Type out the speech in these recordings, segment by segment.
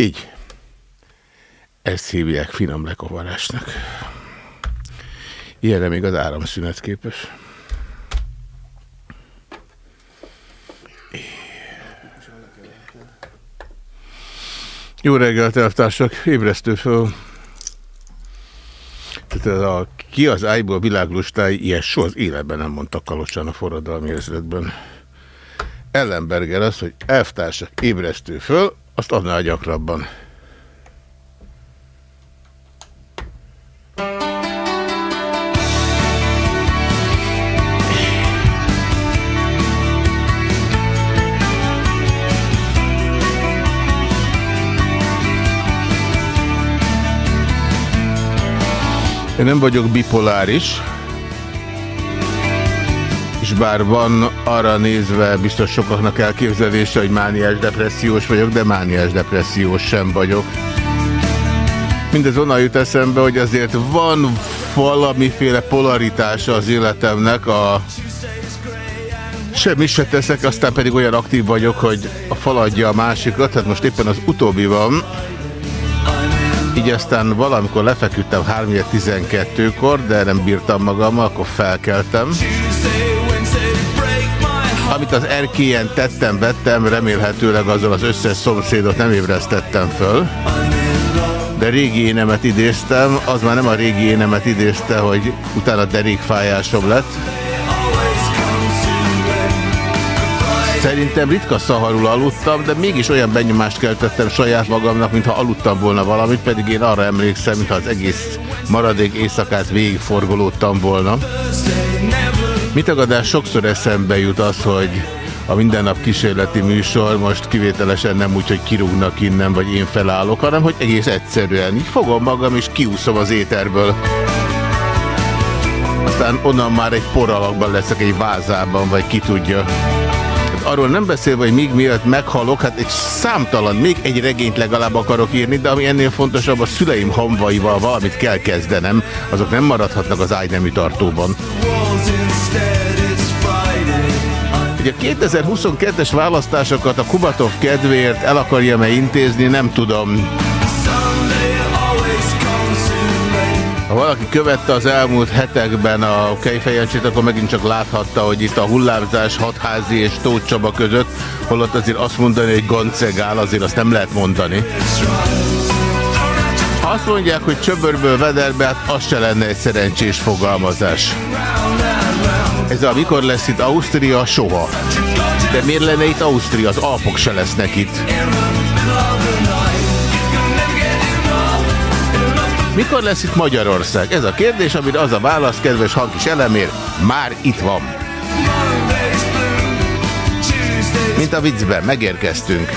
Így. Ezt hívják finom lekovarásnak. Ilyenre még az áramszünet képes. Jó reggelt, elvtársak! Ébresztő föl! Tehát ez a ki az ájból világlustái, ilyen soha az életben nem mondtak Kalocsán a forradalmi érzletben. Ellenberger az, hogy elvtársak ébresztő föl, azt adná gyakrabban. Én nem vagyok bipoláris, és bár van arra nézve biztos sokaknak elképzelése, hogy mániás depressziós vagyok, de mániás depressziós sem vagyok. Mindez onnan jut eszembe, hogy azért van valamiféle polaritása az életemnek, a semmit se teszek, aztán pedig olyan aktív vagyok, hogy a faladja a másikat, hát most éppen az utóbbi van, így aztán valamikor lefeküdtem 3-12-kor, de nem bírtam magam, akkor felkeltem. Amit az erkélyen tettem, vettem, remélhetőleg azon az összes szomszédot nem ébresztettem föl. De régi énemet idéztem, az már nem a régi énemet idézte, hogy utána derékfájásom lett. Szerintem ritka szaharul aludtam, de mégis olyan benyomást keltettem saját magamnak, mintha aludtam volna valamit, pedig én arra emlékszem, mintha az egész maradék éjszakát végigforgolódtam volna. Mitagadás sokszor eszembe jut az, hogy a mindennap kísérleti műsor most kivételesen nem úgy, hogy kirúgnak innen, vagy én felállok, hanem hogy egész egyszerűen így fogom magam és kiúszom az éterből. Aztán onnan már egy poralakban leszek egy vázában, vagy ki tudja arról nem beszélve, hogy még miatt meghalok, hát egy számtalan, még egy regényt legalább akarok írni, de ami ennél fontosabb, a szüleim hamvaival valamit kell kezdenem, azok nem maradhatnak az ágynemű tartóban. Ugye a 2022-es választásokat a Kubatov kedvéért el akarja-e intézni, nem tudom. Ha valaki követte az elmúlt hetekben a Kejfejancsit, akkor megint csak láthatta, hogy itt a hullámzás hatházi és Tóth Csaba között, holott azért azt mondani, hogy goncegál, azért azt nem lehet mondani. Ha azt mondják, hogy csöbörből vederbe, hát az se lenne egy szerencsés fogalmazás. Ez a mikor lesz itt Ausztria? Soha. De miért lenne itt Ausztria? Az Alpok se lesznek itt. Mikor lesz itt Magyarország? Ez a kérdés, amire az a válasz, kedves hangis elemér, már itt van. Mint a viccben, megérkeztünk.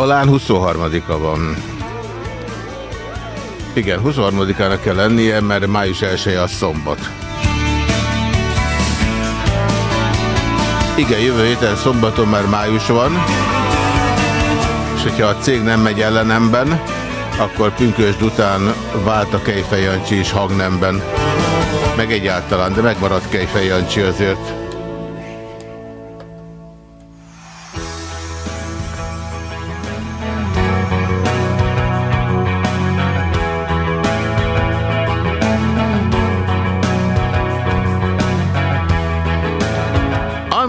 Talán 23-a van. Igen, 23-ának kell lennie, mert május 1 a szombat. Igen, jövő héten szombaton már május van, és hogyha a cég nem megy ellenemben, akkor pünkösd után vált a Kejfej Jancsi is hangnemben. Meg egyáltalán, de megmaradt Kejfej Jancsi azért.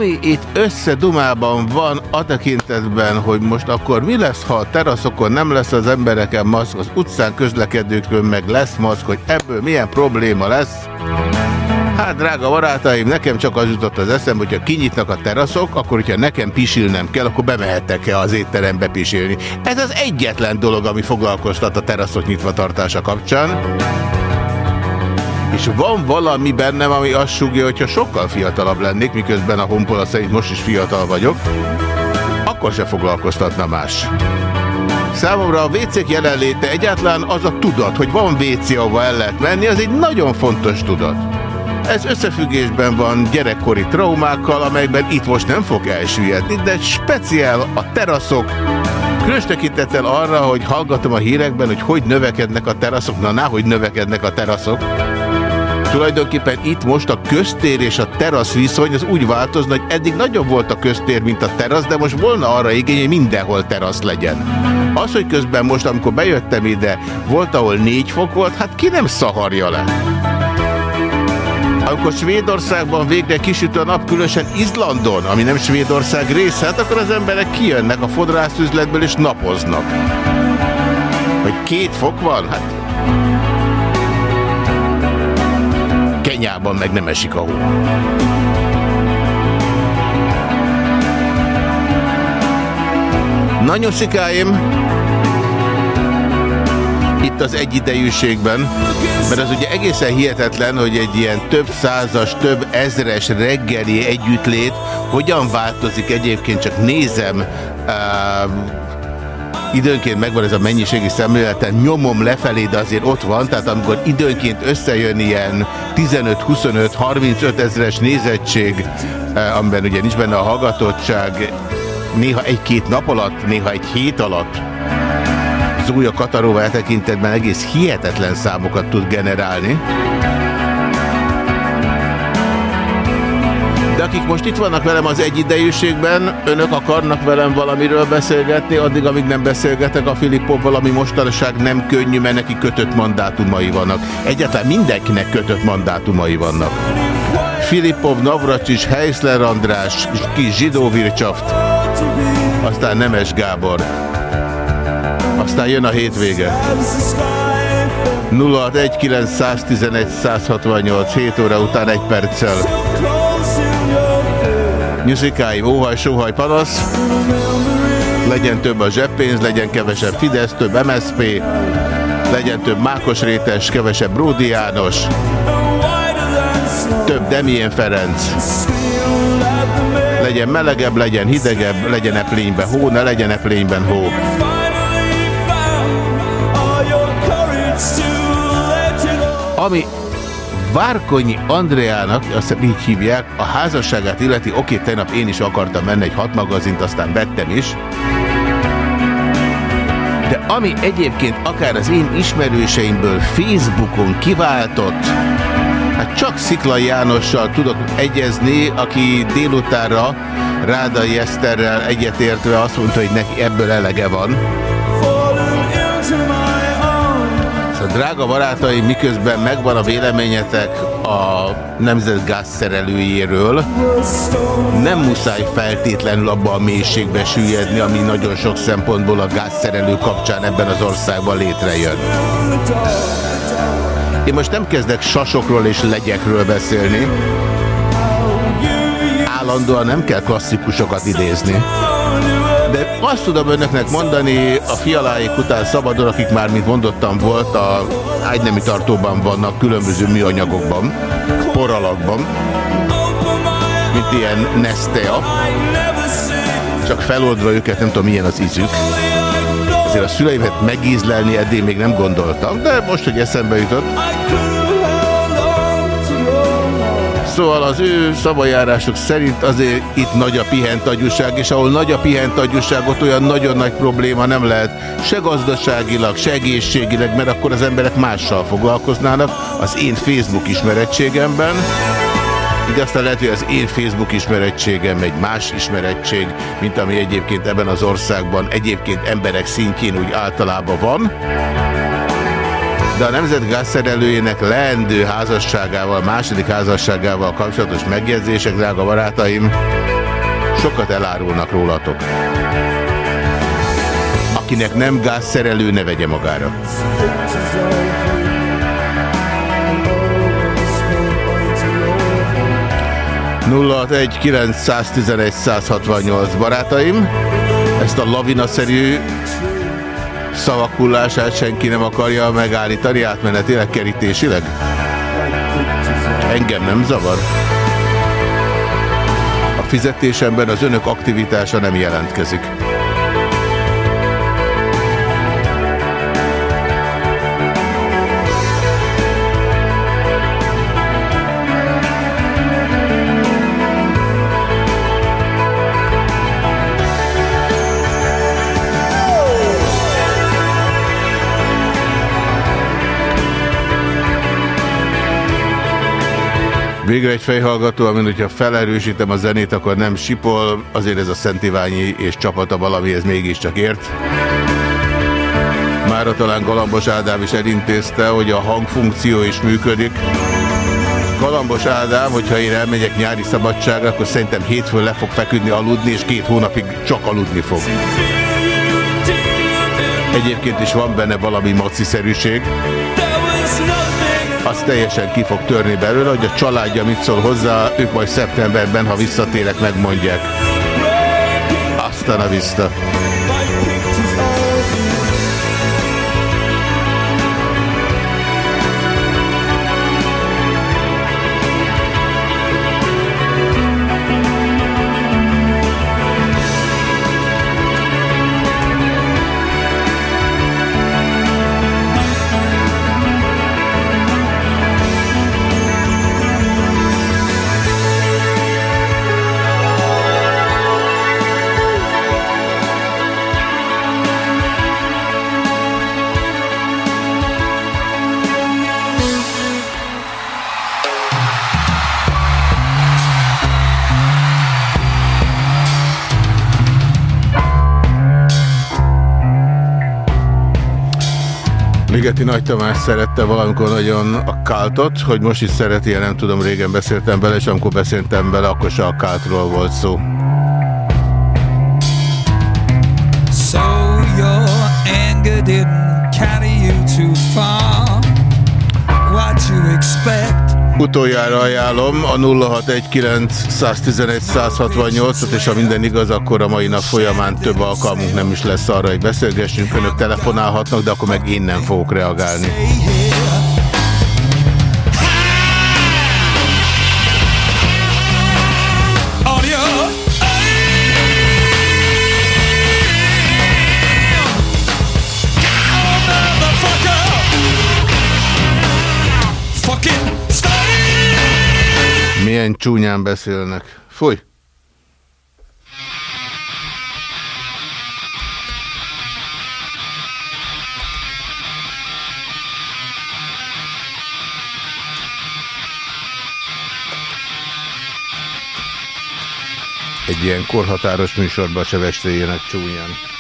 Ami itt összedumában van a tekintetben, hogy most akkor mi lesz, ha a teraszokon nem lesz az embereken maszk, az utcán közlekedőkről meg lesz maszk, hogy ebből milyen probléma lesz. Hát, drága barátaim, nekem csak az jutott az eszembe, hogyha kinyitnak a teraszok, akkor hogyha nekem pisilnem kell, akkor bemehettek-e az étterembe pisilni. Ez az egyetlen dolog, ami foglalkoztat a teraszok nyitva tartása kapcsán és van valami bennem, ami azt súgja, hogyha sokkal fiatalabb lennék, miközben a honpola szerint most is fiatal vagyok, akkor se foglalkoztatna más. Számomra a WC-k jelenléte egyáltalán az a tudat, hogy van WC, ahova el lehet menni, az egy nagyon fontos tudat. Ez összefüggésben van gyerekkori traumákkal, amelyben itt most nem fog elsüllyedni, de speciál a teraszok, Különös arra, hogy hallgatom a hírekben, hogy hogy növekednek a teraszok, na, na hogy növekednek a teraszok. Tulajdonképpen itt most a köztér és a terasz viszony az úgy változna, hogy eddig nagyobb volt a köztér, mint a terasz, de most volna arra igény, hogy mindenhol terasz legyen. Az, hogy közben most, amikor bejöttem ide, volt, ahol négy fok volt, hát ki nem szaharja le? Amikor Svédországban végre kisüt a nap, különösen Izlandon, ami nem Svédország része, hát akkor az emberek kijönnek a fodrászüzletből és napoznak. Hogy két fok van? Hát Kenyában meg nem esik a hó. Na nyuszikáim, itt az egyidejűségben, mert az ugye egészen hihetetlen, hogy egy ilyen több százas, több ezres reggeli együttlét hogyan változik egyébként, csak nézem uh, időnként megvan ez a mennyiségi szemléleten, nyomom lefelé, de azért ott van, tehát amikor időnként összejön ilyen 15-25-35 ezres nézettség, eh, amiben ugye nincs benne a hallgatottság, néha egy-két nap alatt, néha egy hét alatt, Zúja Kataróval tekintetben egész hihetetlen számokat tud generálni. Akik most itt vannak velem az egyidejűségben, önök akarnak velem valamiről beszélgetni, addig, amíg nem beszélgetek a Filippov, valami mostanság nem könnyű, mert neki kötött mandátumai vannak. Egyáltalán mindenkinek kötött mandátumai vannak. Filippov, Navracsics, Heisler András, kis Zsidó Vircsaft, aztán Nemes Gábor. Aztán jön a hétvége. 061 168 7 óra után egy perccel. Nyuszikáim, óhaj, sóhaj, panasz. Legyen több a zseppénz, legyen kevesebb Fidesz, több MSP, legyen több Mákos Rétes, kevesebb Bródi János, több Demien Ferenc. Legyen melegebb, legyen hidegebb, legyen eplényben hó, ne legyen eplényben hó. Ami Várkonyi Andreának, azt így hívják, a házasságát illeti, oké, tegnap én is akartam menni egy hat magazint, aztán vettem is. De ami egyébként akár az én ismerőseimből Facebookon kiváltott, hát csak Sziklai Jánossal tudok egyezni, aki délutánra Rádai Eszterrel egyetértve azt mondta, hogy neki ebből elege van. Drága barátaim, miközben megvan a véleményetek a nemzet gázszerelőjéről, nem muszáj feltétlenül abba a mélységbe süllyedni, ami nagyon sok szempontból a gázszerelő kapcsán ebben az országban létrejön. Én most nem kezdek sasokról és legyekről beszélni. Állandóan nem kell klasszikusokat idézni. Azt tudom önöknek mondani, a fialáik után szabadon, akik már, mint mondottam, volt, a ágynemi tartóban vannak különböző műanyagokban, poralakban, mint ilyen Nestea, csak feloldva őket, nem tudom milyen az ízük. Azért a szüleimet megízlelni eddig még nem gondoltam, de most, hogy eszembe jutott. Szóval az ő szavajárások szerint azért itt nagy a pihentagyúság, és ahol nagy a pihentagyúság, ott olyan nagyon nagy probléma nem lehet se gazdaságilag, se egészségileg, mert akkor az emberek mással foglalkoznának az én Facebook ismerettségemben. Így aztán lehet, hogy az én Facebook ismerettségem egy más ismerettség, mint ami egyébként ebben az országban egyébként emberek szintjén úgy általában van de a Nemzet gázszerelőjének leendő házasságával, második házasságával kapcsolatos megjegyzések, drága barátaim, sokat elárulnak rólatok. Akinek nem gázszerelő, ne vegye magára. egy 911 168 barátaim. Ezt a lavina-szerű szavak hullását senki nem akarja megállítani átmenetileg kerítésileg? Engem nem zavar. A fizetésemben az önök aktivitása nem jelentkezik. Végre egy fejhallgató, amin hogyha felerősítem a zenét, akkor nem sipol, azért ez a Szent Iványi és csapata valamihez mégiscsak ért. Mára talán Galambos Ádám is elintézte, hogy a hangfunkció is működik. Galambos Ádám, hogyha én elmegyek nyári szabadságra, akkor szerintem hétfőn le fog feküdni aludni, és két hónapig csak aludni fog. Egyébként is van benne valami maciszerűség. Az teljesen ki fog törni belőle, hogy a családja mit szól hozzá, ők majd szeptemberben, ha visszatérek, megmondják. Aztán a vissza. Ligeti Nagy Tamás szerette valamikor nagyon a káltot, hogy most is szereti, nem tudom, régen beszéltem bele, és amikor beszéltem bele, akkor se a káltról volt szó. Utoljára ajánlom a 0619-111-168-ot, és ha minden igaz, akkor a mai nap folyamán több alkalmunk nem is lesz arra, hogy beszélgessünk. Önök telefonálhatnak, de akkor meg én nem fogok reagálni. Csúnyán beszélnek. Fúj! Egy ilyen korhatáros műsorban se vestéljenek csúnyán.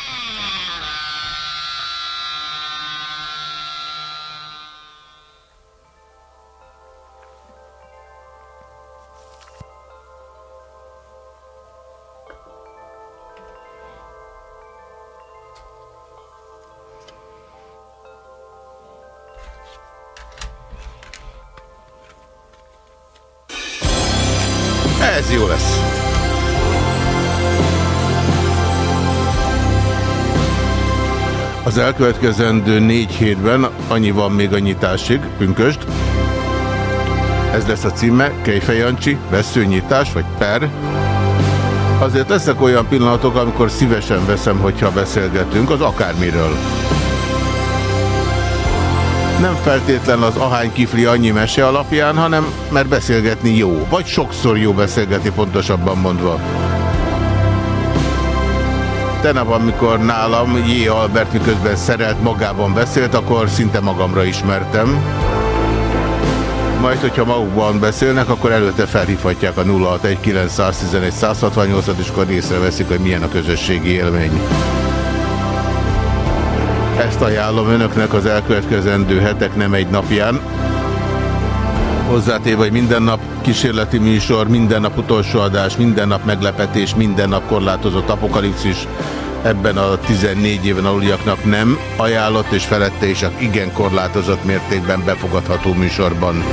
Az elkövetkezendő négy hétben annyi van még a nyitásig, pünköst. Ez lesz a címe, Kejfej Jancsi, veszőnyitás vagy per. Azért lesznek olyan pillanatok, amikor szívesen veszem, hogyha beszélgetünk, az akármiről. Nem feltétlen az ahány kifli annyi mese alapján, hanem mert beszélgetni jó, vagy sokszor jó beszélgetni, pontosabban mondva. Tenap, amikor nálam J. Albert miközben szerelt magában beszélt, akkor szinte magamra ismertem. Majd, hogyha magukban beszélnek, akkor előtte felhívhatják a 061911 és akkor észreveszik, hogy milyen a közösségi élmény. Ezt ajánlom önöknek az elkövetkezendő hetek nem egy napján. Hozzátéve, hogy minden nap kísérleti műsor, minden nap utolsó adás, minden nap meglepetés, minden nap korlátozott apokalipszis, ebben a 14 éven aluliaknak nem ajánlott, és felette is igen korlátozott mértékben befogadható műsorban.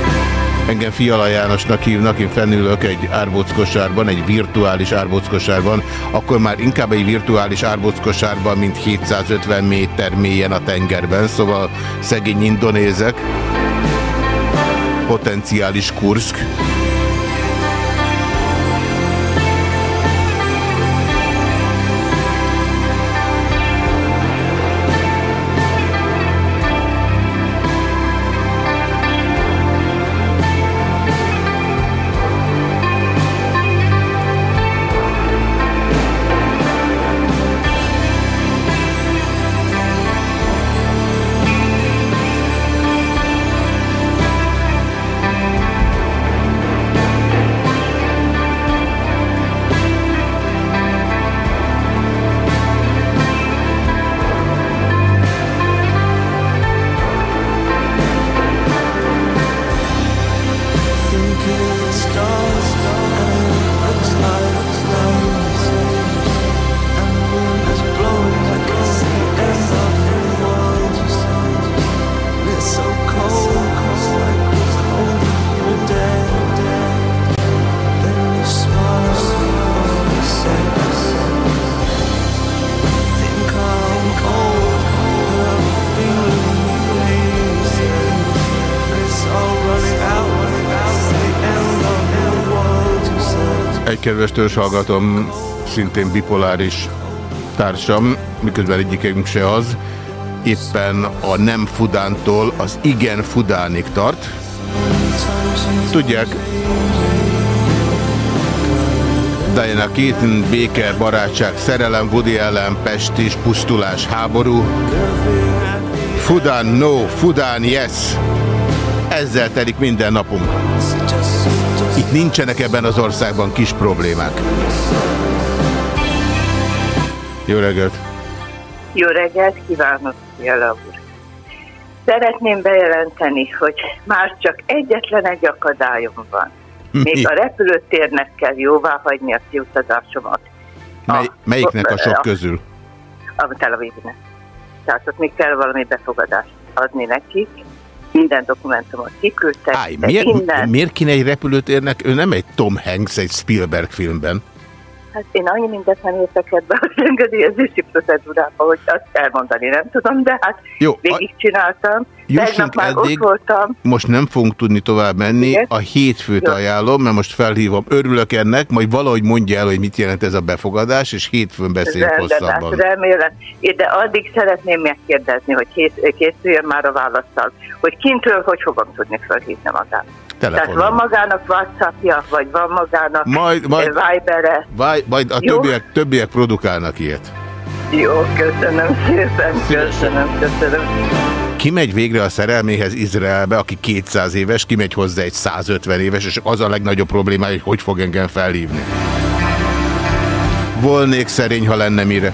Engem Fiala Jánosnak hívnak, én fennülök egy árbóckosárban, egy virtuális árbóckosárban, akkor már inkább egy virtuális árbóckosárban, mint 750 méter mélyen a tengerben, szóval szegény indonézek, potenciális Kurszk. Kedves hallgatom, szintén bipoláris társam, miközben egyikünk se az, éppen a nem fudántól az igen fudánig tart. Tudják, Diana Keaton, béke, barátság, szerelem, Woody ellen, pestis, pusztulás, háború. Fudán no, Fudán yes. Ezzel telik minden napunk. Itt nincsenek ebben az országban kis problémák. Jó reggelt! Jó reggelt kívánok, Jala úr! Szeretném bejelenteni, hogy már csak egyetlen egy akadályom van. Még a repülőtérnek kell jóvá hagyni a kiutazásomat. Mely, melyiknek a sok közül? A Tel Avivnek. Tehát ott még kell valami befogadást adni nekik. Minden dokumentumot kiküldtek. Áj, miért, minden... miért kéne egy repülőtérnek? Ő nem egy Tom Hanks egy Spielberg filmben. Hát én annyi mindent nem értek ebbe az engedélyezési procedúrába, hogy azt elmondani nem tudom, de hát Jó, végigcsináltam. Jussunk már eddig, ott voltam. most nem fogunk tudni tovább menni, Igen? a hétfőt Jó. ajánlom, mert most felhívom, örülök ennek, majd valahogy mondja el, hogy mit jelent ez a befogadás, és hétfőn hosszabban. Hát remélem, de addig szeretném megkérdezni, hogy készüljön már a választal, hogy kintről hogy fogom tudni felhívni magát. Telefonon. Tehát van magának Whatsappja, vagy van magának majd, majd, Viber-e? Majd a többiek, többiek produkálnak ilyet. Jó, köszönöm szépen, köszönöm, köszönöm. Kimegy végre a szerelméhez Izraelbe, aki 200 éves, kimegy hozzá egy 150 éves, és az a legnagyobb probléma, hogy hogy fog engem felhívni. Volnék szerény, ha lenne mire.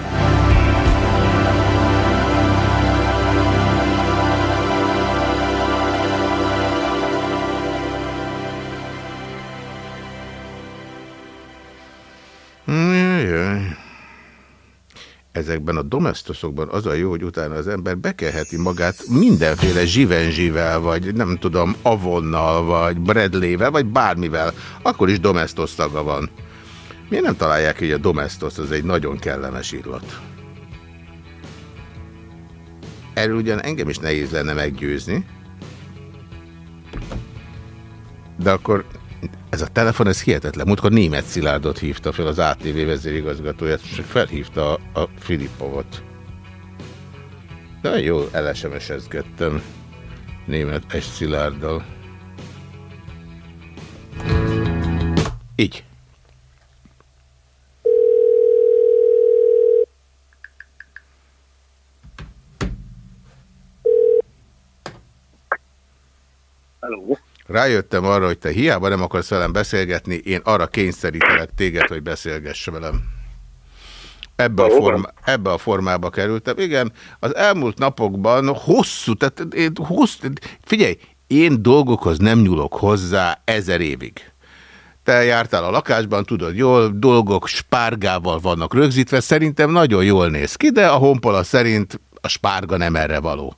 Ezekben a domestosokban az a jó, hogy utána az ember bekelheti magát mindenféle zsivenzsivel, vagy nem tudom, avonnal, vagy bredlével, vagy bármivel. Akkor is domestos szaga van. Miért nem találják, hogy a domestos az egy nagyon kellemes illat? Erről ugyan engem is nehéz lenne meggyőzni, de akkor ez a telefon, ez hihetetlen. Múltkor német Szilárdot hívta fel az ATV vezérigazgatóját, és felhívta a, a Filipovot. De jó, elesemesezgettem német es Szilárddal. Így. Hello. Rájöttem arra, hogy te hiába nem akarsz velem beszélgetni, én arra kényszerítelek téged, hogy beszélgess velem. Ebbe a, forma, ebbe a formába kerültem. Igen, az elmúlt napokban hosszú, tehát én hosszú, figyelj, én dolgokhoz nem nyúlok hozzá ezer évig. Te jártál a lakásban, tudod jól, dolgok spárgával vannak rögzítve, szerintem nagyon jól néz ki, de a honpola szerint a spárga nem erre való.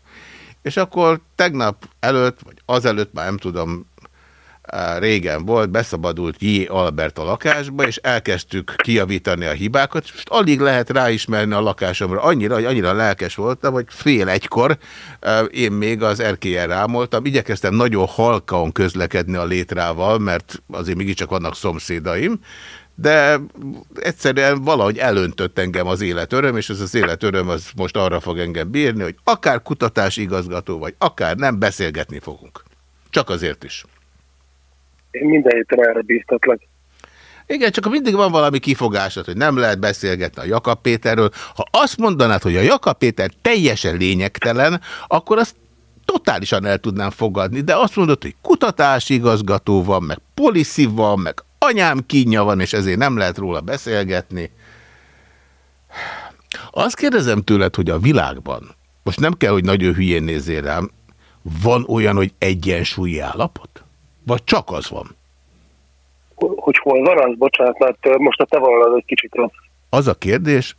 És akkor tegnap előtt, vagy azelőtt, már nem tudom, régen volt, beszabadult J. Albert a lakásba, és elkezdtük kiavítani a hibákat, és most alig lehet ráismerni a lakásomra. Annyira, hogy annyira lelkes voltam, hogy fél egykor én még az erkélyen rámoltam. Igyekeztem nagyon halkaon közlekedni a létrával, mert azért mégiscsak vannak szomszédaim, de egyszerűen valahogy elöntött engem az életöröm, és ez az életöröm az most arra fog engem bírni, hogy akár kutatási igazgató, vagy akár nem, beszélgetni fogunk. Csak azért is. Én minden héten erre bíztatlak. Igen, csak mindig van valami kifogásod, hogy nem lehet beszélgetni a Jakab Péterről. Ha azt mondanád, hogy a Jakab Péter teljesen lényegtelen, akkor azt totálisan el tudnám fogadni, de azt mondod, hogy kutatási igazgató van, meg policy van, meg anyám kínja van, és ezért nem lehet róla beszélgetni. Azt kérdezem tőled, hogy a világban, most nem kell, hogy nagyon hülyén nézzél rám, van olyan, hogy egyensúlyi állapot? Vagy csak az van? Hogy hol van az? Bocsánat, mert most a te vonalad egy kicsit rossz. Az a kérdés,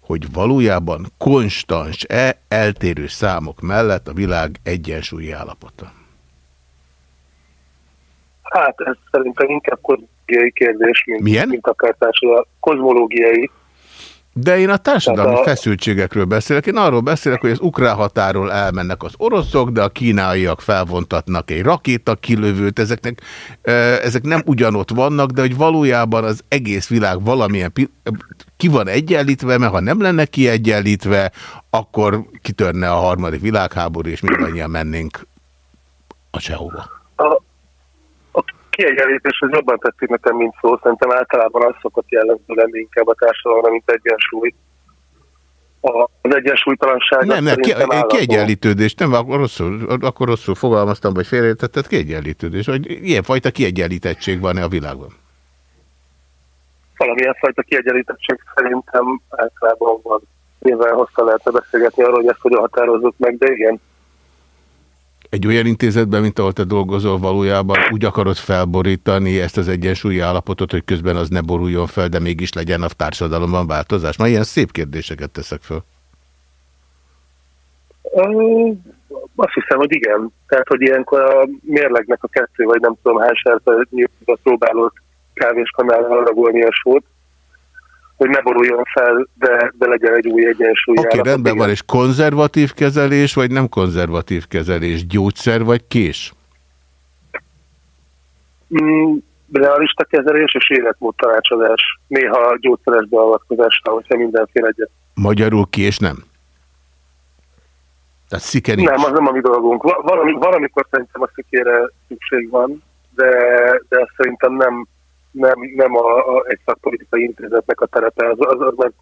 hogy valójában konstans-e eltérő számok mellett a világ egyensúlyi állapota? Hát ez szerintem inkább kozmológiai kérdés, mint, Milyen? mint a a kozmológiai. De én a társadalmi a... feszültségekről beszélek. Én arról beszélek, hogy az ukrán határól elmennek az oroszok, de a kínaiak felvontatnak egy rakéta kilövőt. Ezeknek, ezek nem ugyanott vannak, de hogy valójában az egész világ valamilyen ki van egyenlítve, mert ha nem lenne kiegyenlítve, akkor kitörne a harmadik világháború, és mindannyian mennénk a sehova. A kiegyenlítés az jobban tetszik nekem, mint szó. Szerintem általában az szokott jellemző lenni inkább a társadalomra, mint egyensúly. A, az egyensúlytalanság. Nem, nem, ki, kiegyenlítődés, nem, akkor rosszul, akkor rosszul fogalmaztam, vagy félreértetted, kiegyenlítődés, hogy ilyenfajta kiegyenlítettség van-e a világban? Valamilyen fajta kiegyenlítettség szerintem általában van. Nyilván hosszan lehetne beszélgetni arról, hogy ezt hogyan határozzuk meg, de igen, egy olyan intézetben, mint ahol te dolgozol, valójában úgy akarod felborítani ezt az egyensúlyi állapotot, hogy közben az ne boruljon fel, de mégis legyen a társadalomban változás? Ma ilyen szép kérdéseket teszek. Um, azt hiszem, hogy igen. Tehát, hogy ilyenkor a mérlegnek a kettő, vagy nem tudom hány sárta próbálod kávéskanálra aragolni a sót, hogy ne boruljon fel, de, de legyen egy új egyensúly. Oké, okay, rendben van, és konzervatív kezelés, vagy nem konzervatív kezelés? Gyógyszer, vagy kés? Mm, realista kezelés és életmód tanácsadás. Néha gyógyszeres beavatkozásra, hogyha mindenféle egyet. Magyarul kés nem? Tehát szike nincs. Nem, az nem a mi dolgunk. Valami, valamikor szerintem a szikére szükség van, de, de szerintem nem nem, nem a, a, egy szakpolitikai intézetnek a terepe, az, az, az meg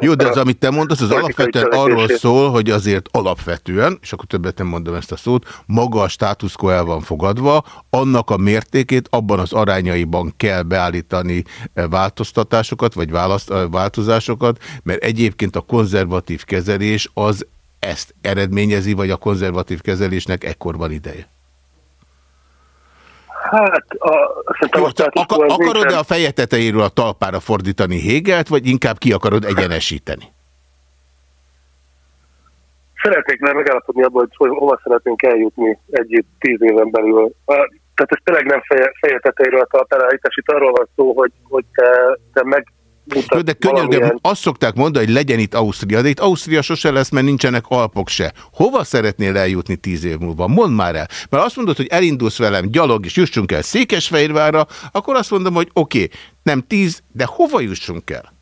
Jó, de az, amit te mondasz, az alapvetően arról szól, hogy azért alapvetően, és akkor többet nem mondom ezt a szót, maga a status quo el van fogadva, annak a mértékét abban az arányaiban kell beállítani eh, változtatásokat, vagy választ, eh, változásokat, mert egyébként a konzervatív kezelés az ezt eredményezi, vagy a konzervatív kezelésnek ekkor van ideje. Hát, a, Jó, a akar, akarod-e a feje tetejéről a talpára fordítani Hégelt, vagy inkább ki akarod egyenesíteni? Szeretnék már megállapodni abban, hogy hova szeretnénk eljutni egy tíz éven belül. Tehát ez tényleg nem feje, feje tetejéről a talpára állítás. Itt arról van szó, hogy, hogy te, te meg, jó, de könyörgöm, azt szokták mondani, hogy legyen itt Ausztria, de itt Ausztria sose lesz, mert nincsenek Alpok se. Hova szeretnél eljutni tíz év múlva? Mondd már el. Mert azt mondod, hogy elindulsz velem gyalog, és jussunk el Székesfehérvárra, akkor azt mondom, hogy oké, okay, nem tíz, de hova jussunk el?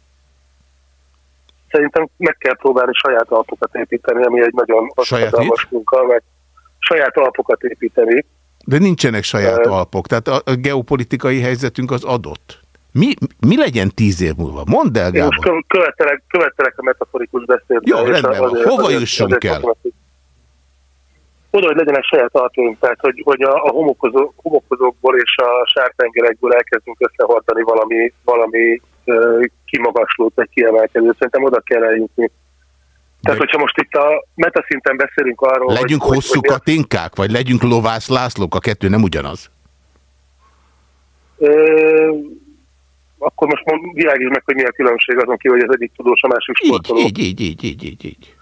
Szerintem meg kell próbálni saját alpokat építeni, ami egy nagyon saját munka, meg saját alpokat építeni. De nincsenek saját uh, alpok, tehát a, a geopolitikai helyzetünk az adott. Mi, mi legyen tíz év múlva? Mondd el, Gábor. Most követelek, követelek a metaforikus beszédbe. Jó, rendben van. Hova jussunk el? Oda, hogy legyenek saját alapjaink, tehát hogy, hogy a, a homokozó, homokozókból és a sártengerekből elkezdünk összehordani valami, valami uh, kimagaslót, egy kiemelkedőt. Szerintem oda kell eljutni. Tehát, hogyha most itt a metaszinten beszélünk arról, Legyünk hogy, hosszú hogy, katinkák, vagy legyünk lovász Lászlók, a kettő nem ugyanaz? Ö, akkor most világítsd meg, hogy mi a különbség azon ki, hogy az egyik tudós, a másik sportoló. Így, így, így, így, így, így.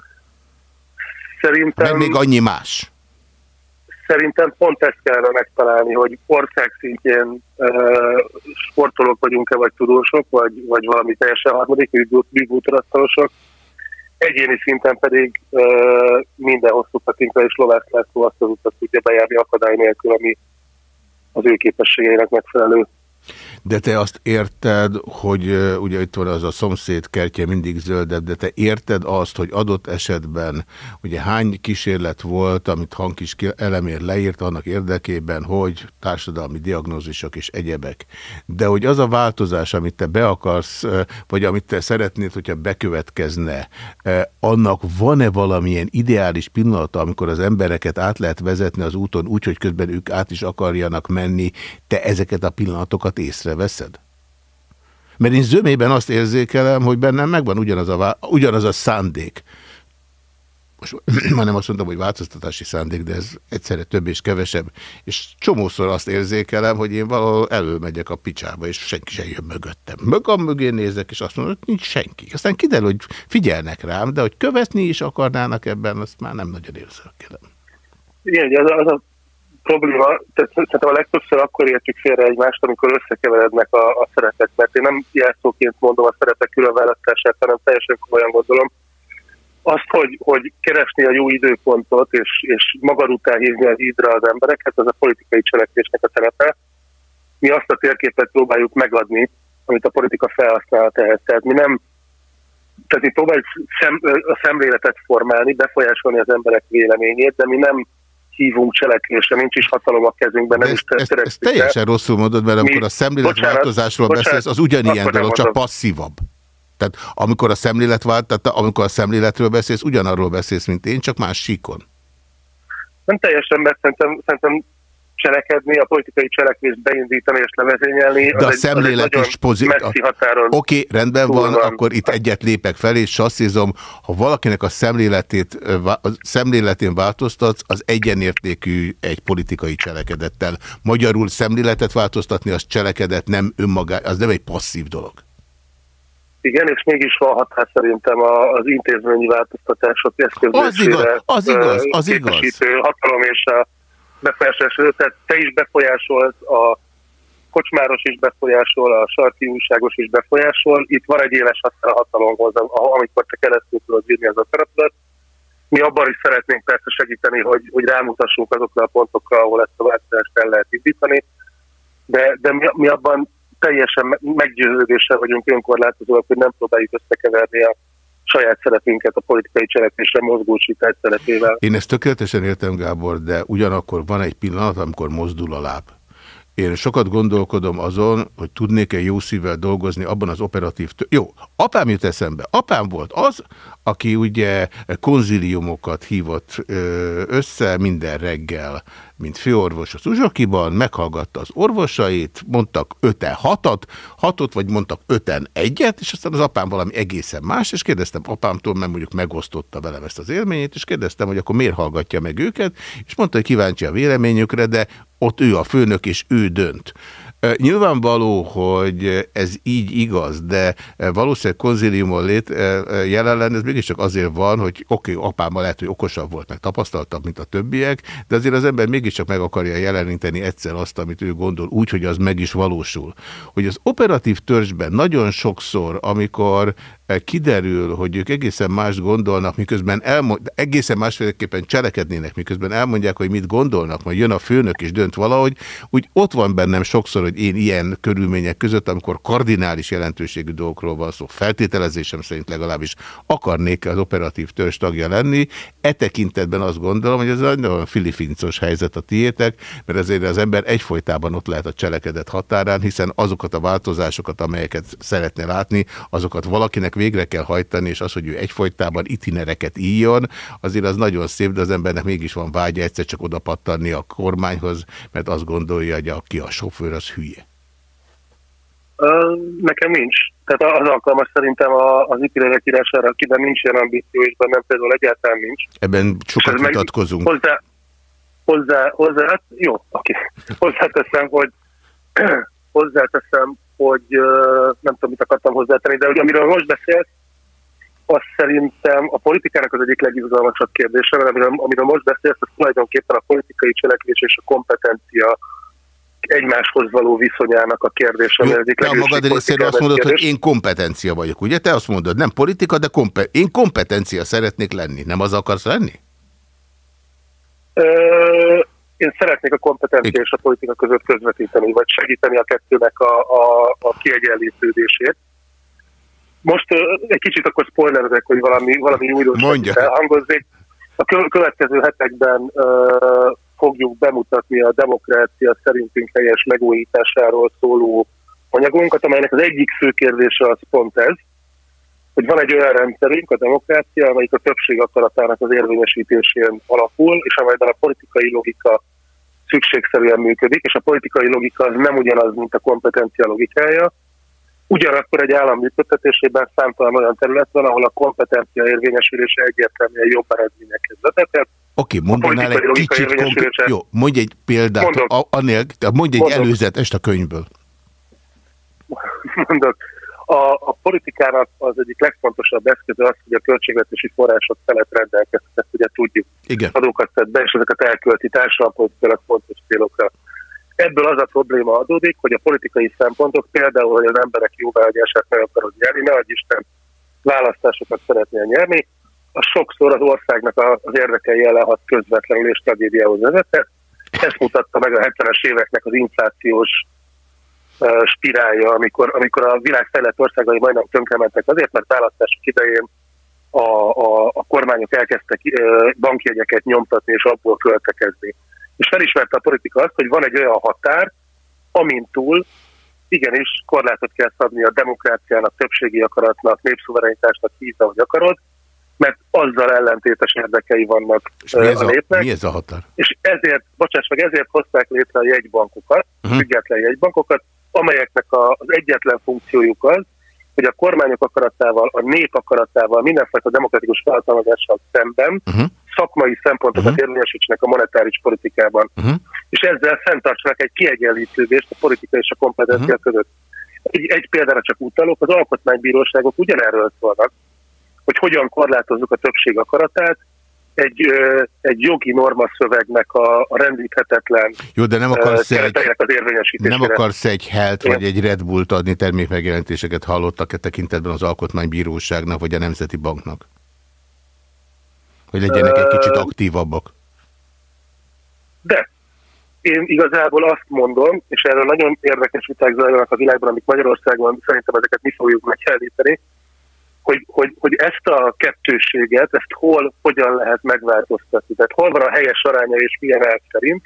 Szerintem... Meg még annyi más. Szerintem pont ezt kellene megtalálni, hogy ország szintjén uh, sportolók vagyunk-e, vagy tudósok, vagy, vagy valami teljesen harmadik, bűbútorasztalosok. Egyéni szinten pedig uh, minden hosszú patinkra és Lovász László azt az utat tudja bejárni akadály nélkül, ami az ő képességeinek megfelelő. De te azt érted, hogy ugye itt van az a szomszéd kertje mindig zöldebb, de te érted azt, hogy adott esetben ugye hány kísérlet volt, amit hangkis elemér leírt annak érdekében, hogy társadalmi diagnózisok és egyebek. De hogy az a változás, amit te be akarsz, vagy amit te szeretnéd, hogyha bekövetkezne, annak van-e valamilyen ideális pillanata, amikor az embereket át lehet vezetni az úton úgy, hogy közben ők át is akarjanak menni, te ezeket a pillanatokat észre észreveszed? Mert én zömében azt érzékelem, hogy bennem megvan ugyanaz a, ugyanaz a szándék. Most már nem azt mondom, hogy változtatási szándék, de ez egyszerre több és kevesebb. És csomószor azt érzékelem, hogy én valahol előmegyek a picsába, és senki sem jön mögöttem. Mögam mögé nézek, és azt mondom, hogy nincs senki. Aztán kiderül, hogy figyelnek rám, de hogy követni is akarnának ebben, azt már nem nagyon érzékelem. Igen, az az a probléma, tehát szerintem a legtöbbször akkor értjük félre egymást, amikor összekeverednek a, a szerepek, mert én nem jelszóként mondom a szerepek különválasztását, hanem teljesen komolyan gondolom. Azt, hogy, hogy keresni a jó időpontot, és, és magad után hívni az ídra az embereket, az a politikai cselekvésnek a szerepe. Mi azt a térképet próbáljuk megadni, amit a politika felhasznál ehhez. Tehát mi nem tehát mi próbáljuk szem, a szemléletet formálni, befolyásolni az emberek véleményét, de mi nem hívunk cselekvésre, nincs is hatalom a kezünkben, nem ezt, is ezt, ezt teljesen rosszul mondod, mert amikor Mi? a szemléletváltozásról beszélsz, az ugyanilyen dolog, csak passzívabb. Tehát amikor a szemlélet tehát amikor a szemléletről beszélsz, ugyanarról beszélsz, mint én, csak más síkon. Nem teljesen, mert szerintem, szerintem cselekedni, a politikai cselekvést beindítani és levezényelni. De a egy, szemlélet is pozitív. Oké, okay, rendben van, van, akkor itt egyet lépek fel, és sasszizom, ha valakinek a szemléletét, a szemléletén változtatsz, az egyenértékű egy politikai cselekedettel. Magyarul szemléletet változtatni, az cselekedet nem önmagá, az nem egy passzív dolog. Igen, és mégis van hatás szerintem az intézményi változtatások eszközésére. Az igaz, az igaz, az igaz. hatalom és a befolyásolás, tehát te is befolyásolt, a kocsmáros is befolyásol, a sarki újságos is befolyásol. Itt van egy éles határ a hatalomhoz, amikor te keresztül tudod írni az akaratot. Mi abban is szeretnénk persze segíteni, hogy, hogy rámutassunk azokra a pontokra, ahol ezt a változást el lehet indítani, de, de mi, mi abban teljesen meggyőződéssel vagyunk önkorlátozóak, hogy nem próbáljuk összekeverni a saját szerepünket a politikai cselekvésre mozgósítás szerepével. Én ezt tökéletesen értem, Gábor, de ugyanakkor van egy pillanat, amikor mozdul a láb. Én sokat gondolkodom azon, hogy tudnék-e jó szívvel dolgozni abban az operatív... Jó, apám jut eszembe. Apám volt az, aki ugye konziliumokat hívott össze minden reggel, mint főorvos az Uzsokiban, meghallgatta az orvosait, mondtak öten hatat, hatot, vagy mondtak öten egyet, és aztán az apám valami egészen más, és kérdeztem apámtól, mert mondjuk megosztotta velem ezt az élményét, és kérdeztem, hogy akkor miért hallgatja meg őket, és mondta, hogy kíváncsi a véleményükre, de ott ő a főnök, és ő dönt. Nyilvánvaló, hogy ez így igaz, de valószínűleg konziliumon lét, jelen lenni, ez mégiscsak azért van, hogy oké, okay, apám lehet, hogy okosabb volt, meg tapasztaltabb, mint a többiek, de azért az ember mégiscsak meg akarja jeleníteni egyszer azt, amit ő gondol, úgy, hogy az meg is valósul. Hogy az operatív törzsben nagyon sokszor, amikor kiderül, hogy ők egészen más gondolnak, miközben elmond, egészen másféleképpen cselekednének, miközben elmondják, hogy mit gondolnak, majd jön a főnök és dönt valahogy, úgy ott van bennem sokszor, hogy én ilyen körülmények között, amikor kardinális jelentőségű dolgokról van szó, feltételezésem szerint legalábbis akarnék az operatív törzs tagja lenni, e tekintetben azt gondolom, hogy ez nagyon filifincos helyzet a tiétek, mert ezért az ember egyfolytában ott lehet a cselekedet határán, hiszen azokat a változásokat, amelyeket szeretne látni, azokat valakinek ennek végre kell hajtani, és az, hogy ő egyfolytában itinereket írjon, azért az nagyon szép, de az embernek mégis van vágya egyszer csak oda pattanni a kormányhoz, mert azt gondolja, hogy aki a sofőr, az hülye. Nekem nincs. Tehát az alkalmas szerintem az itinerek írására, akiben nincs ilyen ambíció, és bennem például egyáltalán nincs. Ebben sokat vitatkozunk. Hozzá, hozzá, hozzá, jó, oké. Hozzáteszem, hogy hozzáteszem, hogy nem tudom, mit akartam hozzátenni, de hogy amiről most beszélt, az szerintem a politikának az egyik legizgalmasabb kérdése, mert amiről, amiről most beszélsz, az tulajdonképpen a politikai cselekvés és a kompetencia egymáshoz való viszonyának a kérdése. Jó, te a magad részéről azt mondod, kérdés. hogy én kompetencia vagyok, ugye? Te azt mondod, nem politika, de kompe én kompetencia szeretnék lenni. Nem az akarsz lenni? Ö én szeretnék a kompetencia és a politika között közvetíteni, vagy segíteni a kettőnek a, a, a kiegyenlítődését. Most egy kicsit akkor spoilerezek, hogy valami, valami újdonság elhangozzék. A következő hetekben uh, fogjuk bemutatni a demokrácia szerintünk helyes megújításáról szóló anyagunkat, amelynek az egyik fő kérdése az pont ez, hogy van egy olyan rendszerünk, a demokrácia, amelyik a többség akaratának az érvényesítésén alapul, és amelyben a politikai logika szükségszerűen működik, és a politikai logika az nem ugyanaz, mint a kompetencia logikája. Ugyanakkor egy állam működtetésében számtalan olyan terület van, ahol a kompetencia érvényesülése egyértelműen jobb eredményekhez vezetett. Oké, okay, mondanál egy kicsit konkrét, jó, mondj egy példát, Mondok. a, annél, mondj egy Mondok. előzetest a könyvből. Mondok. A, a politikának az egyik legfontosabb eszköze az, hogy a költségvetési források felett rendelkeztek, ezt ugye tudjuk. Igen. Adókat tett be, és ezeket elkölti társadalompolitikailag fontos célokra. Ebből az a probléma adódik, hogy a politikai szempontok, például, hogy az emberek jóváhagyását meg akarod nyerni, ne adj Isten választásokat szeretnél nyerni, az sokszor az országnak az érdekei ellen hat közvetlenül és tragédiához vezetett. Ezt mutatta meg a 70-es éveknek az inflációs spirálja, amikor, amikor a világ fejlett országai majdnem tönkrementek azért, mert választások idején a, a, a kormányok elkezdtek bankjegyeket nyomtatni és abból költekezni. És felismerte a politika azt, hogy van egy olyan határ, amint túl igenis korlátot kell szabni a demokráciának, többségi akaratnak, népszuverenitásnak, hívta, hogy akarod, mert azzal ellentétes érdekei vannak És mi ez a, a, népnek. mi ez a határ? És ezért, bocsáss meg, ezért hozták létre a jegybankokat, Mhm. független jegybankokat, amelyeknek a, az egyetlen funkciójuk az, hogy a kormányok akaratával, a nép akaratával, mindenfajta demokratikus felhatalmazással szemben Uh-huh. szakmai szempontokat Mhm. érvényesítsenek a monetáris politikában. Uh-huh. És ezzel fenntartsanak egy kiegyenlítődést a politika és a kompetencia Mhm. között. Egy, egy példára csak utalok, az alkotmánybíróságok ugyanerről szólnak, hogy hogyan korlátozzuk a többség akaratát, egy, egy jogi norma szövegnek a, a rendíthetetlen Jó, de nem akarsz egy, az érvényesítésére. nem akarsz egy helt vagy egy Red Bullt adni termékmegjelentéseket hallottak-e tekintetben az Alkotmánybíróságnak vagy a Nemzeti Banknak? Hogy legyenek egy kicsit aktívabbak. De én igazából azt mondom, és erről nagyon érdekes viták zajlanak a világban, amik Magyarországon szerintem ezeket mi fogjuk megjeleníteni, hogy, hogy, hogy ezt a kettőséget, ezt hol, hogyan lehet megváltoztatni. Tehát hol van a helyes aránya és milyen elv szerint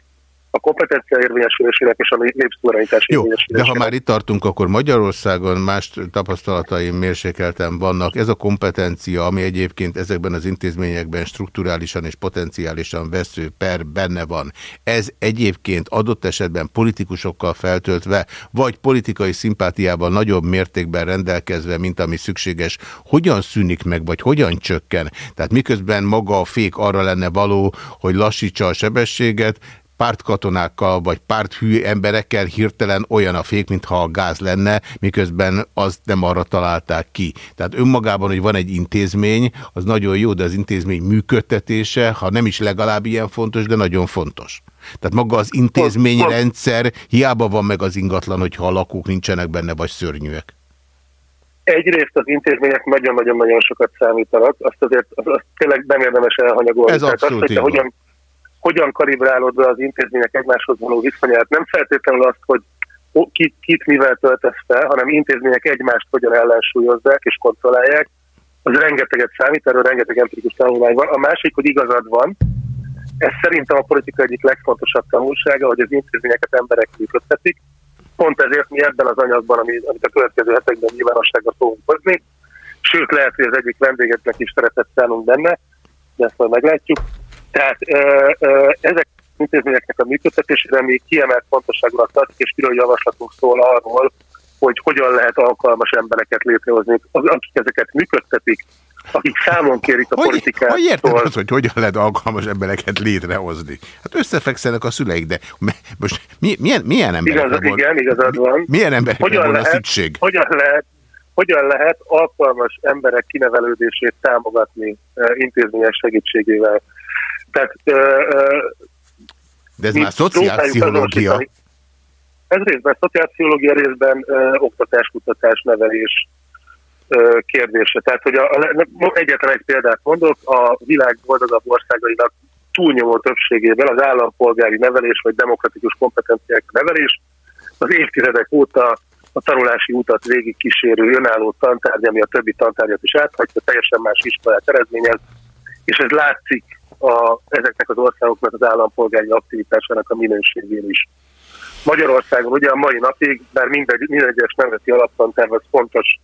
a kompetencia érvényesülésének és a népszuverenitás Jó, de ha már itt tartunk, akkor Magyarországon más tapasztalataim mérsékelten vannak. Ez a kompetencia, ami egyébként ezekben az intézményekben strukturálisan és potenciálisan vesző per benne van, ez egyébként adott esetben politikusokkal feltöltve, vagy politikai szimpátiával nagyobb mértékben rendelkezve, mint ami szükséges, hogyan szűnik meg, vagy hogyan csökken? Tehát miközben maga a fék arra lenne való, hogy lassítsa a sebességet, pártkatonákkal vagy párthű emberekkel hirtelen olyan a fék, mintha a gáz lenne, miközben azt nem arra találták ki. Tehát önmagában, hogy van egy intézmény, az nagyon jó, de az intézmény működtetése, ha nem is legalább ilyen fontos, de nagyon fontos. Tehát maga az intézményrendszer hiába van meg az ingatlan, hogyha a lakók nincsenek benne, vagy szörnyűek. Egyrészt az intézmények nagyon-nagyon-nagyon sokat számítanak, azt azért azt, azt tényleg nem érdemes elhanyagolni. Ez Tehát abszolút azt, így hogy te van. hogyan, hogyan kalibrálod be az intézmények egymáshoz való viszonyát, nem feltétlenül azt, hogy ho- kit, kit mivel töltesz fel, hanem intézmények egymást hogyan ellensúlyozzák és kontrollálják, az rengeteget számít, erről rengeteg empirikus tanulmány van. A másik, hogy igazad van, ez szerintem a politika egyik legfontosabb tanulsága, hogy az intézményeket emberek működtetik. Pont ezért mi ebben az anyagban, ami- amit a következő hetekben nyilvánosságra fogunk hozni, sőt lehet, hogy az egyik vendégeknek is szeretett szállunk benne, de ezt majd meglátjuk. Tehát ezek az intézményeknek a működtetésére még kiemelt fontosságúnak tartjuk, és külön javaslatunk szól arról, hogy hogyan lehet alkalmas embereket létrehozni, az- akik ezeket működtetik, akik számon kérik a Hogy, politikát. hogy érted azt, hogy hogyan lehet alkalmas embereket létrehozni? Hát összefekszenek a szüleik, de most mi, milyen, milyen emberekre Igaz, volna, igen, igazad van. milyen emberekre Hogyan lehet, szükség? hogyan lehet, hogyan lehet alkalmas emberek kinevelődését támogatni intézményes segítségével. Tehát uh, uh, De ez már szociálpszichológia. Ez részben szociálpszichológia, részben uh, oktatás, kutatás, nevelés uh, kérdése. Tehát, hogy a, a, egyetlen egy példát mondok, a világ boldogabb országainak túlnyomó többségében az állampolgári nevelés vagy demokratikus kompetenciák nevelés az évtizedek óta a tanulási utat végig kísérő önálló tantárgy, ami a többi tantárgyat is áthagyta, teljesen más iskolát eredményez, és ez látszik a, ezeknek az országoknak az állampolgári aktivitásának a minőségén is. Magyarországon ugye a mai napig, bár mindegy, mindegyes nemzeti alaptanterv az fontos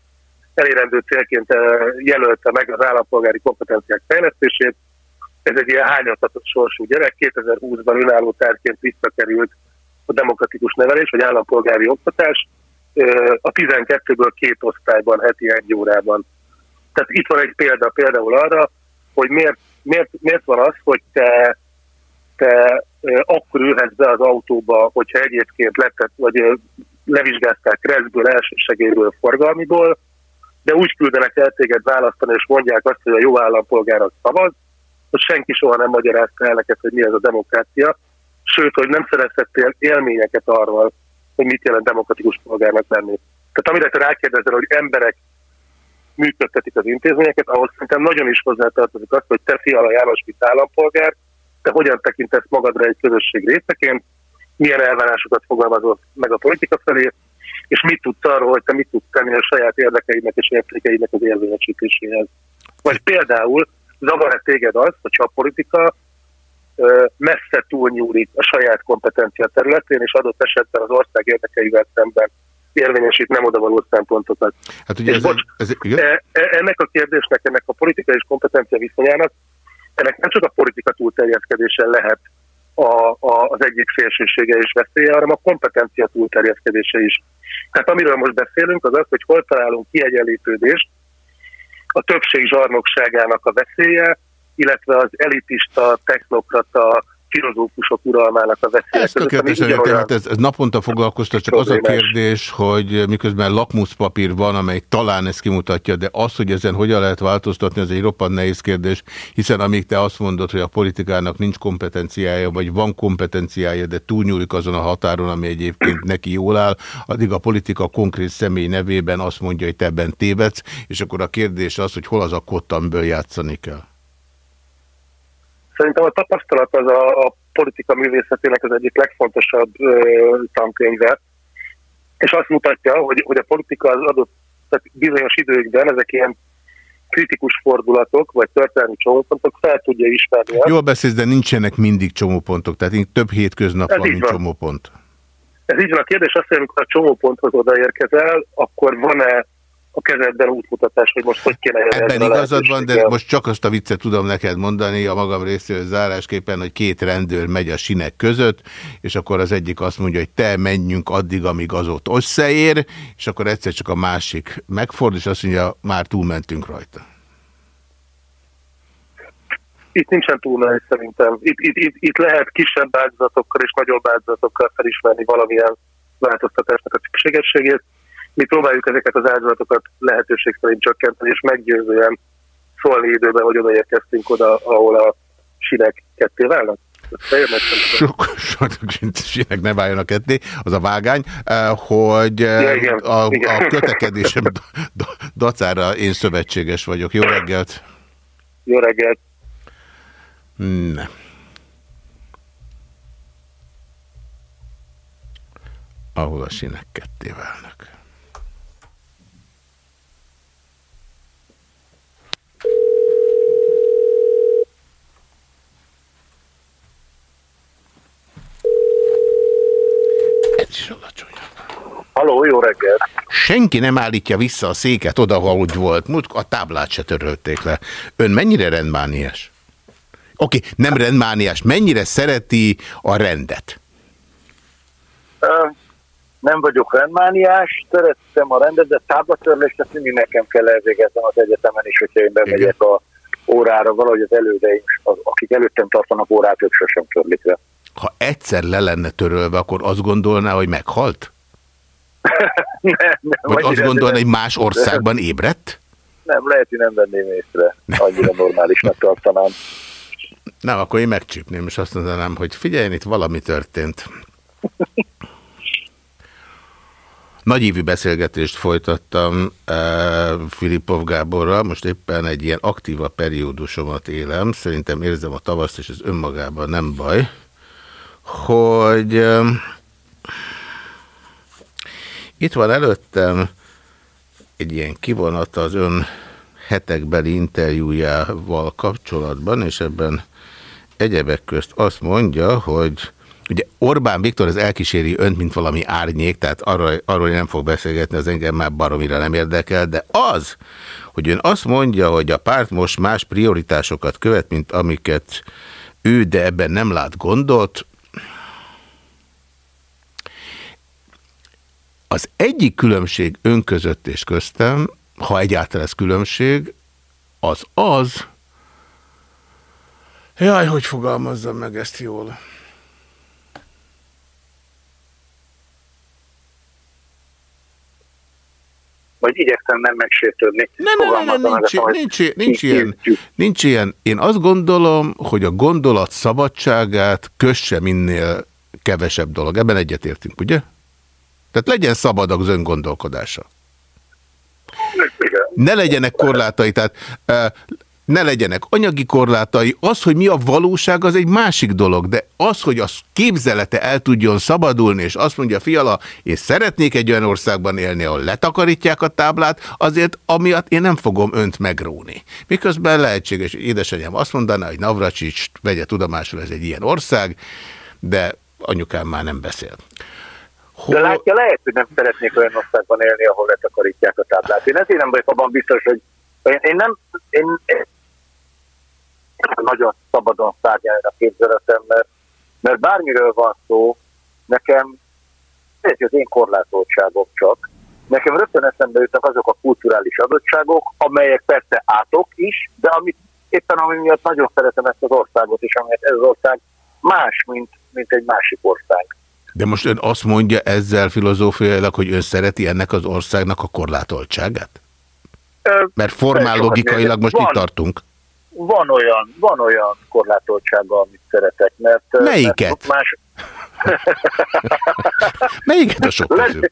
elérendő célként eh, jelölte meg az állampolgári kompetenciák fejlesztését, ez egy ilyen hányatatott sorsú gyerek, 2020-ban önálló tárgyként visszakerült a demokratikus nevelés, vagy állampolgári oktatás, Ö, a 12-ből két osztályban, heti egy órában. Tehát itt van egy példa például arra, hogy miért, miért, miért van az, hogy te, te akkor ülhetsz be az autóba, hogyha egyébként lettek, vagy levizsgázták kreszből, elsősegélyből, forgalmiból, de úgy küldenek el téged választani, és mondják azt, hogy a jó állampolgárat szavaz, hogy senki soha nem magyarázta el neked, hogy mi ez a demokrácia, sőt, hogy nem szerezhettél élményeket arról, hogy mit jelent demokratikus polgárnak lenni. Tehát amire te rákérdezel, hogy emberek működtetik az intézményeket, ahhoz szerintem nagyon is hozzátartozik azt, hogy te Fiala János, mint állampolgár, te hogyan tekintesz magadra egy közösség részeként, milyen elvárásokat fogalmazol meg a politika felé, és mit tudsz arról, hogy te mit tudsz tenni a saját érdekeidnek és értékeidnek az érvényesítéséhez. Vagy például zavar-e téged az, hogy a politika messze túlnyúlik a saját kompetencia területén, és adott esetben az ország érdekeivel szemben érvényesít nem odavaló szempontokat. Hát ugye ez, bocs, ez, ez, e, e, ennek a kérdésnek, ennek a politikai és kompetencia viszonyának, ennek nem csak a politika túlterjeszkedése lehet a, a, az egyik szélsősége és veszélye, hanem a kompetencia túlterjeszkedése is. Tehát amiről most beszélünk, az az, hogy hol találunk kiegyenlítődést a többség zsarnokságának a veszélye, illetve az elitista, technokrata, filozófusok uralmának a veszélye. Ez hát ez, ez naponta foglalkoztat, csak az a kérdés, hogy miközben lakmuszpapír van, amely talán ezt kimutatja, de az, hogy ezen hogyan lehet változtatni, az egy roppant nehéz kérdés, hiszen amíg te azt mondod, hogy a politikának nincs kompetenciája, vagy van kompetenciája, de túlnyúlik azon a határon, ami egyébként neki jól áll, addig a politika konkrét személy nevében azt mondja, hogy te ebben tévedsz, és akkor a kérdés az, hogy hol az a kottamből játszani kell. Szerintem a tapasztalat az a, a politika művészetének az egyik legfontosabb ö, tankönyve, és azt mutatja, hogy, hogy a politika az adott tehát bizonyos időkben ezek ilyen kritikus fordulatok, vagy történelmi csomópontok fel tudja ismerni. Jól beszélsz, de nincsenek mindig csomópontok, tehát több hétköznap Ez van, mint van. csomópont. Ez így van. A kérdés az, hogy amikor a csomóponthoz odaérkezel, akkor van-e a kezedben útmutatás, hogy most hogy kéne Ebben igazad van, de most csak azt a viccet tudom neked mondani a magam részéről zárásképpen, hogy két rendőr megy a sinek között, és akkor az egyik azt mondja, hogy te menjünk addig, amíg az ott összeér, és akkor egyszer csak a másik megfordul, és azt mondja, már túlmentünk rajta. Itt nincsen túlmenés szerintem. Itt, itt, itt, itt lehet kisebb áldozatokkal és nagyobb áldozatokkal felismerni valamilyen változtatásnak a szükségességét mi próbáljuk ezeket az áldozatokat lehetőség szerint csökkenteni, és meggyőzően szólni időben, hogy odaérkeztünk oda, ahol a sinek ketté válnak. Sinek ne váljon a ketté, az a vágány, eh, hogy eh, ja, igen, a, igen. a kötekedésem dacára én szövetséges vagyok. Jó reggelt! Jó reggelt! Nem. Ahol a sinek ketté válnak. Is alacsonyabb. Haló, jó reggel! Senki nem állítja vissza a széket oda, ahogy volt. Múlt a táblát se törölték le. Ön mennyire rendmániás? Oké, okay, nem rendmániás. Mennyire szereti a rendet? Nem vagyok rendmániás, szerettem a rendet, de táblatörlést ezt mindig nekem kell elvégeznem az egyetemen is, hogyha én bemegyek a órára, valahogy az elődeim, akik előttem tartanak órát, ők sosem törlik le ha egyszer le lenne törölve, akkor azt gondolná, hogy meghalt? nem, nem, Vagy azt gondolná, hogy más országban ébredt? Nem, lehet, hogy nem venném észre. Annyira normálisnak tartanám. Nem, akkor én megcsípném, és azt mondanám, hogy figyelj, itt valami történt. Nagyívű beszélgetést folytattam uh, Filipov Gáborral, most éppen egy ilyen aktíva periódusomat élem, szerintem érzem a tavaszt, és ez önmagában nem baj hogy itt van előttem egy ilyen kivonata az ön hetekbeli interjújával kapcsolatban, és ebben egyebek közt azt mondja, hogy ugye Orbán Viktor az elkíséri önt, mint valami árnyék, tehát arról, arról nem fog beszélgetni, az engem már baromira nem érdekel, de az, hogy ön azt mondja, hogy a párt most más prioritásokat követ, mint amiket ő, de ebben nem lát gondot, Az egyik különbség önközött és köztem, ha egyáltalán ez különbség, az az, jaj, hogy fogalmazzam meg ezt jól. vagy igyekszem nem megsértődni. Nem, nem, nem, nem nincs, nincs, nincs, nincs, ilyen, nincs ilyen. Én azt gondolom, hogy a gondolat szabadságát kösse minél kevesebb dolog. Ebben egyetértünk, ugye? Tehát legyen szabad az öngondolkodása. Ne legyenek korlátai, tehát ne legyenek anyagi korlátai, az, hogy mi a valóság, az egy másik dolog, de az, hogy az képzelete el tudjon szabadulni, és azt mondja, fiala, én szeretnék egy olyan országban élni, ahol letakarítják a táblát, azért amiatt én nem fogom önt megróni. Miközben lehetséges, hogy édesanyám azt mondaná, hogy Navracsics vegye tudomásul, ez egy ilyen ország, de anyukám már nem beszél. De látja, lehet, hogy nem szeretnék olyan országban élni, ahol letakarítják a táblát. Én ezért nem vagyok abban biztos, hogy én, én nem, én, én nagyon szabadon szárnyalni a képzeletem, mert, mert bármiről van szó, nekem ez az én korlátoltságok csak. Nekem rögtön eszembe jutnak azok a kulturális adottságok, amelyek persze átok is, de amit éppen ami miatt nagyon szeretem ezt az országot, és amelyet ez az ország más, mint, mint egy másik ország. De most ön azt mondja ezzel filozófiailag, hogy ön szereti ennek az országnak a korlátoltságát? Mert formál logikailag most van, itt tartunk. Van olyan, van olyan korlátoltsága, amit szeretek, mert... Melyiket? Mert más... Melyiket a sok közül?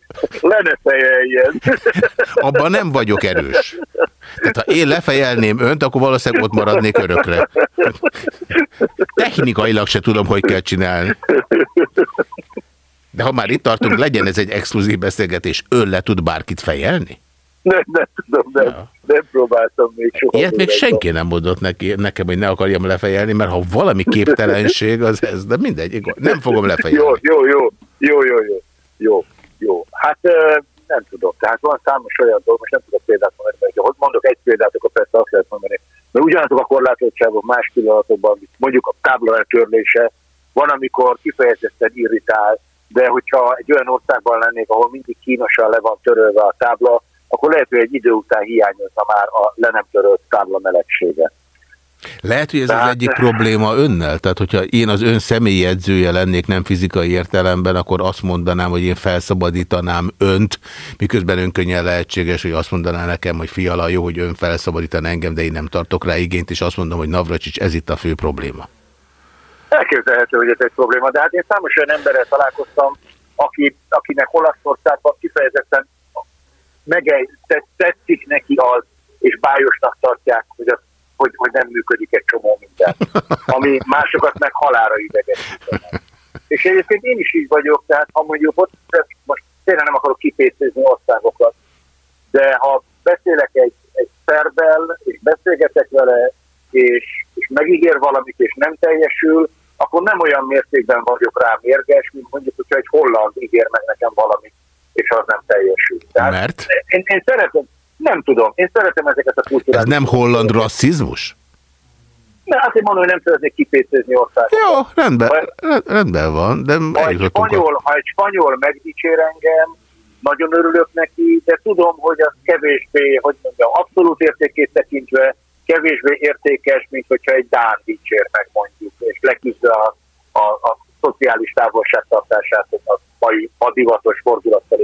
Feje ilyen. Abban nem vagyok erős. Tehát ha én lefejelném önt, akkor valószínűleg ott maradnék örökre. Technikailag se tudom, hogy kell csinálni. De ha már itt tartunk, legyen ez egy exkluzív beszélgetés, ön le tud bárkit fejelni? Nem, nem tudom, nem, ja. nem próbáltam még soha. Ilyet még senki nem mondott neki, nekem, hogy ne akarjam lefejelni, mert ha valami képtelenség, az ez, de mindegy, nem fogom lefejelni. Jó, jó, jó, jó, jó, jó, jó, jó. Hát nem tudok, tehát van számos olyan dolog, most nem tudok példát mondani, mert ha mondok egy példát, akkor persze azt lehet mondani, mert ugyanazok a korlátottságok más pillanatokban, mondjuk a tábla eltörlése, van, amikor kifejezetten irritál, de hogyha egy olyan országban lennék, ahol mindig kínosan le van törölve a tábla, akkor lehet, hogy egy idő után hiányozna már a le nem törölt tábla melegsége. Lehet, hogy ez Tehát... az egyik probléma önnel? Tehát, hogyha én az ön személyi edzője lennék, nem fizikai értelemben, akkor azt mondanám, hogy én felszabadítanám önt, miközben ön könnyen lehetséges, hogy azt mondaná nekem, hogy fiala, jó, hogy ön felszabadítan engem, de én nem tartok rá igényt, és azt mondom, hogy Navracsics, ez itt a fő probléma. Elképzelhető, hogy ez egy probléma, de hát én számos olyan emberrel találkoztam, aki, akinek Olaszországban kifejezetten meg tetszik neki az, és bájosnak tartják, hogy, az, hogy, hogy nem működik egy csomó minden, ami másokat meg halára idegesít. És egyébként én is így vagyok, tehát ha mondjuk ott, most tényleg nem akarok kipécézni országokat, de ha beszélek egy, egy szerbel, és beszélgetek vele, és, és megígér valamit, és nem teljesül, akkor nem olyan mértékben vagyok rá mérges, mint mondjuk, hogyha egy holland ígér meg nekem valamit, és az nem teljesül. Tehát Mert? Én, én szeretem, nem tudom, én szeretem ezeket a kultúrákat. Ez nem holland rasszizmus? Ne, azért mondom, hogy nem szeretnék kipécézni országot. Jó, rendben, ha, rendben van, de ha egy, spanyol, ha egy spanyol megdicsér engem, nagyon örülök neki, de tudom, hogy az kevésbé, hogy mondjam, abszolút értékét tekintve kevésbé értékes, mint hogyha egy Dán dicsér meg mondjuk, és leküzdve a, a, a szociális távolságtartását, a mai a divatos fordulattal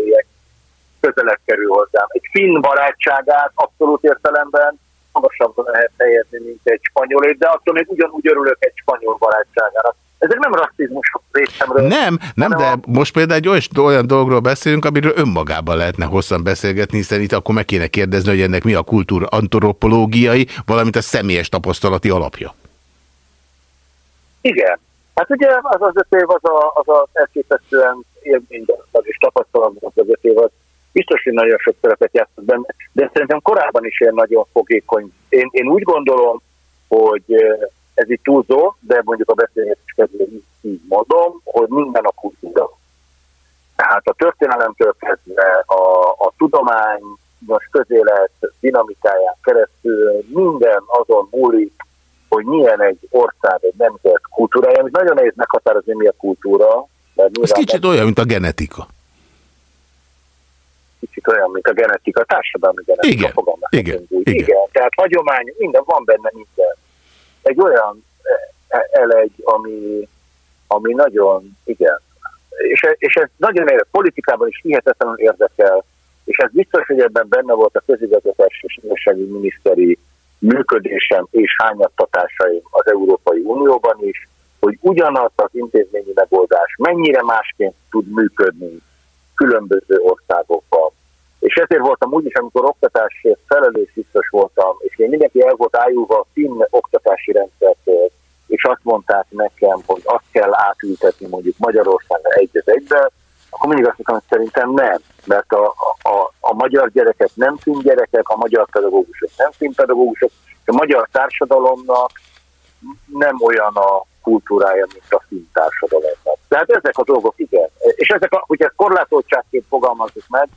közelebb kerül hozzám. Egy finn barátságát abszolút értelemben magasabban lehet helyezni, mint egy spanyol, de attól még ugyanúgy örülök egy spanyol barátságának. Ezek nem rasszizmus részemről. Nem, nem, de a... most például egy olyan, olyan dologról beszélünk, amiről önmagában lehetne hosszan beszélgetni, hiszen itt akkor meg kéne kérdezni, hogy ennek mi a kultúra antropológiai, valamint a személyes tapasztalati alapja. Igen. Hát ugye az az öt év az, a, az az elképesztően élményben és tapasztalatban az öt év az biztos, hogy nagyon sok szerepet játszott benne, de szerintem korábban is ilyen nagyon fogékony. Én, én úgy gondolom, hogy ez így túlzó, de mondjuk a beszélgetés kedvéért így mondom, hogy minden a kultúra. Tehát a történelemtől kezdve a, a tudomány, a közélet dinamikáján keresztül minden azon múlik, hogy milyen egy ország, egy nemzet kultúrája, amit nagyon nehéz meghatározni, mi a kultúra. Ez kicsit olyan, mint a genetika. Kicsit olyan, mint a genetika, a társadalmi genetika. Igen, igen, igen. igen. Tehát hagyomány, minden, van benne minden egy olyan e, elegy, ami, ami nagyon, igen, és, és ez nagyon érdekel, politikában is hihetetlenül érdekel, és ez biztos, hogy ebben benne volt a közigazgatás és miniszteri működésem és hányattatásaim az Európai Unióban is, hogy ugyanaz az intézményi megoldás mennyire másként tud működni különböző országokban. És ezért voltam úgy is, amikor oktatásért felelős biztos voltam, és én mindenki el volt ájulva a szín oktatási rendszertől, és azt mondták nekem, hogy azt kell átültetni mondjuk Magyarországra egy az egybe, akkor mindig azt mondtam, hogy szerintem nem, mert a, a, a magyar gyerekek nem szín gyerekek, a magyar pedagógusok nem szín pedagógusok, a magyar társadalomnak nem olyan a kultúrája, mint a szín társadalomnak. Tehát ezek a dolgok, igen. És ezek, a, hogyha ezt korlátoltságként fogalmazzuk meg,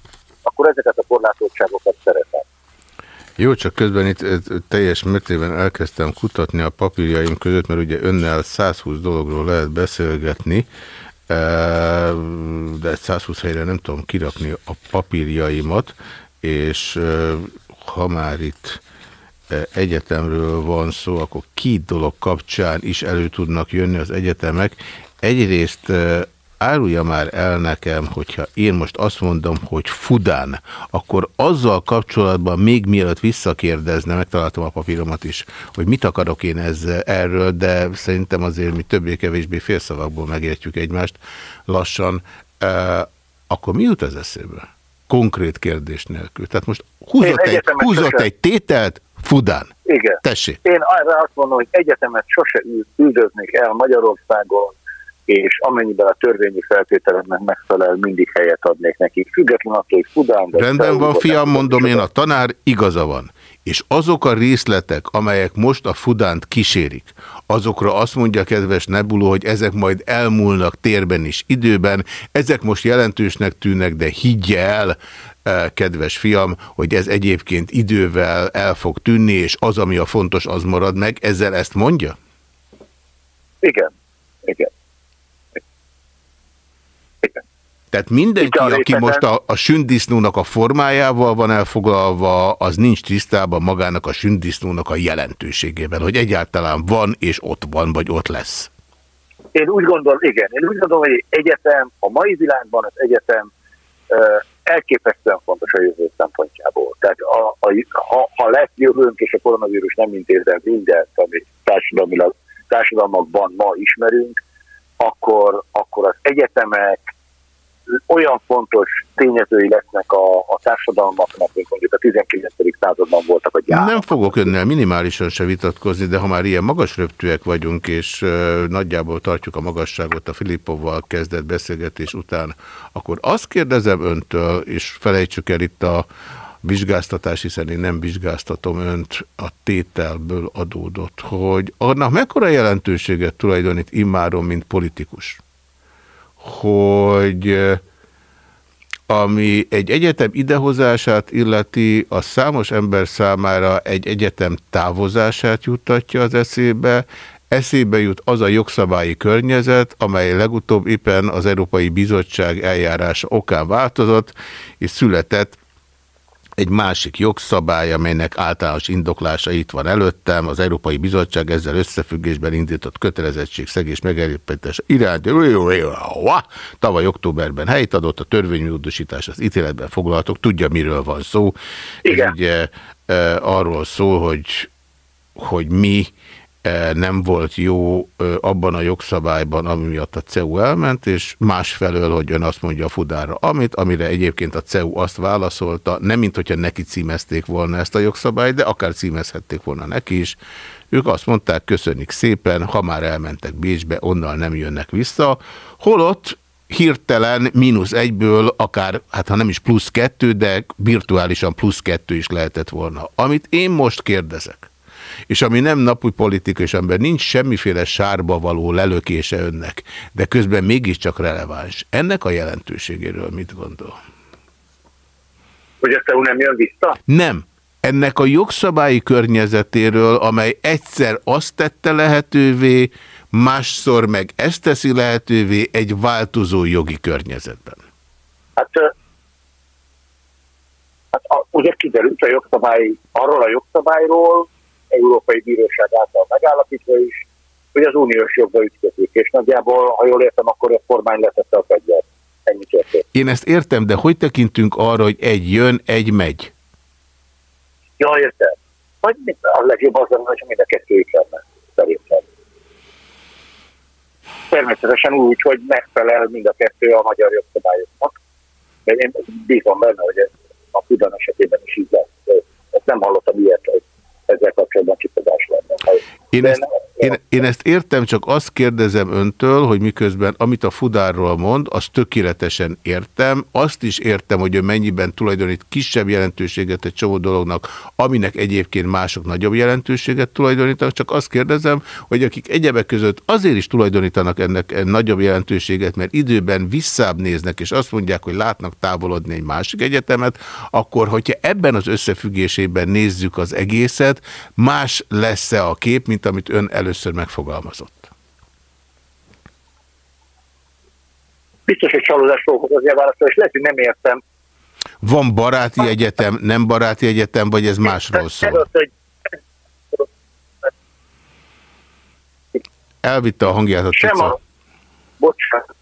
akkor ezeket a korlátoltságokat szeretem. Jó, csak közben itt teljes mértében elkezdtem kutatni a papírjaim között, mert ugye önnel 120 dologról lehet beszélgetni, de 120 helyre nem tudom kirakni a papírjaimat, és ha már itt egyetemről van szó, akkor két dolog kapcsán is elő tudnak jönni az egyetemek. Egyrészt árulja már el nekem, hogyha én most azt mondom, hogy Fudán, akkor azzal kapcsolatban még mielőtt visszakérdezne, megtaláltam a papíromat is, hogy mit akarok én ezzel erről, de szerintem azért mi többé-kevésbé félszavakból megértjük egymást lassan, e, akkor mi jut az eszébe? Konkrét kérdés nélkül. Tehát most húzott, egy, húzott egy tételt, Fudán. Igen. Tessék. Én arra azt mondom, hogy egyetemet sose üldöznék el Magyarországon, és amennyiben a törvényi feltételeknek megfelel, mindig helyet adnék nekik. Független attól, hogy Fudán... Rendben van, fiam, mondom én, a tanár igaza van. És azok a részletek, amelyek most a Fudánt kísérik, azokra azt mondja kedves Nebuló, hogy ezek majd elmúlnak térben is időben, ezek most jelentősnek tűnnek, de higgye el, eh, kedves fiam, hogy ez egyébként idővel el fog tűnni, és az, ami a fontos, az marad meg. Ezzel ezt mondja? Igen, igen. Tehát mindenki, aki most a, a sündisznónak a formájával van elfoglalva, az nincs tisztában magának a sündisznónak a jelentőségében, hogy egyáltalán van, és ott van, vagy ott lesz. Én úgy gondolom, igen, én úgy gondolom, hogy egyetem, a mai világban az egyetem elképesztően fontos a jövő szempontjából. Tehát a, a, ha, ha lesz jövőnk, és a koronavírus nem intézzen mindent, amit társadalmakban ma ismerünk, akkor, akkor az egyetemek, olyan fontos tényezői lesznek a, a társadalmaknak, mint mondjuk a 19. században voltak a gyárak. Nem fogok önnel minimálisan se vitatkozni, de ha már ilyen magas röptűek vagyunk, és uh, nagyjából tartjuk a magasságot a Filippovval kezdett beszélgetés után, akkor azt kérdezem öntől, és felejtsük el itt a vizsgáztatás, hiszen én nem vizsgáztatom önt a tételből adódott, hogy annak mekkora jelentőséget tulajdonít immáron, mint politikus? Hogy eh, ami egy egyetem idehozását illeti, a számos ember számára egy egyetem távozását juttatja az eszébe, eszébe jut az a jogszabályi környezet, amely legutóbb éppen az Európai Bizottság eljárása okán változott, és született egy másik jogszabály, amelynek általános indoklása itt van előttem, az Európai Bizottság ezzel összefüggésben indított kötelezettség szegés megerőpítés iránt. Tavaly októberben helyt adott, a törvénymódosítás az ítéletben foglaltok, tudja miről van szó. Igen. Ez ugye e, arról szól, hogy, hogy mi nem volt jó abban a jogszabályban, ami miatt a CEU elment, és másfelől, hogy ön azt mondja a Fudára, amit, amire egyébként a CEU azt válaszolta, nem mint hogyha neki címezték volna ezt a jogszabályt, de akár címezhették volna neki is. Ők azt mondták, köszönik szépen, ha már elmentek Bécsbe, onnan nem jönnek vissza. Holott hirtelen mínusz egyből, akár, hát ha nem is plusz kettő, de virtuálisan plusz kettő is lehetett volna. Amit én most kérdezek, és ami nem napi politika, és amiben nincs semmiféle sárba való lelökése önnek, de közben mégiscsak releváns. Ennek a jelentőségéről mit gondol? Hogy ezt nem jön vissza? Nem. Ennek a jogszabályi környezetéről, amely egyszer azt tette lehetővé, másszor meg ezt teszi lehetővé egy változó jogi környezetben. Hát, hát ugye kiderült a jogszabály, arról a jogszabályról, Európai Bíróság által megállapítva is, hogy az uniós jogba ütközik, és nagyjából, ha jól értem, akkor a kormány letette a fegyvert ennyi történt. Én ezt értem, de hogy tekintünk arra, hogy egy jön, egy megy? Ja, értem. Vagy a legjobb az lenne, hogy mind a kettő itt lenne, szerintem. Természetesen úgy, hogy megfelel mind a kettő a magyar jogszabályoknak. De én bízom benne, hogy ez a Fudan esetében is így lesz. Ezt nem hallottam ilyet, hogy ezzel kapcsolatban csipodás lenne. Én ezt, én, én ezt értem, csak azt kérdezem öntől, hogy miközben amit a Fudárról mond, azt tökéletesen értem. Azt is értem, hogy ő mennyiben tulajdonít kisebb jelentőséget egy csomó dolognak, aminek egyébként mások nagyobb jelentőséget tulajdonítanak. Csak azt kérdezem, hogy akik egyebek között azért is tulajdonítanak ennek nagyobb jelentőséget, mert időben visszább néznek, és azt mondják, hogy látnak távolodni egy másik egyetemet, akkor, hogyha ebben az összefüggésében nézzük az egészet, más lesz-e a kép, mint amit ön először megfogalmazott? Biztos, hogy csalódás fogok hozni a választól, és lehet, hogy nem értem. Van baráti egyetem, nem baráti egyetem, vagy ez másról szól? Elvitte a hangját a cica. Bocsánat.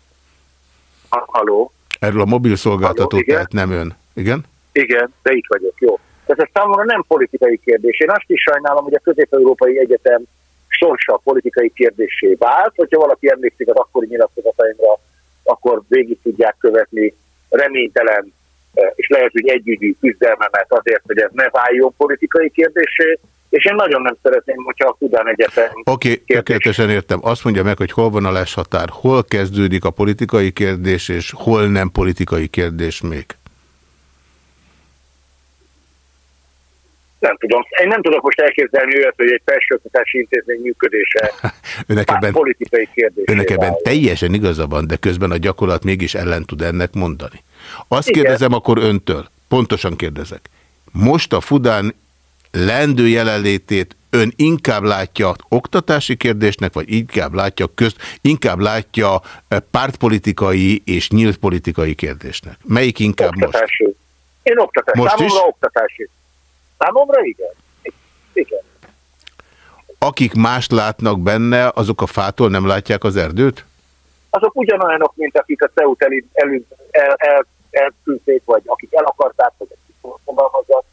Haló. Erről a mobil szolgáltató, tehát nem ön. Igen? Igen, de itt vagyok, jó. Tehát ez számomra nem politikai kérdés. Én azt is sajnálom, hogy a Közép-Európai Egyetem sorsa politikai kérdésé vált. Hogyha valaki emlékszik az akkori nyilatkozataimra, akkor végig tudják követni reménytelen eh, és lehet, hogy együgyű küzdelmemet azért, hogy ez ne váljon politikai kérdésé, és én nagyon nem szeretném, hogyha a Kudán Egyetem... Oké, okay, tökéletesen értem. Azt mondja meg, hogy hol van a leshatár, hol kezdődik a politikai kérdés, és hol nem politikai kérdés még. Nem tudom. Én nem tudok most elképzelni olyat, hogy egy felsőoktatási intézmény működése önnek ebben, politikai kérdés. Önnek ebben teljesen igaza van, de közben a gyakorlat mégis ellen tud ennek mondani. Azt Igen. kérdezem akkor öntől, pontosan kérdezek. Most a Fudán lendő jelenlétét ön inkább látja oktatási kérdésnek, vagy inkább látja közt, inkább látja eh, pártpolitikai és nyílt politikai kérdésnek? Melyik inkább oktatási. most? Én oktatási. Most Számomra is? oktatási. Számomra igen. Igen. Akik mást látnak benne, azok a fától nem látják az erdőt? Azok ugyanolyanok, mint akik a CEUT el, el, el, el, elküldték, vagy akik el akarták, vagy akik fogalmazzak,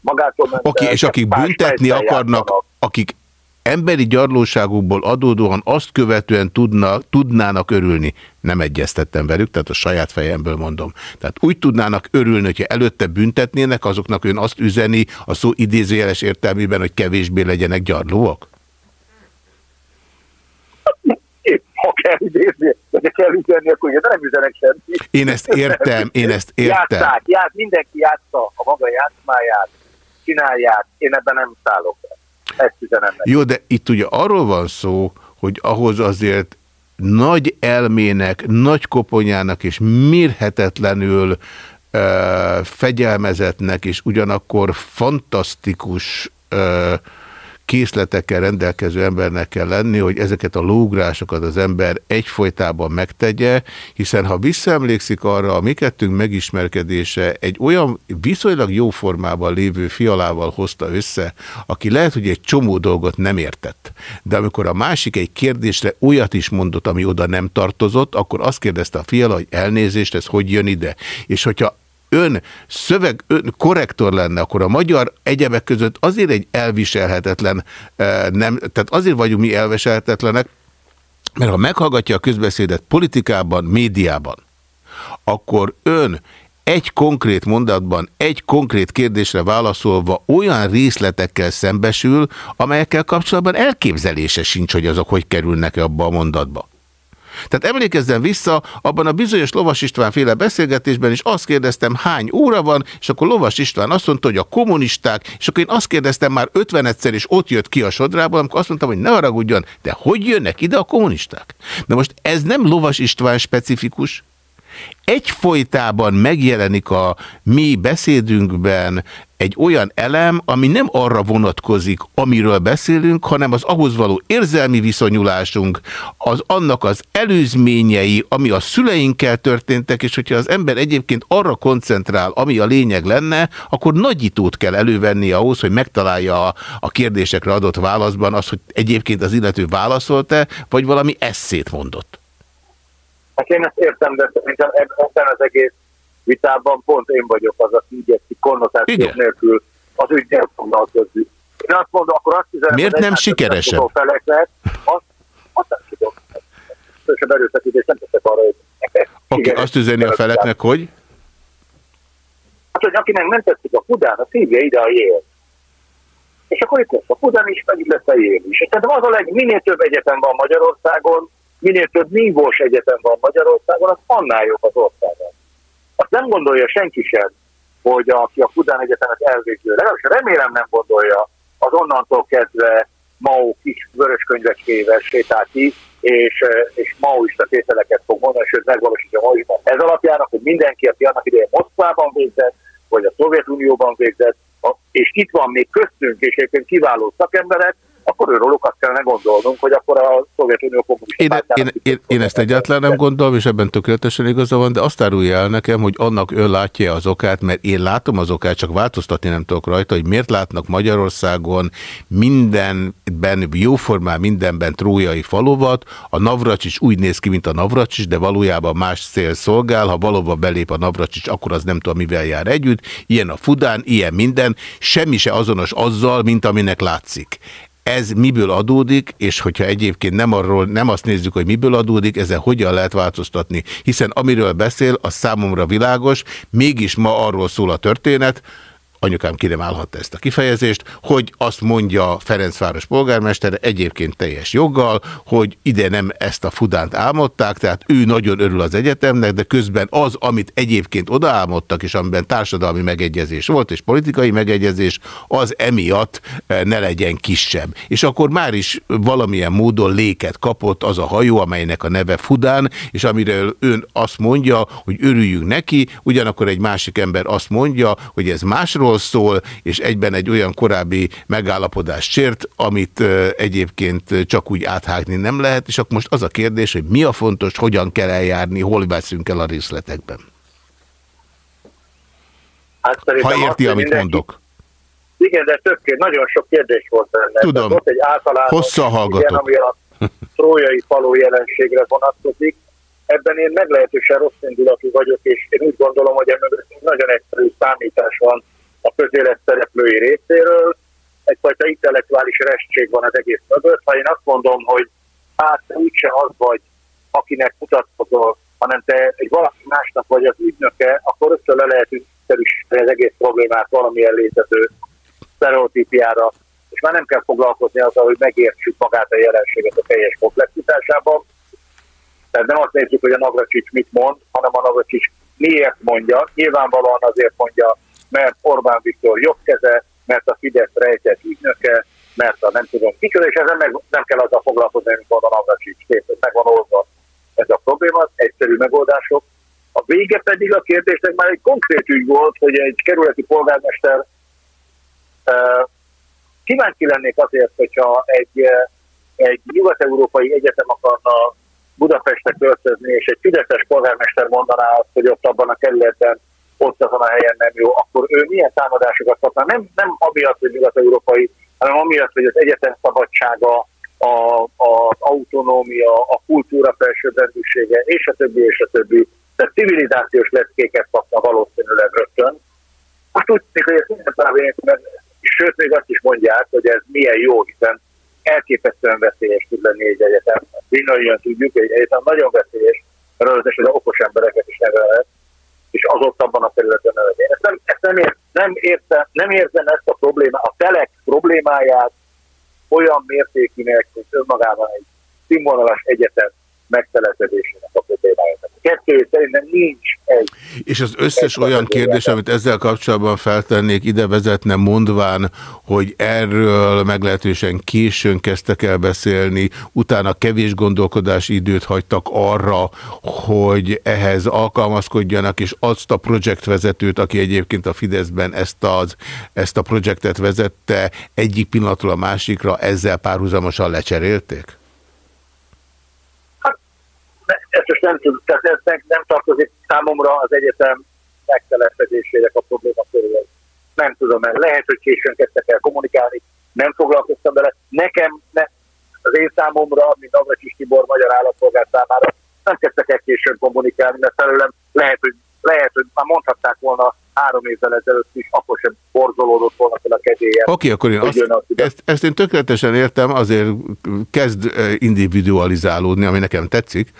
magától Oké, okay, és akik büntetni akarnak, akik emberi gyarlóságukból adódóan azt követően tudna, tudnának örülni. Nem egyeztettem velük, tehát a saját fejemből mondom. Tehát úgy tudnának örülni, hogyha előtte büntetnének, azoknak ön azt üzeni a szó idézőjeles értelmében, hogy kevésbé legyenek gyarlóak? ha kell idézni, de kell üzenni, akkor ugye nem üzenek semmit. Én ezt értem, én ezt értem. Játszák, ját, mindenki játsza a maga játszmáját, csinálják, én ebben nem szállok. Jó, de itt ugye arról van szó, hogy ahhoz azért nagy elmének, nagy koponyának és mérhetetlenül uh, fegyelmezetnek és ugyanakkor fantasztikus uh, készletekkel rendelkező embernek kell lenni, hogy ezeket a lógrásokat az ember egyfolytában megtegye, hiszen ha visszaemlékszik arra, a mi kettőnk megismerkedése egy olyan viszonylag jó formában lévő fialával hozta össze, aki lehet, hogy egy csomó dolgot nem értett. De amikor a másik egy kérdésre olyat is mondott, ami oda nem tartozott, akkor azt kérdezte a fiala, hogy elnézést, ez hogy jön ide? És hogyha ön szöveg ön korrektor lenne, akkor a magyar egyebek között azért egy elviselhetetlen, nem, tehát azért vagyunk mi elviselhetetlenek, mert ha meghallgatja a közbeszédet politikában, médiában, akkor ön egy konkrét mondatban, egy konkrét kérdésre válaszolva olyan részletekkel szembesül, amelyekkel kapcsolatban elképzelése sincs, hogy azok hogy kerülnek -e abba a mondatba. Tehát emlékezzen vissza, abban a bizonyos Lovas István féle beszélgetésben is azt kérdeztem, hány óra van, és akkor Lovas István azt mondta, hogy a kommunisták, és akkor én azt kérdeztem már 50 egyszer, és ott jött ki a sodrából, amikor azt mondtam, hogy ne haragudjon, de hogy jönnek ide a kommunisták? Na most ez nem Lovas István specifikus, egyfolytában megjelenik a mi beszédünkben egy olyan elem, ami nem arra vonatkozik, amiről beszélünk, hanem az ahhoz való érzelmi viszonyulásunk, az annak az előzményei, ami a szüleinkkel történtek, és hogyha az ember egyébként arra koncentrál, ami a lényeg lenne, akkor nagyítót kell elővenni ahhoz, hogy megtalálja a, a kérdésekre adott válaszban az, hogy egyébként az illető válaszolt-e, vagy valami eszét mondott. Hát én ezt értem, de szerintem ebben az egész vitában pont én vagyok az, aki igyekszik konnotációk nélkül az ügynél foglalkozni. Én azt mondom, akkor azt üzenem, Miért nem sikeresebb? Feleknek, azt, azt nem tudom. Különösebb erőfeszítés nem teszek arra, hogy Oké, okay, azt üzeni a feleknek, hogy? Hát, hogy akinek nem tetszik a Fudán, a szívja ide a jél. És akkor itt lesz a Fudán is, meg itt lesz a jél is. És szerintem az a leg, minél több egyetem van Magyarországon, minél több nívós egyetem van Magyarországon, az annál jobb az országon. Azt nem gondolja senki sem, hogy aki a Fudán Egyetemet elvégző, legalábbis remélem nem gondolja, az onnantól kezdve Mao kis vöröskönyvecskével sétál ki, és, és maoista tételeket fog mondani, sőt megvalósítja maoista. Ez alapján, hogy mindenki, aki annak idején Moszkvában végzett, vagy a Szovjetunióban végzett, és itt van még köztünk, és egyébként kiváló szakemberek, akkor őről azt kellene gondolnunk, hogy akkor a Szovjetunió kommunista én, én, én, én ezt egyáltalán nem gondolom, és ebben tökéletesen igaza van, de azt árulja el nekem, hogy annak ön látja az okát, mert én látom az okát, csak változtatni nem tudok rajta, hogy miért látnak Magyarországon mindenben, jóformán mindenben trójai falovat, a Navracsics úgy néz ki, mint a Navracsics, de valójában más cél szolgál, ha valóban belép a Navracsics, akkor az nem tudom, mivel jár együtt, ilyen a Fudán, ilyen minden, semmi se azonos azzal, mint aminek látszik ez miből adódik, és hogyha egyébként nem, arról, nem azt nézzük, hogy miből adódik, ezen hogyan lehet változtatni. Hiszen amiről beszél, az számomra világos, mégis ma arról szól a történet, anyukám ki nem állhatta ezt a kifejezést, hogy azt mondja Ferencváros polgármestere egyébként teljes joggal, hogy ide nem ezt a fudánt álmodták, tehát ő nagyon örül az egyetemnek, de közben az, amit egyébként odaálmodtak, és amiben társadalmi megegyezés volt, és politikai megegyezés, az emiatt eh, ne legyen kisebb. És akkor már is valamilyen módon léket kapott az a hajó, amelynek a neve Fudán, és amiről ön azt mondja, hogy örüljünk neki, ugyanakkor egy másik ember azt mondja, hogy ez másról arról szól, és egyben egy olyan korábbi megállapodás sért, amit egyébként csak úgy áthágni nem lehet, és akkor most az a kérdés, hogy mi a fontos, hogyan kell eljárni, hol veszünk el a részletekben. Hát ha érti, amit mindenki... mondok. Igen, de több kérdés, nagyon sok kérdés volt benne. Tudom, volt egy általános, hossza hallgatok. Igen, ami a trójai faló jelenségre vonatkozik. Ebben én meglehetősen rossz indulatú vagyok, és én úgy gondolom, hogy ebben nagyon egyszerű számítás van a közélet szereplői részéről, egyfajta intellektuális restség van az egész mögött. Ha én azt mondom, hogy hát úgyse az vagy, akinek mutatkozol, hanem te egy valaki másnak vagy az ügynöke, akkor össze le lehet az egész problémát valamilyen létező sztereotípiára, és már nem kell foglalkozni azzal, hogy megértsük magát a jelenséget a teljes komplexitásában. Tehát nem azt nézzük, hogy a Navracsics mit mond, hanem a Navracsics miért mondja. Nyilvánvalóan azért mondja, mert Orbán Viktor jobbkeze, mert a Fidesz rejtett ügynöke, mert a nem tudom kicsoda, és ezzel meg nem kell azzal foglalkozni, mint a Navracsics szép, hogy meg van oldva ez a probléma, egyszerű megoldások. A vége pedig a kérdésnek már egy konkrét ügy volt, hogy egy kerületi polgármester uh, kíváncsi lennék azért, hogyha egy, egy nyugat-európai egyetem akarna Budapestre költözni, és egy fideszes polgármester mondaná azt, hogy ott abban a kerületben ott azon a helyen nem jó, akkor ő milyen támadásokat kapna? Nem, nem amiatt, hogy nyugat-európai, hanem amiatt, hogy az egyetem szabadsága, a, a autonómia, a kultúra felsőbbrendűsége, és a többi, és a többi. Tehát civilizációs leckéket kapna valószínűleg rögtön. Azt úgy tűnik, hogy ez minden mert sőt, még azt is mondják, hogy ez milyen jó, hiszen elképesztően veszélyes tud lenni egy egyetem. Mindannyian tudjuk, hogy egy egyetem nagyon veszélyes, mert az esetben okos embereket is nevelhet, és az ott abban a területen nevezni. Ezt nem, ezt nem, ér, nem, értem, nem érzem ezt a problémát, a telek problémáját olyan mértékűnek, hogy önmagában egy színvonalas egyetem megtelepedésének a problémája. Kettő szerintem nincs egy. És az összes olyan kérdés, amit ezzel kapcsolatban feltennék, ide vezetne mondván, hogy erről meglehetősen későn kezdtek el beszélni, utána kevés gondolkodási időt hagytak arra, hogy ehhez alkalmazkodjanak, és azt a projektvezetőt, aki egyébként a Fideszben ezt, az, ezt a projektet vezette, egyik pillanatról a másikra ezzel párhuzamosan lecserélték? Ezt most nem tudom, tehát ez nem, tartozik számomra az egyetem megtelepedésének a probléma körül. Nem tudom, mert lehet, hogy későn kezdtek el kommunikálni, nem foglalkoztam vele. Nekem, ne, az én számomra, mint Navracsis Tibor magyar állampolgár számára, nem kezdtek el később kommunikálni, mert felőlem lehet, hogy, lehet, hogy már mondhatták volna három évvel ezelőtt is, akkor sem borzolódott volna fel a kedélyen. Oké, okay, akkor én azt, ezt, ezt én tökéletesen értem, azért kezd individualizálódni, ami nekem tetszik.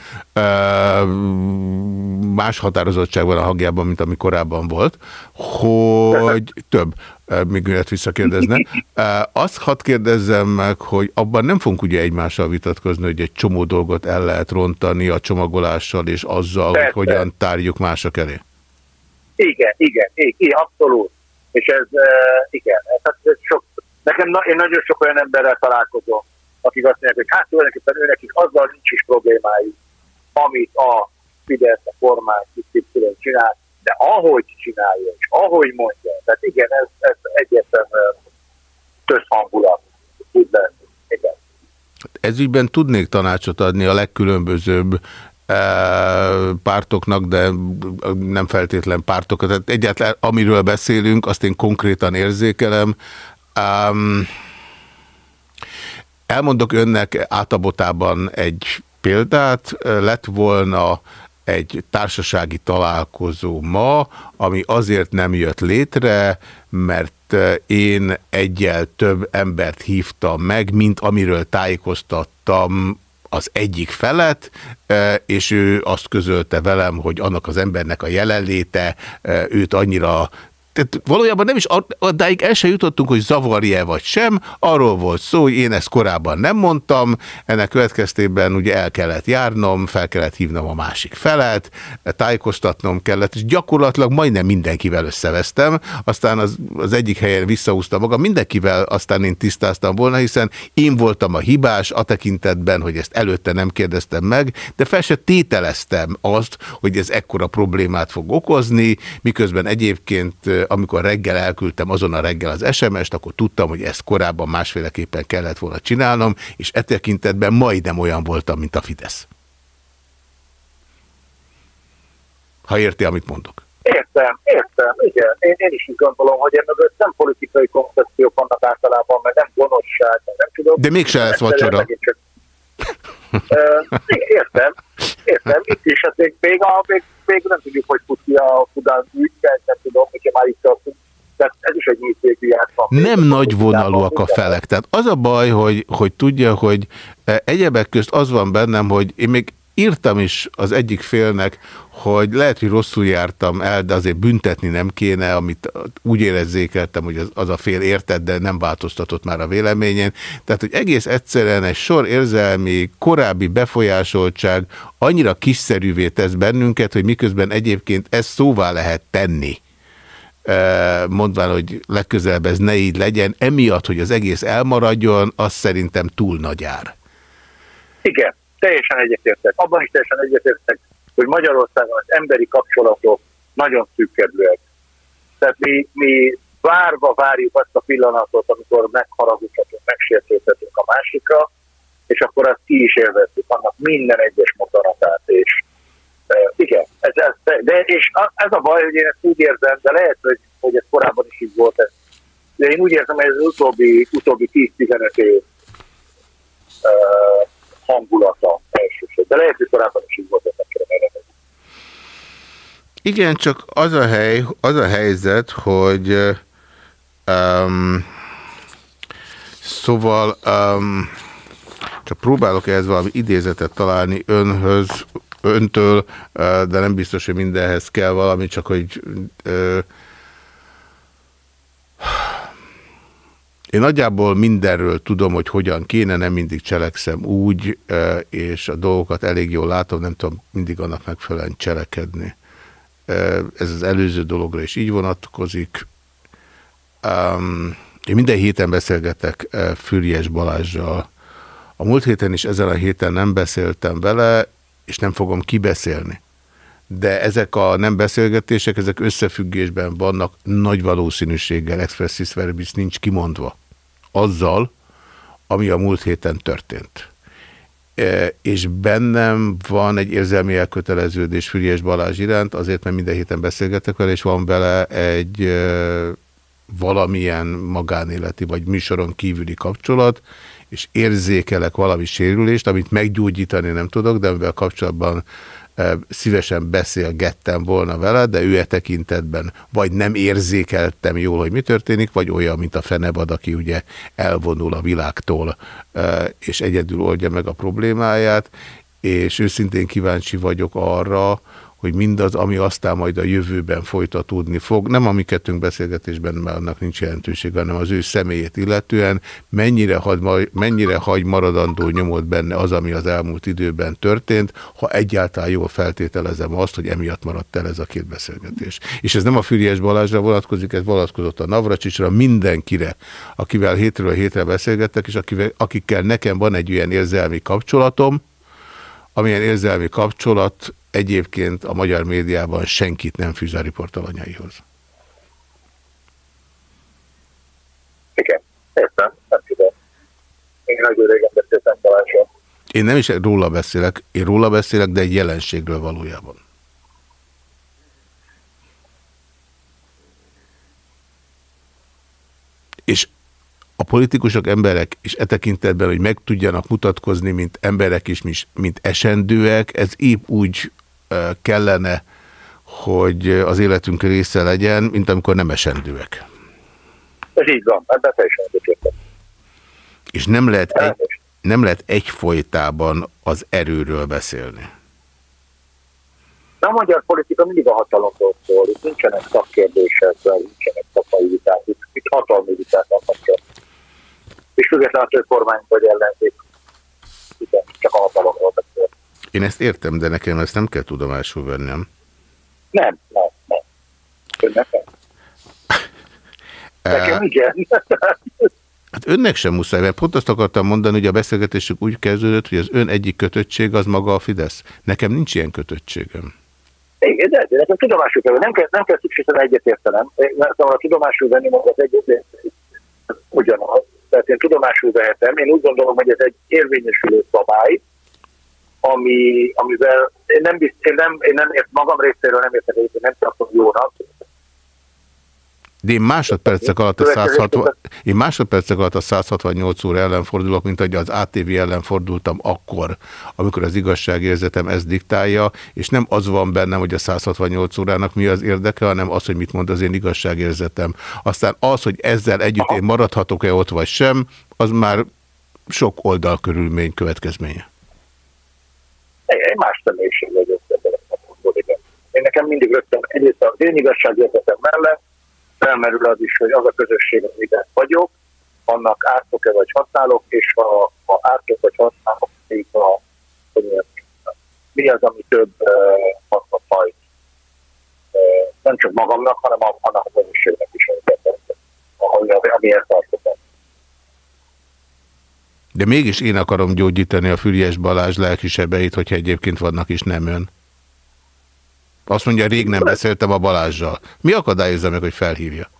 Más határozottság van a hangjában, mint ami korábban volt, hogy több még miért visszakérdezne. Azt hadd kérdezzem meg, hogy abban nem fogunk ugye egymással vitatkozni, hogy egy csomó dolgot el lehet rontani a csomagolással és azzal, Persze. hogy hogyan tárjuk mások elé. Igen, igen, igen, abszolút. És ez, igen, ez, ez sok, nekem, én nagyon sok olyan emberrel találkozom, akik azt mondják, hogy hát tulajdonképpen őnekik azzal nincs is problémájuk, amit a Fidesz, a kormány csinál, de ahogy csinálja, és ahogy mondja, tehát igen, ez, ez egyértelműen közhangulat tud lenni. Igen. Ezügyben tudnék tanácsot adni a legkülönbözőbb pártoknak, de nem feltétlen pártok. Tehát egyáltalán amiről beszélünk, azt én konkrétan érzékelem. Um, elmondok önnek átabotában egy példát. Lett volna egy társasági találkozó ma, ami azért nem jött létre, mert én egyel több embert hívtam meg, mint amiről tájékoztattam az egyik felet, és ő azt közölte velem, hogy annak az embernek a jelenléte őt annyira tehát valójában nem is addáig el se jutottunk, hogy zavarje vagy sem, arról volt szó, hogy én ezt korábban nem mondtam, ennek következtében ugye el kellett járnom, fel kellett hívnom a másik felet, tájékoztatnom kellett, és gyakorlatilag majdnem mindenkivel összevesztem, aztán az, az egyik helyen visszahúztam magam, mindenkivel aztán én tisztáztam volna, hiszen én voltam a hibás a tekintetben, hogy ezt előtte nem kérdeztem meg, de fel se tételeztem azt, hogy ez ekkora problémát fog okozni, miközben egyébként amikor reggel elküldtem azon a reggel az SMS-t, akkor tudtam, hogy ezt korábban másféleképpen kellett volna csinálnom, és e tekintetben majdnem olyan voltam, mint a Fidesz. Ha érti, amit mondok. Értem, értem, igen. Én, én is így gondolom, hogy ennek nem politikai koncepciók vannak általában, mert nem gonoszság, nem tudom. De mégse lesz vacsora. Csak... értem, értem. Itt is, hát még, még, a, még még nem tudjuk, hogy fut ki a Fudán ügy, nem tudom, hogyha már itt tartunk. Tehát ez is egy. Nem nagy vonalúak a felek. Tehát az a baj, hogy, hogy tudja, hogy e, egyebek közt az van bennem, hogy én még írtam is az egyik félnek, hogy lehet, hogy rosszul jártam el, de azért büntetni nem kéne, amit úgy érezzékeltem, hogy az, az a fél érted, de nem változtatott már a véleményén. Tehát, hogy egész egyszerűen egy sor érzelmi, korábbi befolyásoltság annyira kiszerűvé tesz bennünket, hogy miközben egyébként ezt szóvá lehet tenni mondván, hogy legközelebb ez ne így legyen, emiatt, hogy az egész elmaradjon, az szerintem túl nagy ár. Igen, teljesen egyetértek. Abban is teljesen egyetértek, hogy Magyarországon az emberi kapcsolatok nagyon szűkkedőek. Tehát mi, mi várva várjuk azt a pillanatot, amikor megharagudhatunk, megsértődhetünk a másikra, és akkor azt ki is élvezzük, annak minden egyes motoratát, és e, igen, ez, ez, de, és ez a baj, hogy én ezt úgy érzem, de lehet, hogy, hogy ez korábban is így volt, ez, de én úgy érzem, hogy ez az utóbbi, utóbbi 10-15 év e, hangulata elsősorban. De lehet, hogy korábban is így volt, nem tudom Igen, csak az a, hely, az a helyzet, hogy um, szóval um, csak próbálok ehhez valami idézetet találni önhöz, öntől, de nem biztos, hogy mindenhez kell valami, csak hogy uh, én nagyjából mindenről tudom, hogy hogyan kéne, nem mindig cselekszem úgy, és a dolgokat elég jól látom, nem tudom mindig annak megfelelően cselekedni. Ez az előző dologra is így vonatkozik. Én minden héten beszélgetek Füriyes Balázsjal. A múlt héten is ezen a héten nem beszéltem vele, és nem fogom kibeszélni. De ezek a nem beszélgetések, ezek összefüggésben vannak nagy valószínűséggel, expressis verbis nincs kimondva azzal, ami a múlt héten történt. E, és bennem van egy érzelmi elköteleződés Füriás Balázs iránt, azért, mert minden héten beszélgetek vele, és van bele egy e, valamilyen magánéleti vagy műsoron kívüli kapcsolat, és érzékelek valami sérülést, amit meggyógyítani nem tudok, de amivel kapcsolatban szívesen beszélgettem volna vele, de ő e tekintetben vagy nem érzékeltem jól, hogy mi történik, vagy olyan, mint a fenebad, aki ugye elvonul a világtól, és egyedül oldja meg a problémáját, és őszintén kíváncsi vagyok arra, hogy mindaz, ami aztán majd a jövőben folytatódni fog, nem a mi kettőnk beszélgetésben, mert annak nincs jelentőség, hanem az ő személyét illetően, mennyire hagy, mennyire hagy maradandó nyomot benne az, ami az elmúlt időben történt, ha egyáltalán jól feltételezem azt, hogy emiatt maradt el ez a két beszélgetés. És ez nem a Füriás Balázsra vonatkozik, ez vonatkozott a Navracsicsra, mindenkire, akivel hétről hétre beszélgettek, és akivel, akikkel nekem van egy olyan érzelmi kapcsolatom, amilyen érzelmi kapcsolat egyébként a magyar médiában senkit nem fűz a riportalanyaihoz. Igen, értem, nem tudom. Én nagyon régen beszéltem Balázsra. Én nem is róla beszélek, én róla beszélek, de egy jelenségről valójában. És a politikusok emberek, és e tekintetben, hogy meg tudjanak mutatkozni, mint emberek is, mint esendőek, ez épp úgy kellene, hogy az életünk része legyen, mint amikor nem esendőek. Ez így van, ebben teljesen És nem lehet, egy, nem lehet egyfolytában az erőről beszélni. De a magyar politika mindig a hatalomról szól, itt nincsenek szakkérdések, nincsenek szakmai viták, itt, itt hatalmi viták vannak. És függetlenül, hogy kormány vagy ellenzék, igen, csak a hatalomról beszél. Én ezt értem, de nekem ezt nem kell tudomásul vennem. Nem, nem, nem. Önnek nem. Nekem igen. Hát önnek sem muszáj, mert pont azt akartam mondani, hogy a beszélgetésük úgy kezdődött, hogy az ön egyik kötöttség az maga a Fidesz. Nekem nincs ilyen kötöttségem. Igen, de, de nekem tudomásul kell, nem kell, nem kell szükségesen egyetértenem. Szóval a tudomásul venni maga az egyetért ugyanaz. Tehát én tudomásul vehetem. Én úgy gondolom, hogy ez egy érvényesülő szabály, ami, amivel én nem, bizt, én nem, én nem ért, magam részéről nem értek egyébként, nem tartom jónak. De én másodpercek alatt a 160, én másodpercek alatt a 168 óra ellen fordulok, mint hogy az ATV ellen fordultam akkor, amikor az igazságérzetem ezt diktálja, és nem az van bennem, hogy a 168 órának mi az érdeke, hanem az, hogy mit mond az én igazságérzetem. Aztán az, hogy ezzel együtt én maradhatok-e ott vagy sem, az már sok oldalkörülmény következménye egy más személyiség vagyok ebben a szempontból, Én nekem mindig rögtön egyrészt az én igazságérzetem mellett felmerül az is, hogy az a közösség, amiben vagyok, annak ártok-e vagy használok, és ha, ha ártok vagy használok, még a, hogy mi az, ami több uh, hasznot hajt. Uh, nem csak magamnak, hanem annak a közösségnek is, ami, amiért tartok. De mégis én akarom gyógyítani a Füriás Balázs lelkisebeit, hogyha egyébként vannak is nem ön. Azt mondja, rég nem beszéltem a Balázsjal. Mi akadályozza meg, hogy felhívja?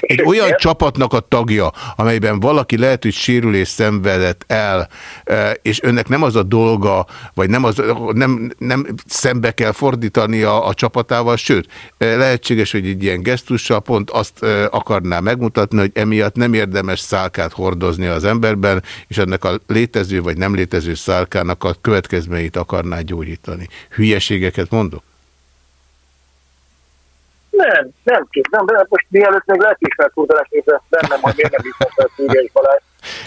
Egy olyan csapatnak a tagja, amelyben valaki lehet, hogy sérülés szenvedett el, e, és önnek nem az a dolga, vagy nem, az, nem, nem szembe kell fordítani a, a csapatával, sőt, e, lehetséges, hogy egy ilyen gesztussal pont azt e, akarná megmutatni, hogy emiatt nem érdemes szálkát hordozni az emberben, és ennek a létező vagy nem létező szálkának a következményeit akarná gyógyítani. Hülyeségeket mondok? Nem, nem tudom. Nem, most mielőtt még lelkiismert furdalás nézve bennem, hogy miért nem hiszem fel Szűrjei Balázs.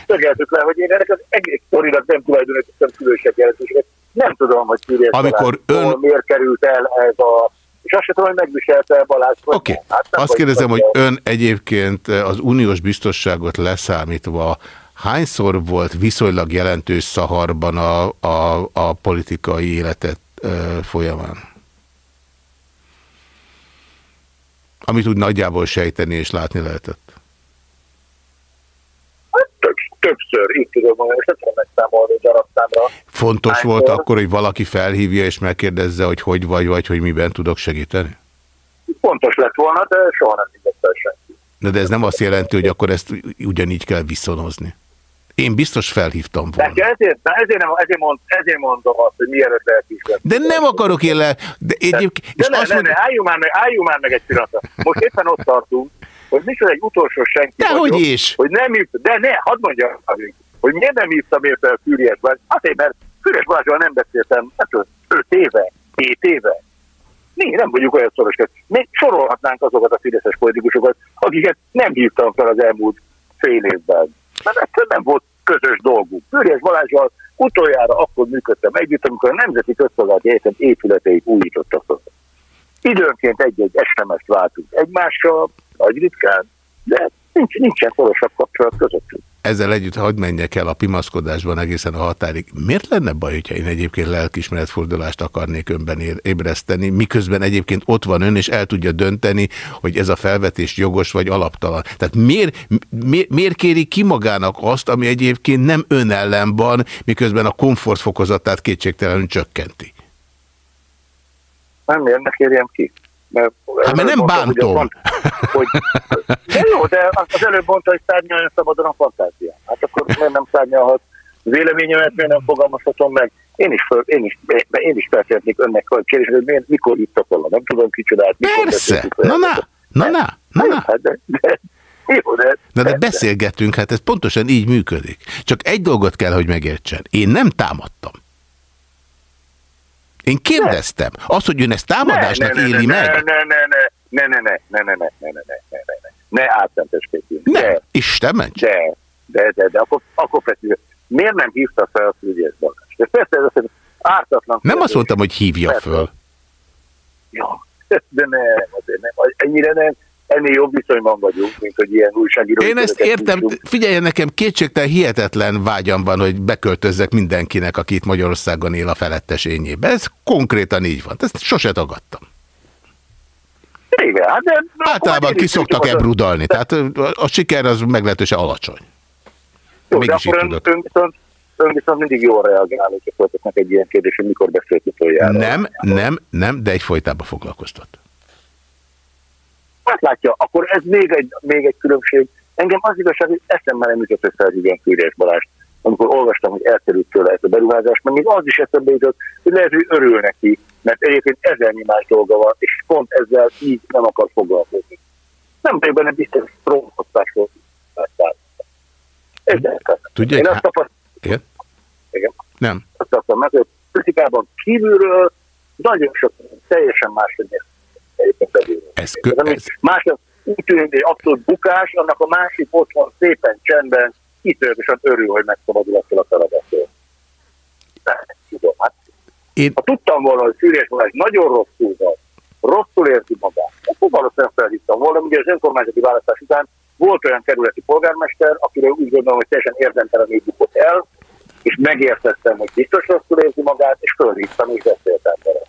Szögeltük le, hogy én ennek az egész sztorinak nem tulajdonítottam különösebb jelentőséget. Nem tudom, hogy Szűrjei Amikor ön... miért került el ez a és azt sem tudom, hogy megviselte Balázs. Oké, okay. hát azt kérdezem, hogy ön egyébként az uniós biztosságot leszámítva hányszor volt viszonylag jelentős szaharban a, a, a politikai életet e, folyamán? Amit úgy nagyjából sejteni és látni lehetett. Hát több, többször, így tudom mondani, és nem tudom megszámolni darabszámra. Fontos Hányszor? volt akkor, hogy valaki felhívja és megkérdezze, hogy hogy vagy, vagy hogy miben tudok segíteni? Fontos lett volna, de soha nem hívott fel senki. De, de ez nem azt jelenti, hogy akkor ezt ugyanígy kell viszonozni. Én biztos felhívtam volna. De ezért, de ezért, nem, ezért, mond, ezért mondom azt, hogy mielőtt lehet is. De nem akarok én le... De, egyébként, de, de ne, ne, ne, álljunk már, meg, álljunk már meg egy pillanatra. Most éppen ott tartunk, hogy micsoda egy utolsó senki de vagyok, hogy is. Hogy nem írt, de ne, hadd mondjam, hogy miért nem én fel Fűrjes Balázs? Azért, mert Fűrjes Balázsról nem beszéltem, hát 5 éve, 7 éve. Mi nem vagyunk olyan szoros. Még sorolhatnánk azokat a fideszes politikusokat, akiket nem hívtam fel az elmúlt fél évben. Mert ez nem volt közös dolguk. Fűrjes Balázsral utoljára akkor működtem együtt, amikor a Nemzeti Közszolgálati Egyetem épületeit újítottak. Időnként egy-egy SMS-t váltunk egymással, nagy ritkán, de nincs, nincsen szorosabb kapcsolat közöttünk. Ezzel együtt hagyd menjek el a pimaszkodásban egészen a határig. Miért lenne baj, hogyha én egyébként lelkismeretfordulást akarnék önben ébreszteni, miközben egyébként ott van ön, és el tudja dönteni, hogy ez a felvetés jogos vagy alaptalan. Tehát miért, miért, miért kéri ki magának azt, ami egyébként nem ön ellen van, miközben a komfortfokozatát kétségtelenül csökkenti? Nem, miért ne kérjem ki? Mert hát mert nem bántom. Hogy, hogy, de jó, de az előbb mondta, hogy szárnyaljon szabadon a fantázia. Hát akkor miért nem szárnyalhat véleményemet, miért nem fogalmazhatom meg. Én is, föl, én is, én is felszeretnék önnek a kérdés, hogy miért, mikor itt volna. Nem tudom kicsodát. Persze. Na, na, na, na, na, na. Hát de, de, jó, de, Na de beszélgetünk, hát ez pontosan így működik. Csak egy dolgot kell, hogy megértsen. Én nem támadtam. Én kérdeztem. Ne. Az, hogy ön ezt támadásnak ne, ne, éli ne, meg. Ne, ne, ne, ne, ne, ne, ne, ne, ne, ne, ne, ne, ne, ne, ne, ne átmenteskedjünk. Ne, Isten ments. De, de, de, de, akkor, akkor feszül. Miért nem hívta fel a Fügyes Balázs? De persze, ez ártatlan. Nem azt mondtam, hogy hívja persze. föl. Ja, de nem, azért nem, ennyire nem ennél jobb viszonyban vagyunk, mint hogy ilyen újságíró. Én ezt értem, tudjuk. figyelj, nekem kétségtelen hihetetlen vágyam van, hogy beköltözzek mindenkinek, aki itt Magyarországon él a felettes ényébe. Ez konkrétan így van. Ezt sose tagadtam. Igen, hát de... Általában ki szoktak ebrudalni, tehát a, a siker az meglehetősen alacsony. Jó, de akkor ön, ön, viszont, ön viszont mindig jól reagál, hogyha folytatnak egy ilyen kérdés, hogy mikor beszélt utoljára. Nem, nem, nem, de egy folytában foglalkoztat. Hát látja, akkor ez még egy, még egy különbség. Engem az igazság, hogy eszembe nem jutott össze az igen Fűrjes Balázs, amikor olvastam, hogy elkerült tőle ezt a beruházást, mert még az is eszembe jutott, hogy lehet, hogy örül neki, mert egyébként ezernyi más dolga van, és pont ezzel így nem akar foglalkozni. Nem vagyok benne biztos, trónhoztás volt. Tudja, Én azt tapasztaltam. Igen. Nem. Azt tapasztaltam meg, hogy kritikában kívülről nagyon sok teljesen máshogy néz ez, kö, ez... Más, úgy tűnik, hogy abszolút bukás, annak a másik otthon szépen csendben kitörősen örül, hogy megszabadul ettől a feladatról. Tudom, hát. Én... Ha tudtam volna, hogy Fűrjes Balázs nagyon rosszul van, rosszul érzi magát, akkor valószínűleg felhívtam volna, ugye az önkormányzati választás után volt olyan kerületi polgármester, akiről úgy gondolom, hogy teljesen érdemtelenül bukott el, és megértettem, hogy biztos rosszul érzi magát, és fölhívtam, és beszéltem vele.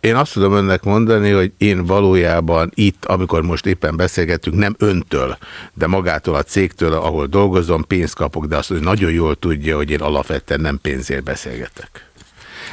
Én azt tudom önnek mondani, hogy én valójában itt, amikor most éppen beszélgetünk, nem öntől, de magától a cégtől, ahol dolgozom, pénzt kapok, de azt hogy nagyon jól tudja, hogy én alapvetően nem pénzért beszélgetek.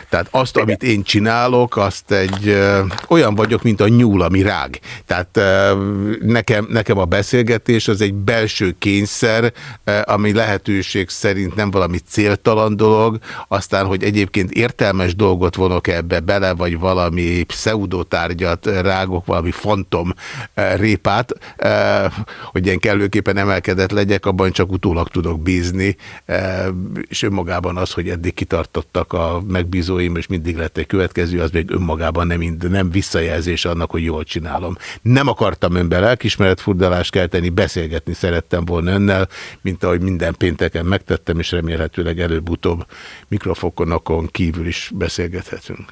Tehát azt, amit én csinálok, azt egy ö, olyan vagyok, mint a nyúl, ami rág. Tehát ö, nekem, nekem a beszélgetés az egy belső kényszer, ö, ami lehetőség szerint nem valami céltalan dolog, aztán, hogy egyébként értelmes dolgot vonok ebbe bele, vagy valami pseudotárgyat rágok, valami fantom ö, répát, ö, hogy ilyen kellőképpen emelkedett legyek, abban csak utólag tudok bízni, ö, és önmagában az, hogy eddig kitartottak a megbízó dolgaim, és mindig lett egy következő, az még önmagában nem, nem visszajelzés annak, hogy jól csinálom. Nem akartam önben lelkismeretfurdalást kelteni, beszélgetni szerettem volna önnel, mint ahogy minden pénteken megtettem, és remélhetőleg előbb-utóbb mikrofonokon kívül is beszélgethetünk.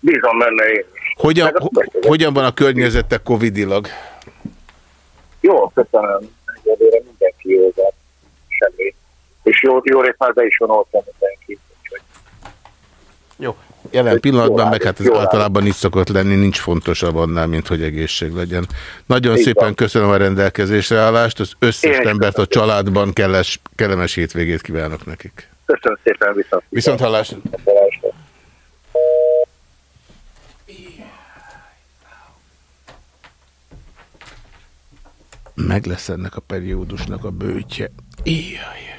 Bízom benne én. Hogyan, ho hogyan van a környezetek covidilag? Jó, köszönöm. Egyelőre mindenki jó, semmi. És jó, jó rész már be is van oltam mindenki. Jó. Jelen pillanatban, meg hát ez általában is szokott lenni, nincs fontosabb annál, mint hogy egészség legyen. Nagyon Így szépen van. köszönöm a rendelkezésre állást, az összes Én embert a családban kellemes, kellemes hétvégét kívánok nekik. Köszönöm szépen, viszont. Viszont hallás. Meg lesz ennek a periódusnak a bőtje. Ijaj.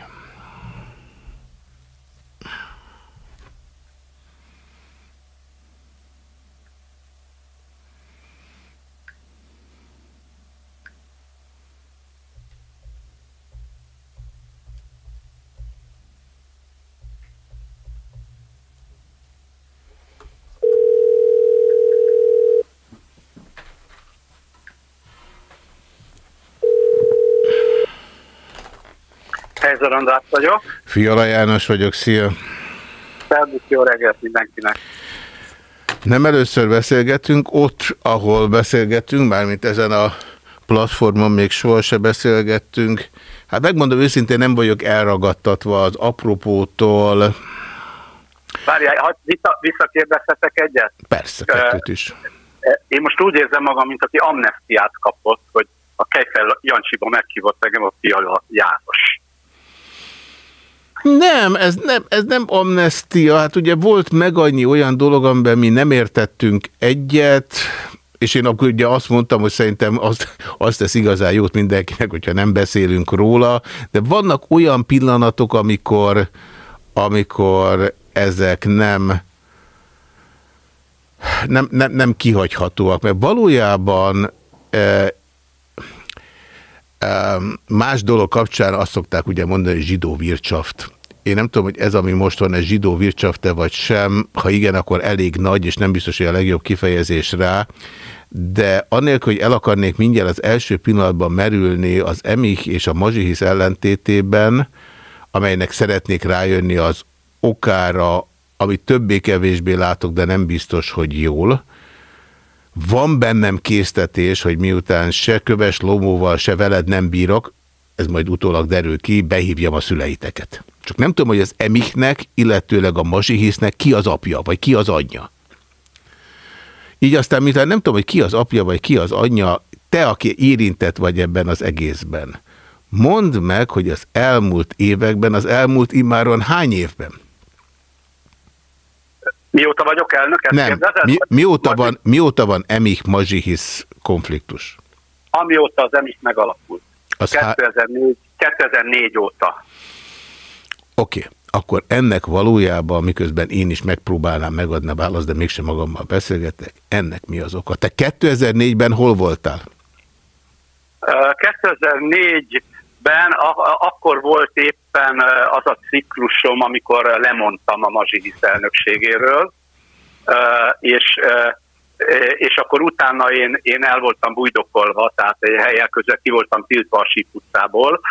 Helyzer András vagyok. Fiala János vagyok, szia! Szervusz, jó reggelt mindenkinek! Nem először beszélgetünk, ott, ahol beszélgetünk, mármint ezen a platformon még sohasem beszélgettünk. Hát megmondom őszintén, nem vagyok elragadtatva az apropótól. Várjál, vissza, visszakérdezhetek egyet? Persze, kettőt is. Én most úgy érzem magam, mint aki amnestiát kapott, hogy a Kejfel Jancsiba meghívott engem a Fiala János. Nem, ez nem, ez nem amnestia. Hát ugye volt meg annyi olyan dolog, amiben mi nem értettünk egyet, és én akkor ugye azt mondtam, hogy szerintem azt, azt tesz igazán jót mindenkinek, hogyha nem beszélünk róla, de vannak olyan pillanatok, amikor, amikor ezek nem, nem, nem, nem kihagyhatóak, mert valójában e, e, más dolog kapcsán azt szokták ugye mondani, hogy zsidó vircsaft. Én nem tudom, hogy ez, ami most van, ez zsidó vircsafte vagy sem. Ha igen, akkor elég nagy, és nem biztos, hogy a legjobb kifejezés rá. De annélkül, hogy el akarnék mindjárt az első pillanatban merülni az Emich és a Mazsihisz ellentétében, amelynek szeretnék rájönni az okára, amit többé-kevésbé látok, de nem biztos, hogy jól. Van bennem késztetés, hogy miután se köves lomóval, se veled nem bírok, ez majd utólag derül ki, behívjam a szüleiteket. Csak nem tudom, hogy az Emichnek, illetőleg a Mazsihisznek ki az apja, vagy ki az anyja. Így aztán, miután nem tudom, hogy ki az apja, vagy ki az anyja, te, aki érintett vagy ebben az egészben, mondd meg, hogy az elmúlt években, az elmúlt immáron hány évben? Mióta vagyok elnök? Nem. Mi, mióta, van, mióta van Emich Mazsihisz konfliktus? Amióta az Emich megalakult. Az 2004, 2004 óta. Oké, okay. akkor ennek valójában, miközben én is megpróbálnám megadni a választ, de mégsem magammal beszélgetek, ennek mi az oka? Te 2004-ben hol voltál? 2004-ben akkor volt éppen az a ciklusom, amikor lemondtam a Mazsihisz elnökségéről, és és akkor utána én, én el voltam bujdokolva, tehát egy helyek között ki voltam tiltva a Síp utcából,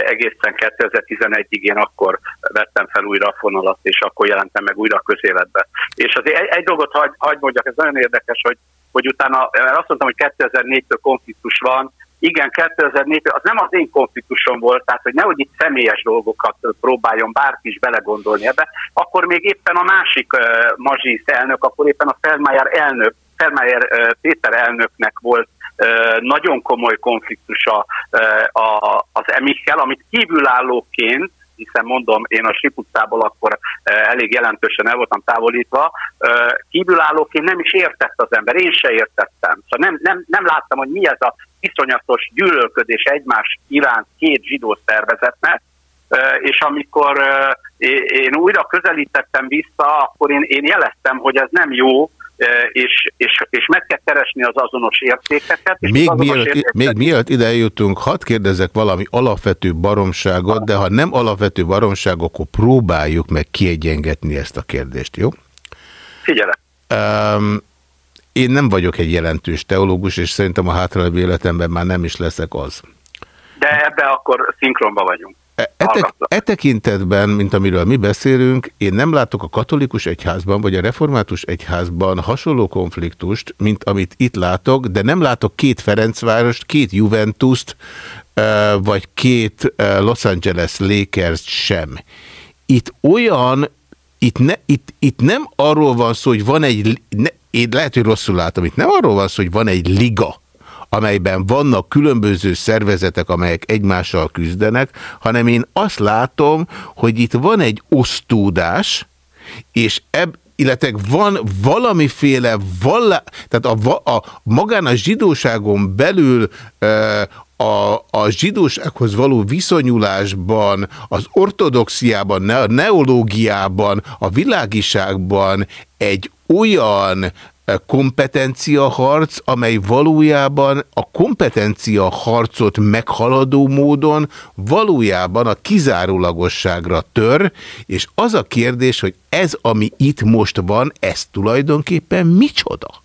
egészen 2011-ig én akkor vettem fel újra a fonalat, és akkor jelentem meg újra a közéletbe. És azért egy, egy dolgot hagy, hagy mondjak, ez nagyon érdekes, hogy, hogy utána, azt mondtam, hogy 2004-től konfliktus van, igen, 2004 az nem az én konfliktusom volt, tehát hogy nehogy itt személyes dolgokat próbáljon bárki is belegondolni ebbe, akkor még éppen a másik uh, mazsisz elnök, akkor éppen a Felmájer elnök, Felmájer uh, Péter elnöknek volt nagyon komoly konfliktusa az emikkel, amit kívülállóként hiszen mondom, én a Sip utcából akkor elég jelentősen el voltam távolítva, kívülállóként nem is értett az ember, én se értettem. Szóval nem, nem, nem láttam, hogy mi ez a iszonyatos gyűlölködés egymás iránt két zsidó szervezetnek, és amikor én újra közelítettem vissza, akkor én, én jeleztem, hogy ez nem jó, és, és, és meg kell keresni az azonos értékeket. És még, azonos mielőtt, értékeket... még mielőtt ide jutunk, hadd kérdezek valami alapvető baromságot, de ha nem alapvető baromság, akkor próbáljuk meg kiegyengetni ezt a kérdést, jó? Figyelem. Um, én nem vagyok egy jelentős teológus, és szerintem a hátralévő életemben már nem is leszek az. De ebbe akkor szinkronba vagyunk. E, e, e tekintetben, mint amiről mi beszélünk, én nem látok a katolikus egyházban, vagy a református egyházban hasonló konfliktust, mint amit itt látok, de nem látok két Ferencvárost, két Juventust, e, vagy két e, Los Angeles Lakers sem. Itt olyan, itt, ne, itt, itt nem arról van szó, hogy van egy, ne, én lehet, hogy rosszul látom, itt nem arról van szó, hogy van egy liga, amelyben vannak különböző szervezetek, amelyek egymással küzdenek, hanem én azt látom, hogy itt van egy osztódás, és ebb, illetve van valamiféle vallá, tehát a, a, magán a zsidóságon belül e, a, a zsidósághoz való viszonyulásban, az ortodoxiában, a neológiában, a világiságban egy olyan kompetenciaharc, amely valójában a kompetencia harcot meghaladó módon valójában a kizárólagosságra tör, és az a kérdés, hogy ez, ami itt most van, ez tulajdonképpen micsoda?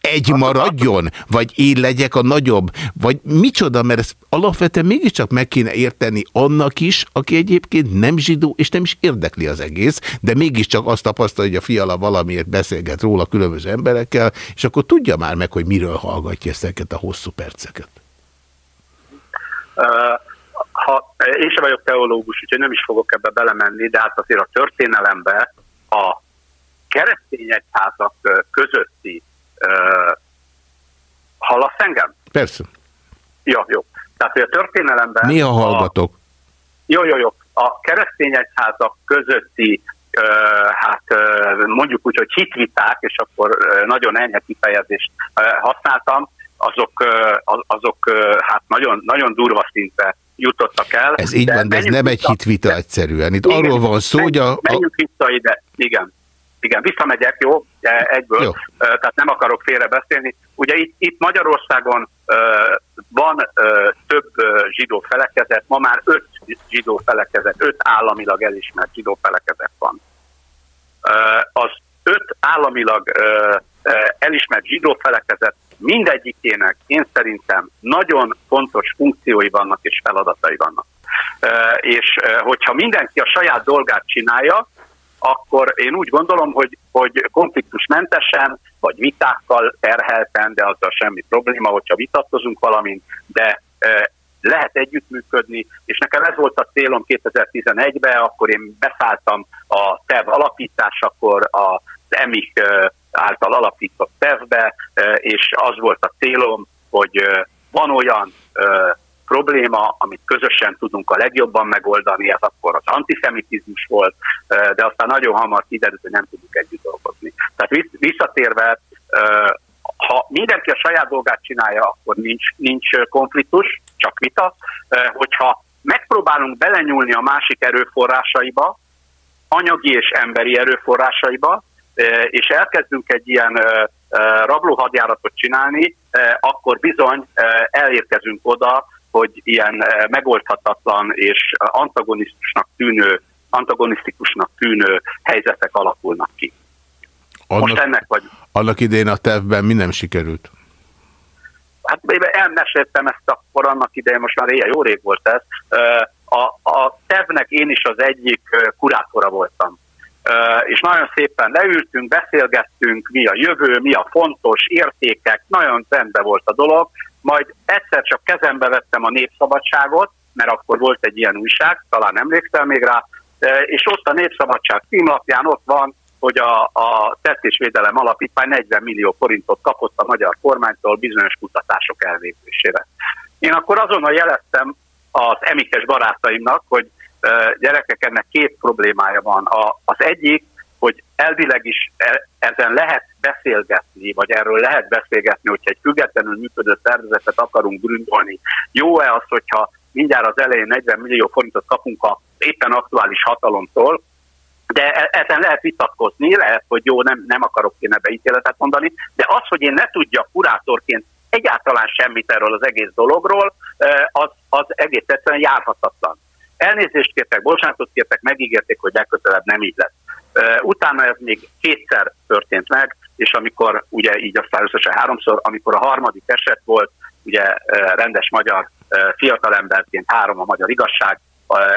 Egy maradjon? Vagy én legyek a nagyobb? Vagy micsoda? Mert ezt alapvetően mégiscsak meg kéne érteni annak is, aki egyébként nem zsidó, és nem is érdekli az egész, de mégiscsak azt tapasztalja, hogy a fiala valamiért beszélget róla különböző emberekkel, és akkor tudja már meg, hogy miről hallgatja ezeket a hosszú perceket. ha, én sem vagyok teológus, úgyhogy nem is fogok ebbe belemenni, de hát azért a történelembe a keresztény egyházak közötti hallasz engem? Persze. Jó, jó. Tehát, hogy a történelemben... Néha hallgatok. A, jó, jó, jó. A keresztény egyházak közötti hát mondjuk úgy, hogy hitviták, és akkor nagyon enyhe kifejezést használtam, azok, azok hát nagyon, nagyon durva szintre jutottak el. Ez így van, de ez nem egy hitvita egyszerűen. Itt igen, arról van szó, hogy a... Menjünk vissza ide, igen. Igen, visszamegyek, jó, egyből, jó. tehát nem akarok félre beszélni. Ugye itt, itt Magyarországon van több zsidó felekezet, ma már öt zsidó felekezet, öt államilag elismert zsidó felekezet van. Az öt államilag elismert zsidó felekezet mindegyikének én szerintem nagyon fontos funkciói vannak és feladatai vannak. És hogyha mindenki a saját dolgát csinálja, akkor én úgy gondolom, hogy, hogy konfliktusmentesen, vagy vitákkal terhelten, de azzal semmi probléma, hogyha vitatkozunk valamint, de e, lehet együttműködni, és nekem ez volt a célom 2011-ben, akkor én beszálltam a TEV alapításakor, az EMIK által alapított TEV-be, és az volt a célom, hogy van olyan probléma, amit közösen tudunk a legjobban megoldani, ez akkor az antiszemitizmus volt, de aztán nagyon hamar kiderült, hogy nem tudunk együtt dolgozni. Tehát visszatérve, ha mindenki a saját dolgát csinálja, akkor nincs, nincs konfliktus, csak vita. Hogyha megpróbálunk belenyúlni a másik erőforrásaiba, anyagi és emberi erőforrásaiba, és elkezdünk egy ilyen rablóhadjáratot csinálni, akkor bizony elérkezünk oda, hogy ilyen eh, megoldhatatlan és antagonisztusnak tűnő, antagonisztikusnak tűnő helyzetek alakulnak ki. Annak, Most ennek vagy. Annak idején a tervben mi nem sikerült? Hát elmeséltem ezt akkor annak idején, most már ilyen jó rég volt ez. Eh, a, a tervnek én is az egyik eh, kurátora voltam. És nagyon szépen leültünk, beszélgettünk, mi a jövő, mi a fontos, értékek, nagyon rendben volt a dolog, majd egyszer csak kezembe vettem a Népszabadságot, mert akkor volt egy ilyen újság, talán emlékszel még rá, e, és ott a Népszabadság címlapján ott van, hogy a, a testésvédelem alapítvány 40 millió forintot kapott a magyar kormánytól bizonyos kutatások elvégzésére. Én akkor azonnal jeleztem az emikes barátaimnak, hogy e, gyerekek, ennek két problémája van. A, az egyik, hogy elvileg is e, ezen lehet beszélgetni, vagy erről lehet beszélgetni, hogyha egy függetlenül működő szervezetet akarunk gründolni. Jó-e az, hogyha mindjárt az elején 40 millió forintot kapunk a éppen aktuális hatalomtól, de e, ezen lehet vitatkozni, lehet, hogy jó, nem, nem akarok én ebbe ítéletet mondani, de az, hogy én ne tudja kurátorként egyáltalán semmit erről az egész dologról, e, az, az egész egyszerűen járhatatlan. Elnézést kértek, bocsánatot kértek, megígérték, hogy legközelebb nem így lesz. Utána ez még kétszer történt meg, és amikor ugye így aztán összesen háromszor, amikor a harmadik eset volt, ugye rendes magyar fiatalemberként három a magyar igazság,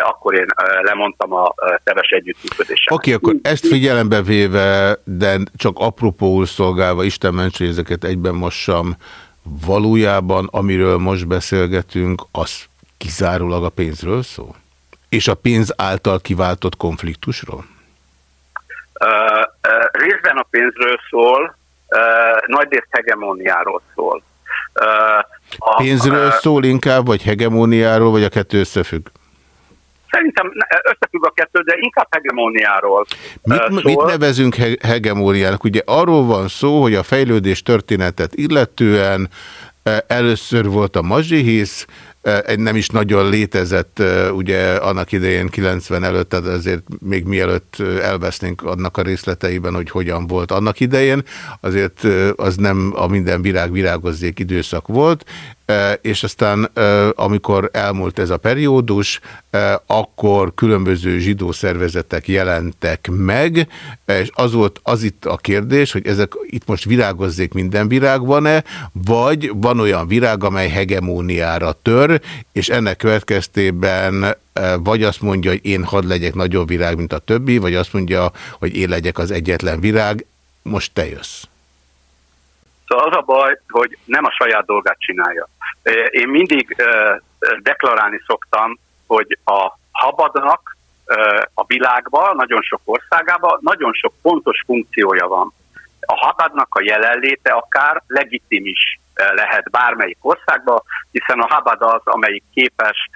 akkor én lemondtam a teves együttműködéssel. Oké, okay, akkor ezt figyelembe véve, de csak apropóul szolgálva, Isten mentse, ezeket egyben mossam, valójában, amiről most beszélgetünk, az kizárólag a pénzről szól? És a pénz által kiváltott konfliktusról? Részben a pénzről szól, nagyrészt hegemóniáról szól. A, pénzről szól inkább, vagy hegemóniáról, vagy a kettő összefügg? Szerintem összefügg a kettő, de inkább hegemóniáról mit, szól. Mit nevezünk he hegemóniának? Ugye arról van szó, hogy a fejlődés történetet illetően először volt a mazsihisz, egy nem is nagyon létezett ugye annak idején 90 előtt, tehát azért még mielőtt elvesznénk annak a részleteiben, hogy hogyan volt annak idején, azért az nem a minden virág virágozzék időszak volt. És aztán amikor elmúlt ez a periódus, akkor különböző zsidó szervezetek jelentek meg, és az volt az itt a kérdés, hogy ezek itt most virágozzék minden virágban-e, vagy van olyan virág, amely hegemóniára tör, és ennek következtében vagy azt mondja, hogy én hadd legyek nagyobb virág, mint a többi, vagy azt mondja, hogy én legyek az egyetlen virág, most te jössz. Szóval az a baj, hogy nem a saját dolgát csinálja. Én mindig deklarálni szoktam, hogy a habadnak a világban, nagyon sok országában nagyon sok fontos funkciója van. A habadnak a jelenléte akár legitim is lehet bármelyik országban, hiszen a Habad az, amelyik képes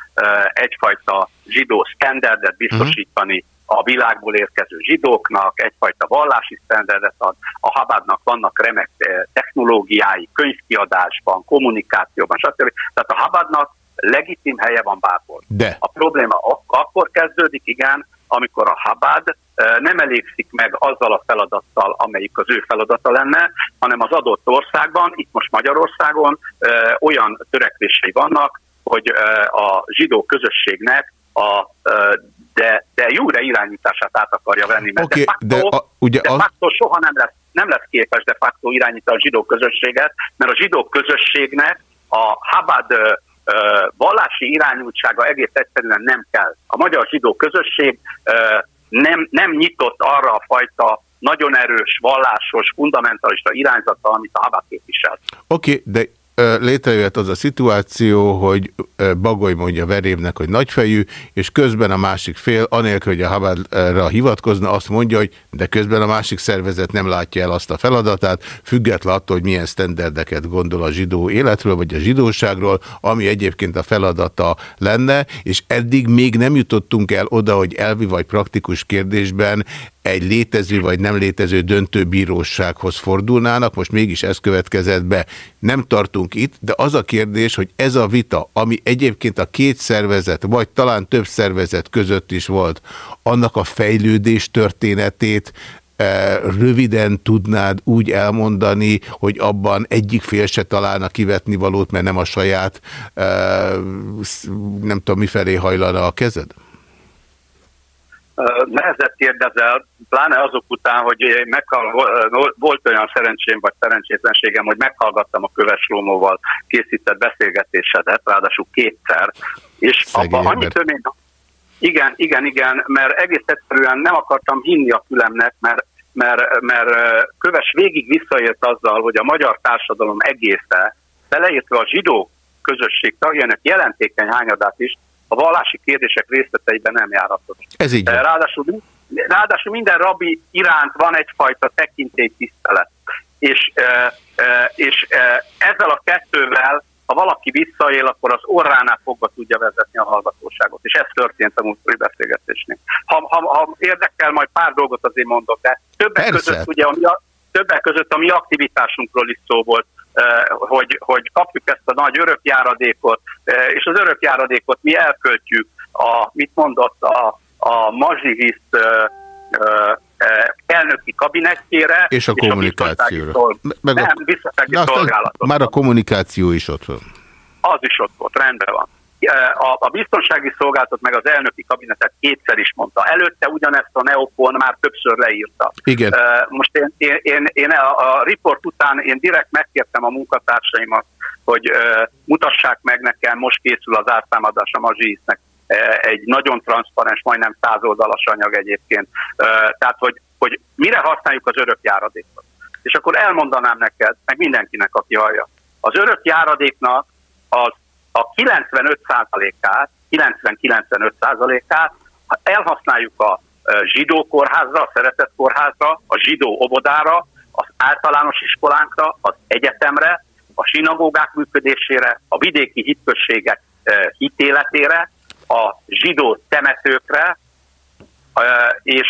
egyfajta zsidó standardet biztosítani a világból érkező zsidóknak, egyfajta vallási standardet ad, a Habadnak vannak remek technológiái, könyvkiadásban, kommunikációban, stb. Tehát a Habadnak legitim helye van bárhol. De. A probléma ak- akkor kezdődik, igen, amikor a Habad nem elégszik meg azzal a feladattal, amelyik az ő feladata lenne, hanem az adott országban, itt most Magyarországon olyan törekvései vannak, hogy a zsidó közösségnek a de, de jóra irányítását át akarja venni, mert okay, de facto, de a, ugye de facto az... soha nem lesz, nem lesz képes de facto irányítani a zsidó közösséget, mert a zsidó közösségnek a Habad vallási irányultsága egész egyszerűen nem kell. A magyar zsidó közösség nem, nem nyitott arra a fajta nagyon erős, vallásos, fundamentalista irányzata, amit a Habad képvisel. Oké, okay, de létrejött az a szituáció, hogy Bagoly mondja Verémnek, hogy nagyfejű, és közben a másik fél, anélkül, hogy a Habadra hivatkozna, azt mondja, hogy de közben a másik szervezet nem látja el azt a feladatát, független attól, hogy milyen sztenderdeket gondol a zsidó életről, vagy a zsidóságról, ami egyébként a feladata lenne, és eddig még nem jutottunk el oda, hogy elvi vagy praktikus kérdésben egy létező vagy nem létező döntőbírósághoz fordulnának, most mégis ez következett be. Nem tartunk itt, de az a kérdés, hogy ez a vita, ami egyébként a két szervezet, vagy talán több szervezet között is volt, annak a fejlődés történetét e, röviden tudnád úgy elmondani, hogy abban egyik fél se találna kivetni valót, mert nem a saját, e, nem tudom, mifelé hajlana a kezed? Nehezett kérdezel, pláne azok után, hogy meghall, volt olyan szerencsém vagy szerencsétlenségem, hogy meghallgattam a Köves Lómóval készített beszélgetésedet, ráadásul kétszer, és abban annyi tömény, igen, igen, igen, mert egész egyszerűen nem akartam hinni a fülemnek, mert, mert, mert Köves végig visszaért azzal, hogy a magyar társadalom egésze, beleértve a zsidó közösség tagjának jelentékeny hányadát is, a vallási kérdések részleteiben nem járhatott. Ez így. Ráadásul, ráadásul minden rabbi iránt van egyfajta tekintélytisztelet. És, és ezzel a kettővel, ha valaki visszaél, akkor az orránál fogva tudja vezetni a hallgatóságot. És ez történt a múltkori beszélgetésnél. Ha, ha, ha érdekel, majd pár dolgot azért mondok, de többek Persze. között ugye, ami a, többek között a mi aktivitásunkról is szó volt hogy, hogy kapjuk ezt a nagy örökjáradékot, és az örökjáradékot mi elköltjük a, mit mondott, a, a mazsihisz elnöki kabinetjére. És a kommunikációra. Meg a, nem, szolgálatot. Már a kommunikáció is ott van. Az is ott volt, rendben van a, a biztonsági szolgálatot meg az elnöki kabinetet kétszer is mondta. Előtte ugyanezt a Neopon már többször leírta. Igen. Most én, én, én, én a, a report után én direkt megkértem a munkatársaimat, hogy uh, mutassák meg nekem, most készül az átszámadás a Mazsisznek egy nagyon transzparens, majdnem száz oldalas anyag egyébként. Tehát, hogy, hogy mire használjuk az örök járadékot. És akkor elmondanám neked, meg mindenkinek, aki hallja. Az örök járadéknak az a 95%-át, 90-95%-át elhasználjuk a zsidó kórházra, a szeretett kórházra, a zsidó obodára, az általános iskolánkra, az egyetemre, a sinagógák működésére, a vidéki hitközségek hitéletére, a zsidó temetőkre, és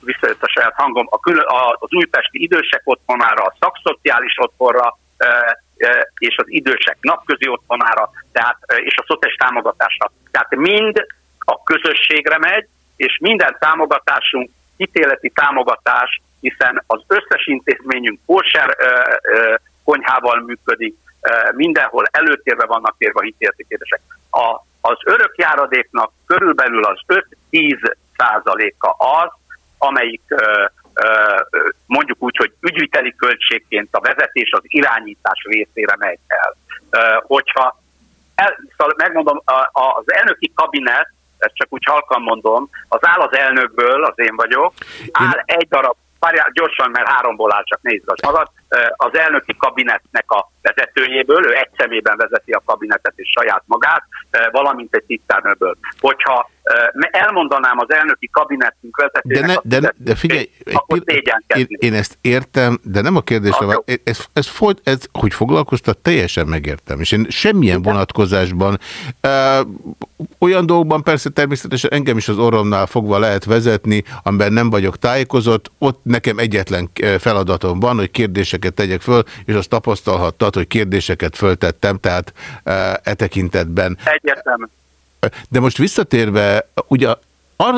visszajött a saját hangom, az újpesti idősek otthonára, a szakszociális otthonra, és az idősek napközi otthonára, tehát, és a szociális támogatásra. Tehát mind a közösségre megy, és minden támogatásunk ítéleti támogatás, hiszen az összes intézményünk kóser konyhával működik, mindenhol előtérbe vannak térve a hitértékérdések. A, az örök járadéknak körülbelül az 5-10 százaléka az, amelyik mondjuk úgy, hogy ügyviteli költségként a vezetés az irányítás részére megy el. Hogyha el, szóval megmondom, az elnöki kabinet, ezt csak úgy halkan mondom, az áll az elnökből, az én vagyok, áll én... egy darab várjál gyorsan, mert háromból áll, csak nézd az magad, az elnöki kabinetnek a vezetőjéből, ő egy szemében vezeti a kabinetet és saját magát, valamint egy tisztárnőből. Hogyha elmondanám az elnöki kabinettünk vezetőjének, de, ne, de, ne, de figyelj, akkor én, én ezt értem, de nem a kérdés, ez, ez, ez, folyt, ez, hogy foglalkoztat, teljesen megértem, és én semmilyen Igen. vonatkozásban, ö, olyan dolgokban persze természetesen engem is az orromnál fogva lehet vezetni, amiben nem vagyok tájékozott, ott nekem egyetlen feladatom van, hogy kérdéseket tegyek föl, és azt tapasztalhattad, hogy kérdéseket föltettem, tehát e tekintetben. Egyértelmű. De most visszatérve, ugye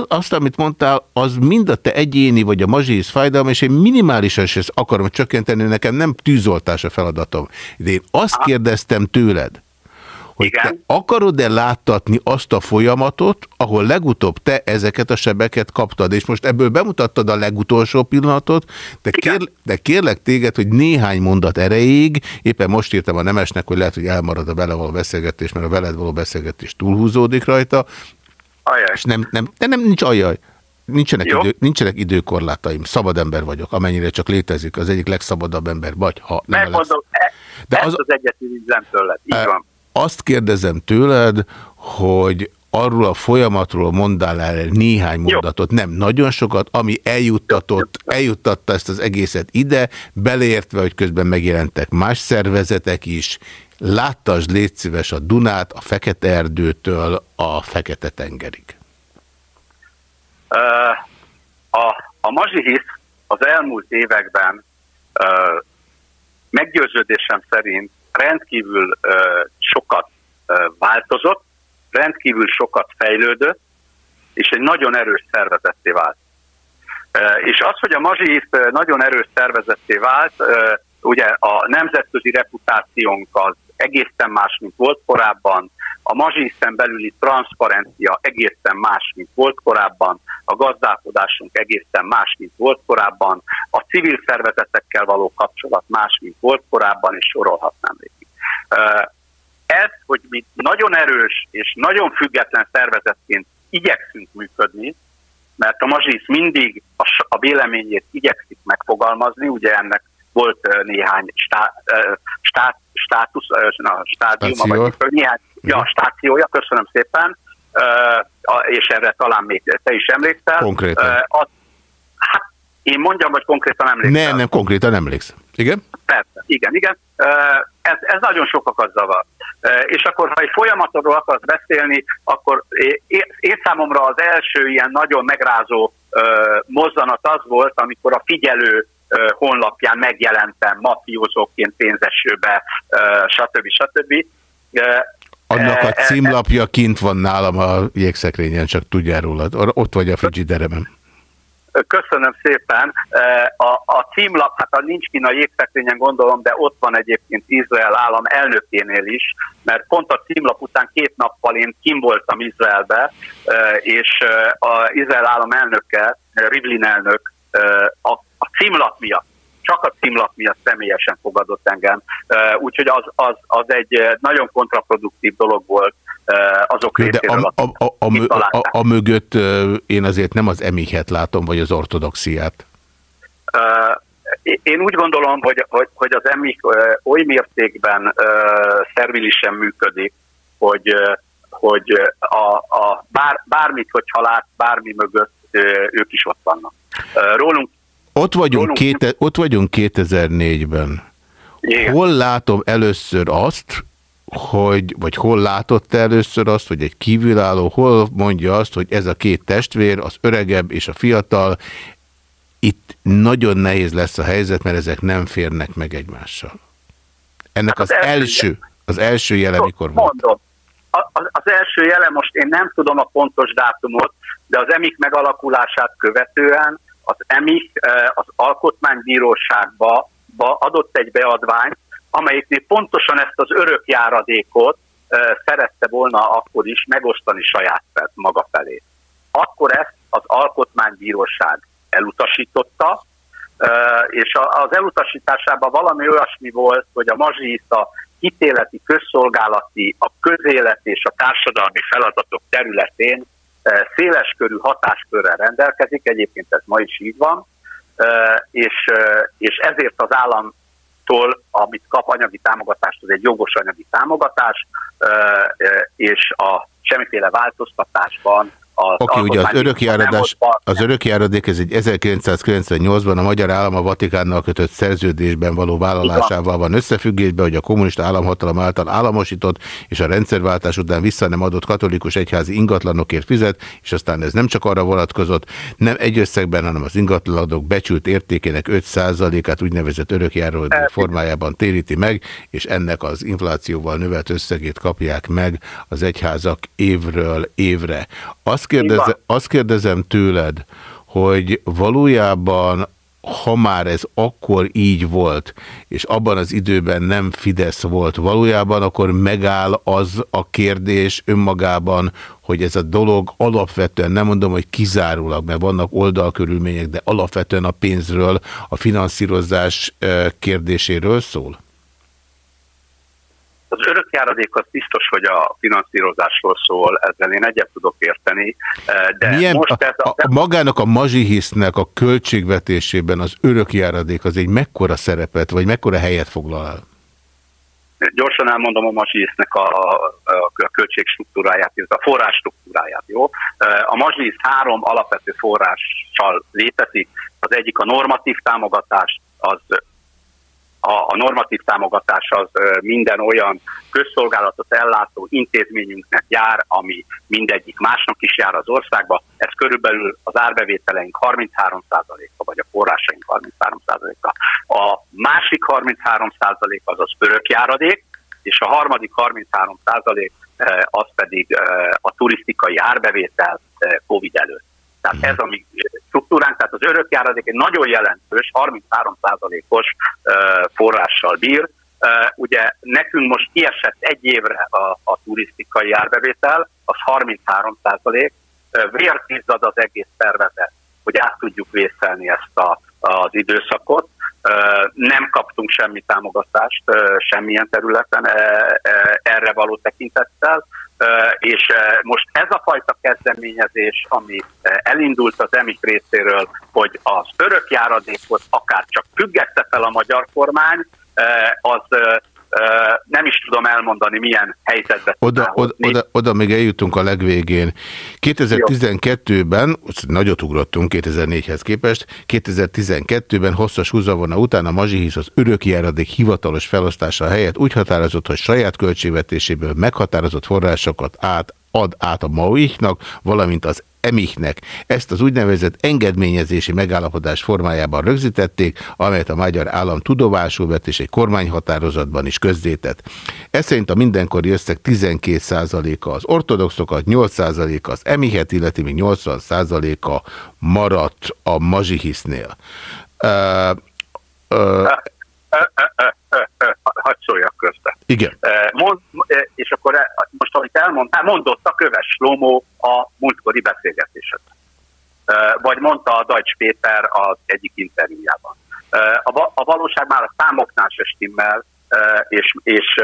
azt, amit mondtál, az mind a te egyéni vagy a mazsész fájdalma, és én minimálisan is akarom csökkenteni, nekem nem tűzoltás a feladatom. De én azt kérdeztem tőled, hogy Igen. te akarod-e láttatni azt a folyamatot, ahol legutóbb te ezeket a sebeket kaptad, és most ebből bemutattad a legutolsó pillanatot, de, kér, de kérlek téged, hogy néhány mondat erejéig, éppen most írtam a Nemesnek, hogy lehet, hogy elmarad a vele való beszélgetés, mert a veled való beszélgetés túlhúzódik rajta, Ajaj. és nem, nem, de nem nincs ajaj. Nincsenek, idő, nincsenek időkorlátaim, szabad ember vagyok, amennyire csak létezik, az egyik legszabadabb ember vagy, ha nem Megmondom. E- de az, az egyet üdvözlöm tőled, így e, van. Azt kérdezem tőled, hogy arról a folyamatról mondál el néhány mondatot, nem nagyon sokat, ami eljuttatott, eljuttatta ezt az egészet ide, beleértve, hogy közben megjelentek más szervezetek is. Láttasd, légy szíves a Dunát, a Fekete-erdőtől a Fekete-tengerig. Uh, a, a mazsihisz az elmúlt években meggyőződésem szerint rendkívül sokat változott, rendkívül sokat fejlődött, és egy nagyon erős szervezetté vált. És az, hogy a mazsihisz nagyon erős szervezetté vált, ugye a nemzetközi reputációnk az egészen más, mint volt korábban, a mazsiszen belüli transzparencia egészen más, mint volt korábban, a gazdálkodásunk egészen más, mint volt korábban, a civil szervezetekkel való kapcsolat más, mint volt korábban, és sorolhatnám végig. Ez, hogy mi nagyon erős és nagyon független szervezetként igyekszünk működni, mert a mazsisz mindig a, a véleményét igyekszik megfogalmazni, ugye ennek volt néhány stá, stá, státusz, na, stádiuma, vagy néhány ja, stációja, köszönöm szépen, és erre talán még te is emlékszel. Konkrétan. A, hát én mondjam, hogy konkrétan emlékszel. Nem, nem, konkrétan emlékszem. Igen? Persze, igen, igen. Ez, ez nagyon sokakat zavar. És akkor, ha egy folyamatról akarsz beszélni, akkor én számomra az első ilyen nagyon megrázó mozzanat az volt, amikor a figyelő honlapján megjelentem mafiózóként pénzesőbe, stb. stb. Annak a címlapja kint van nálam a jégszekrényen, csak tudjál róla. Ott vagy a frigideremen. Köszönöm szépen. A, a címlap, hát a nincs kint a gondolom, de ott van egyébként Izrael állam elnökénél is, mert pont a címlap után két nappal én kim voltam Izraelbe, és az Izrael állam elnöke, Rivlin elnök a a címlap miatt, csak a címlap miatt személyesen fogadott engem. Úgyhogy az, az, az egy nagyon kontraproduktív dolog volt azok De részéről, a, a, a, a, a, a mögött én azért nem az emihet látom, vagy az ortodoxiát. Én úgy gondolom, hogy, hogy, hogy az emik oly mértékben szervilisen működik, hogy, hogy a, a bár, bármit, hogyha lát, bármi mögött ők is ott vannak. Rólunk ott vagyunk, kéte, ott vagyunk 2004-ben. Hol látom először azt, hogy, vagy hol látott először azt, hogy egy kívülálló, hol mondja azt, hogy ez a két testvér, az öregebb és a fiatal, itt nagyon nehéz lesz a helyzet, mert ezek nem férnek meg egymással. Ennek hát az, az első, az első jele mikor volt? Mondom, az első jele, most én nem tudom a pontos dátumot, de az emik megalakulását követően az EMI az alkotmánybíróságba adott egy beadványt, amelyiknél pontosan ezt az örök járadékot szerette volna akkor is megosztani saját maga felé. Akkor ezt az alkotmánybíróság elutasította, és az elutasításában valami olyasmi volt, hogy a mazsisz a hitéleti, közszolgálati, a közélet és a társadalmi feladatok területén széleskörű hatáskörrel rendelkezik, egyébként ez ma is így van, és, ezért az államtól, amit kap anyagi támogatást, az egy jogos anyagi támogatás, és a semmiféle változtatásban Oké, okay, ugye az örökjáradás, az örökjáradék, ez egy 1998-ban a Magyar Állam a Vatikánnal kötött szerződésben való vállalásával van összefüggésben, hogy a kommunista államhatalom által államosított és a rendszerváltás után vissza nem adott katolikus egyházi ingatlanokért fizet, és aztán ez nem csak arra vonatkozott, nem egy összegben, hanem az ingatlanok becsült értékének 5%-át úgynevezett örökjáradék formájában téríti meg, és ennek az inflációval növelt összegét kapják meg az egyházak évről évre. Azt azt, kérdeze, azt kérdezem tőled, hogy valójában ha már ez akkor így volt, és abban az időben nem Fidesz volt valójában, akkor megáll az a kérdés önmagában, hogy ez a dolog alapvetően, nem mondom, hogy kizárólag, mert vannak oldalkörülmények, de alapvetően a pénzről, a finanszírozás eh, kérdéséről szól? Az örökjáradék az biztos, hogy a finanszírozásról szól, ezzel én egyet tudok érteni. Eh, de Milyen most a, ez a, a, magának a mazsihisznek a költségvetésében az örökjáradék az egy mekkora szerepet, vagy mekkora helyet foglal el? Gyorsan elmondom a mazsihisznek a, a, a költségstruktúráját, illetve a forrás struktúráját. Jó? Eh, a mazsihisz három alapvető forrással létezik. Az egyik a normatív támogatás, az a, a normatív támogatás az minden olyan közszolgálatot ellátó intézményünknek jár, ami mindegyik másnak is jár az országba. Ez körülbelül az árbevételeink 33%-a, vagy a forrásaink 33%-a. A másik 33% az az örökjáradék, és a harmadik 33% az pedig a turisztikai árbevétel COVID előtt. Tehát ez a mi struktúránk, tehát az örökjáradék egy nagyon jelentős, 33%-os forrással bír. Ugye nekünk most kiesett egy évre a, a turisztikai árbevétel, az 33%, vért az egész tervezet, hogy át tudjuk vészelni ezt a, az időszakot. Nem kaptunk semmi támogatást semmilyen területen erre való tekintettel és most ez a fajta kezdeményezés, ami elindult az EMIK részéről, hogy az örökjáradékot akár csak függette fel a magyar kormány, az nem is tudom elmondani, milyen helyzetbe oda, oda, oda, oda még eljutunk a legvégén. 2012-ben, nagyot ugrottunk 2004-hez képest, 2012-ben hosszas húzavona után a Mazsihisz az örökjáradék hivatalos felosztása helyett úgy határozott, hogy saját költségvetéséből meghatározott forrásokat át ad át a Mauichnak, valamint az Emichnek. Ezt az úgynevezett engedményezési megállapodás formájában rögzítették, amelyet a magyar állam tudomásul vett és egy kormányhatározatban is közzétett. Ez szerint a mindenkori összeg 12%-a az ortodoxokat, 8%-a az Emichet, illetve még 80%-a maradt a Mazsihisznél. Uh, uh, hadd szóljak közbe. Igen. Mond, és akkor most, amit elmondtál, mondott a Köves Lomó a múltkori beszélgetésben. Vagy mondta a Dajcs Péter az egyik interjújában. A, a valóság már a számoknál se stimmel, és, és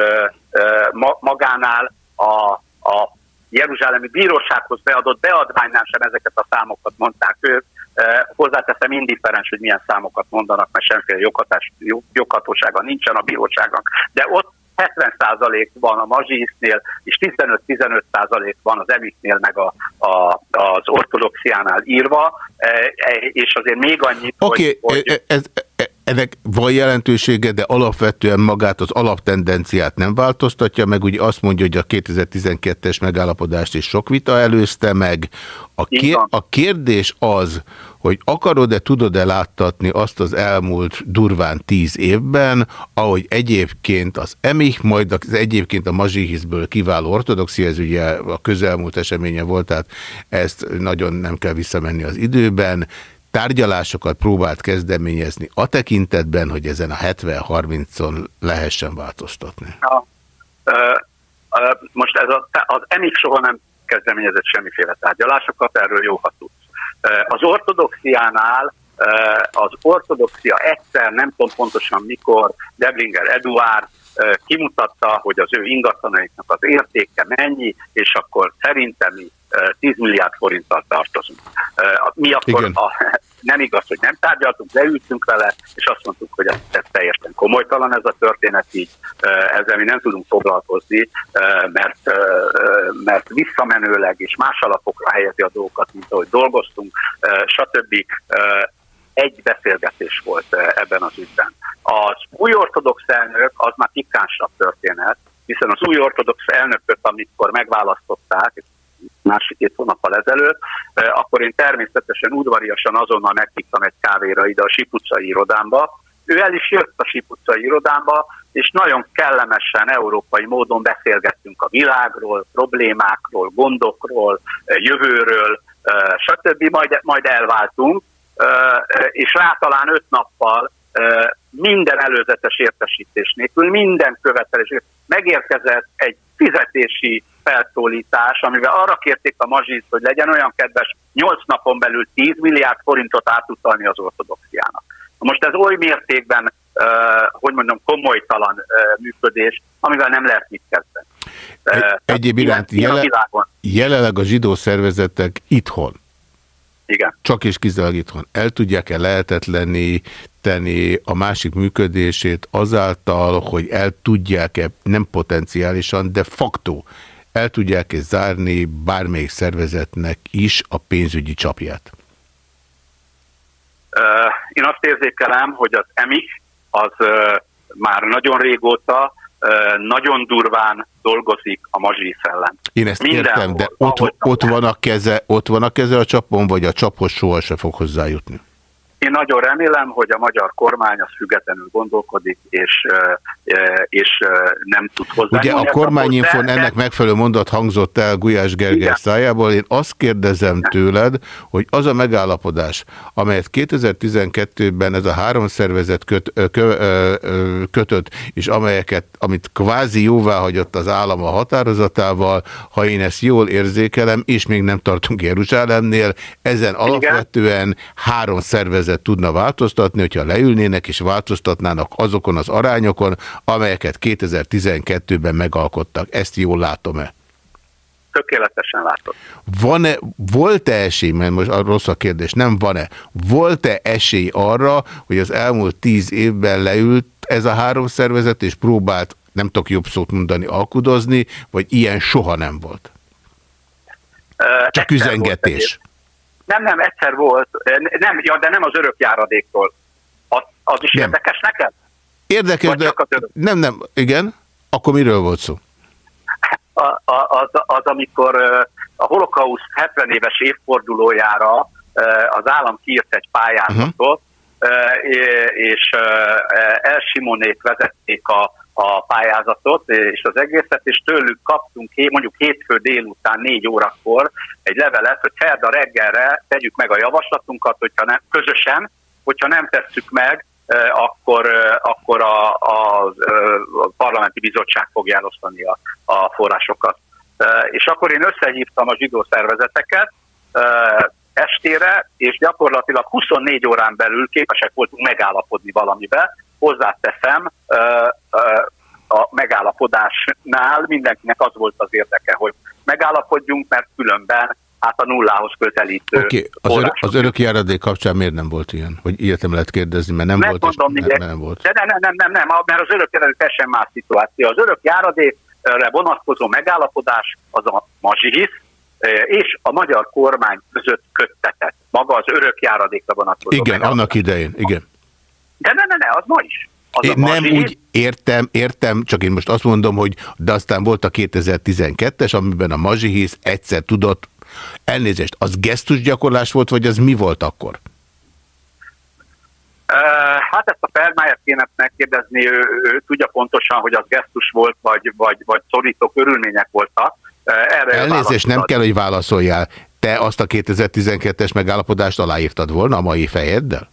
magánál a, a Jeruzsálemi Bírósághoz beadott beadványnál sem ezeket a számokat mondták ők, Hozzáteszem indifferens, hogy milyen számokat mondanak, mert semmiféle joghatás, joghatósága nincsen a bíróságnak, de ott 70% van a mazsisznél, és 15-15% van az emiknél, meg a, a, az ortodoxiánál írva, és azért még annyit, okay, hogy... hogy... Ez, ennek van jelentősége, de alapvetően magát az alaptendenciát nem változtatja, meg. Ugye azt mondja, hogy a 2012-es megállapodást is sok vita előzte meg. A, kér, a kérdés az, hogy akarod-e, tudod-e láttatni azt az elmúlt durván tíz évben, ahogy egyébként az Emich, majd az egyébként a Mazsihiszből kiváló ortodoxia, ez ugye a közelmúlt eseménye volt, tehát ezt nagyon nem kell visszamenni az időben, tárgyalásokat próbált kezdeményezni a tekintetben, hogy ezen a 70-30-on lehessen változtatni? Ja. Most ez a, az EMIK soha nem kezdeményezett semmiféle tárgyalásokat, erről jó, ha tudsz. Az ortodoxiánál az ortodoxia egyszer, nem tudom pontosan mikor, Deblinger Eduard kimutatta, hogy az ő ingatlanaiknak az értéke mennyi, és akkor szerintem mi 10 milliárd forinttal tartozunk. Mi akkor a, nem igaz, hogy nem tárgyaltunk, leültünk vele, és azt mondtuk, hogy ez, ez teljesen komolytalan ez a történet, így ezzel mi nem tudunk foglalkozni, mert, mert visszamenőleg és más alapokra helyezi a dolgokat, mint ahogy dolgoztunk, stb egy beszélgetés volt ebben az ügyben. Az új ortodox elnök az már pikánsabb történet, hiszen az új ortodox elnököt, amikor megválasztották, másik-két hónappal ezelőtt, akkor én természetesen udvariasan azonnal meghívtam egy kávéra ide a Sipucai irodámba. Ő el is jött a Sipucai irodámba, és nagyon kellemesen, európai módon beszélgettünk a világról, problémákról, gondokról, jövőről, stb. Majd, majd elváltunk, és rá talán öt nappal minden előzetes értesítés nélkül, minden követelés megérkezett egy fizetési felszólítás, amivel arra kérték a mazsit, hogy legyen olyan kedves 8 napon belül 10 milliárd forintot átutalni az ortodoxiának. Most ez oly mértékben, uh, hogy mondjam, komolytalan uh, működés, amivel nem lehet mit kezdeni. Uh, Egyéb iránt jelen, jelenleg a zsidó szervezetek itthon igen. Csak és kizárólag itthon. El tudják-e lehetetlenni tenni a másik működését azáltal, hogy el tudják-e, nem potenciálisan, de facto el tudják-e zárni bármelyik szervezetnek is a pénzügyi csapját? Én azt érzékelem, hogy az EMIK az már nagyon régóta nagyon durván dolgozik a mazsísz ellen. Én ezt Mindenhol, értem, de ott, ott, van a keze, ott van a keze a csapon, vagy a csaphoz soha se fog hozzájutni? Én nagyon remélem, hogy a magyar kormány az függetlenül gondolkodik, és, és nem tud hozzá. Ugye a kormányinfon de, ennek megfelelő mondat hangzott el Gulyás Gergely igen. szájából. Én azt kérdezem tőled, hogy az a megállapodás, amelyet 2012-ben ez a három szervezet köt, kö, kötött, és amelyeket, amit kvázi jóvá hagyott az állam a határozatával, ha én ezt jól érzékelem, és még nem tartunk Jeruzsálemnél, ezen igen. alapvetően három szervezet helyzet tudna változtatni, hogyha leülnének és változtatnának azokon az arányokon, amelyeket 2012-ben megalkottak. Ezt jól látom-e? Tökéletesen látom. Van-e, volt-e esély, mert most a rossz a kérdés, nem van-e, volt-e esély arra, hogy az elmúlt tíz évben leült ez a három szervezet, és próbált, nem tudok jobb szót mondani, alkudozni, vagy ilyen soha nem volt? Csak üzengetés. Nem, nem, egyszer volt, nem, ja, de nem az örök járadéktól. Az, az is nem. érdekes neked? Érdekes, de nem, nem, igen. Akkor miről volt szó? A, a, az, az, amikor a holokauszt 70 éves évfordulójára az állam kiírt egy pályázatot, uh -huh. és Elsimonék vezették a a pályázatot és az egészet, és tőlük kaptunk mondjuk hétfő délután négy órakor egy levelet, hogy szerda reggelre tegyük meg a javaslatunkat, hogyha nem, közösen, hogyha nem tesszük meg, akkor, akkor a, a, a parlamenti bizottság fogja elosztani a, a forrásokat. És akkor én összehívtam a zsidó szervezeteket estére, és gyakorlatilag 24 órán belül képesek voltunk megállapodni valamiben, hozzáteszem, a megállapodásnál mindenkinek az volt az érdeke, hogy megállapodjunk, mert különben hát a nullához közelítő. Oké, okay. az, örök, az örök járadék kapcsán miért nem volt ilyen? Hogy ilyet nem lehet kérdezni, mert nem Megmondom, volt, és nem, nem volt. De nem, nem, nem, nem, nem, mert az örök járadék teljesen más szituáció. Az örök járadékre vonatkozó megállapodás az a mazsihisz, és a magyar kormány között köttetett. Maga az örök járadékra vonatkozó Igen, annak idején, igen. De ne, ne, ne, az ma is. Az én nem úgy értem, értem, csak én most azt mondom, hogy de aztán volt a 2012-es, amiben a mazsihisz egyszer tudott, elnézést, az gesztusgyakorlás volt, vagy az mi volt akkor? Hát ezt a Fermáját kéne megkérdezni, ő, ő tudja pontosan, hogy az gesztus volt, vagy, vagy, vagy szorító körülmények voltak. Erre Elnézést, nem kell, hogy válaszoljál. te azt a 2012-es megállapodást aláírtad volna a mai fejeddel?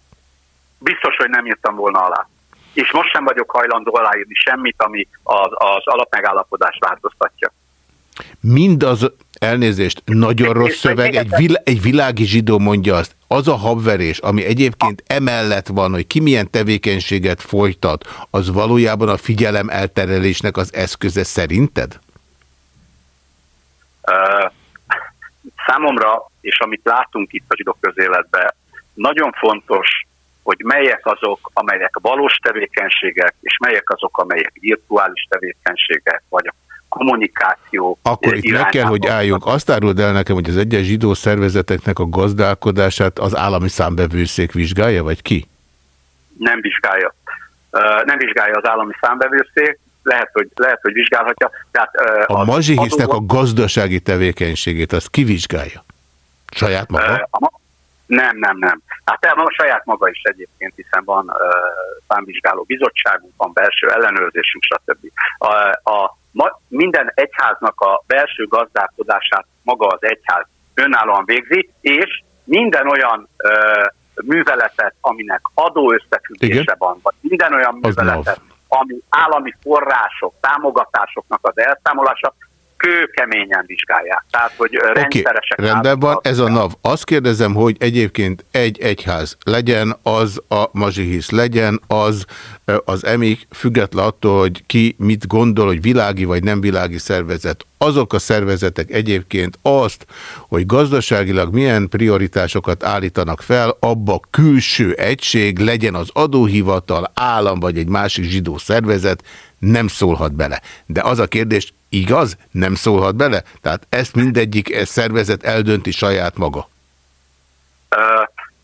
Biztos, hogy nem írtam volna alá. És most sem vagyok hajlandó aláírni semmit, ami az, az alapmegállapodást változtatja. Mindaz, elnézést, nagyon rossz szöveg, egy, vil egy világi zsidó mondja azt, az a habverés, ami egyébként emellett van, hogy ki milyen tevékenységet folytat, az valójában a figyelem elterelésnek az eszköze szerinted? Számomra, és amit látunk itt a zsidó közéletben, nagyon fontos, hogy melyek azok, amelyek valós tevékenységek, és melyek azok, amelyek virtuális tevékenységek, vagy a kommunikáció. Akkor itt meg kell, hogy álljunk. Azt áruld el nekem, hogy az egyes zsidó szervezeteknek a gazdálkodását az állami számbevőszék vizsgálja, vagy ki? Nem vizsgálja. Nem vizsgálja az állami számbevőszék, lehet, hogy, lehet, hogy vizsgálhatja. Tehát, a mazsihisznek adó... a gazdasági tevékenységét, azt kivizsgálja? Saját maga? Nem, nem, nem. Hát a saját maga is egyébként, hiszen van uh, számvizsgáló bizottságunk, van belső ellenőrzésünk, stb. A, a, ma, minden egyháznak a belső gazdálkodását maga az egyház önállóan végzi, és minden olyan uh, műveletet, aminek adó összefüggése van, vagy minden olyan műveletet, ami állami források, támogatásoknak az elszámolása, kőkeményen vizsgálják. Tehát, hogy rendszeresek. Okay, rendben van, ez a NAV. Azt kérdezem, hogy egyébként egy egyház legyen, az a mazsihisz legyen, az az emik, független attól, hogy ki mit gondol, hogy világi vagy nem világi szervezet. Azok a szervezetek egyébként azt, hogy gazdaságilag milyen prioritásokat állítanak fel, abba külső egység, legyen az adóhivatal, állam vagy egy másik zsidó szervezet, nem szólhat bele. De az a kérdés, igaz, nem szólhat bele? Tehát ezt mindegyik ezt szervezet eldönti saját maga.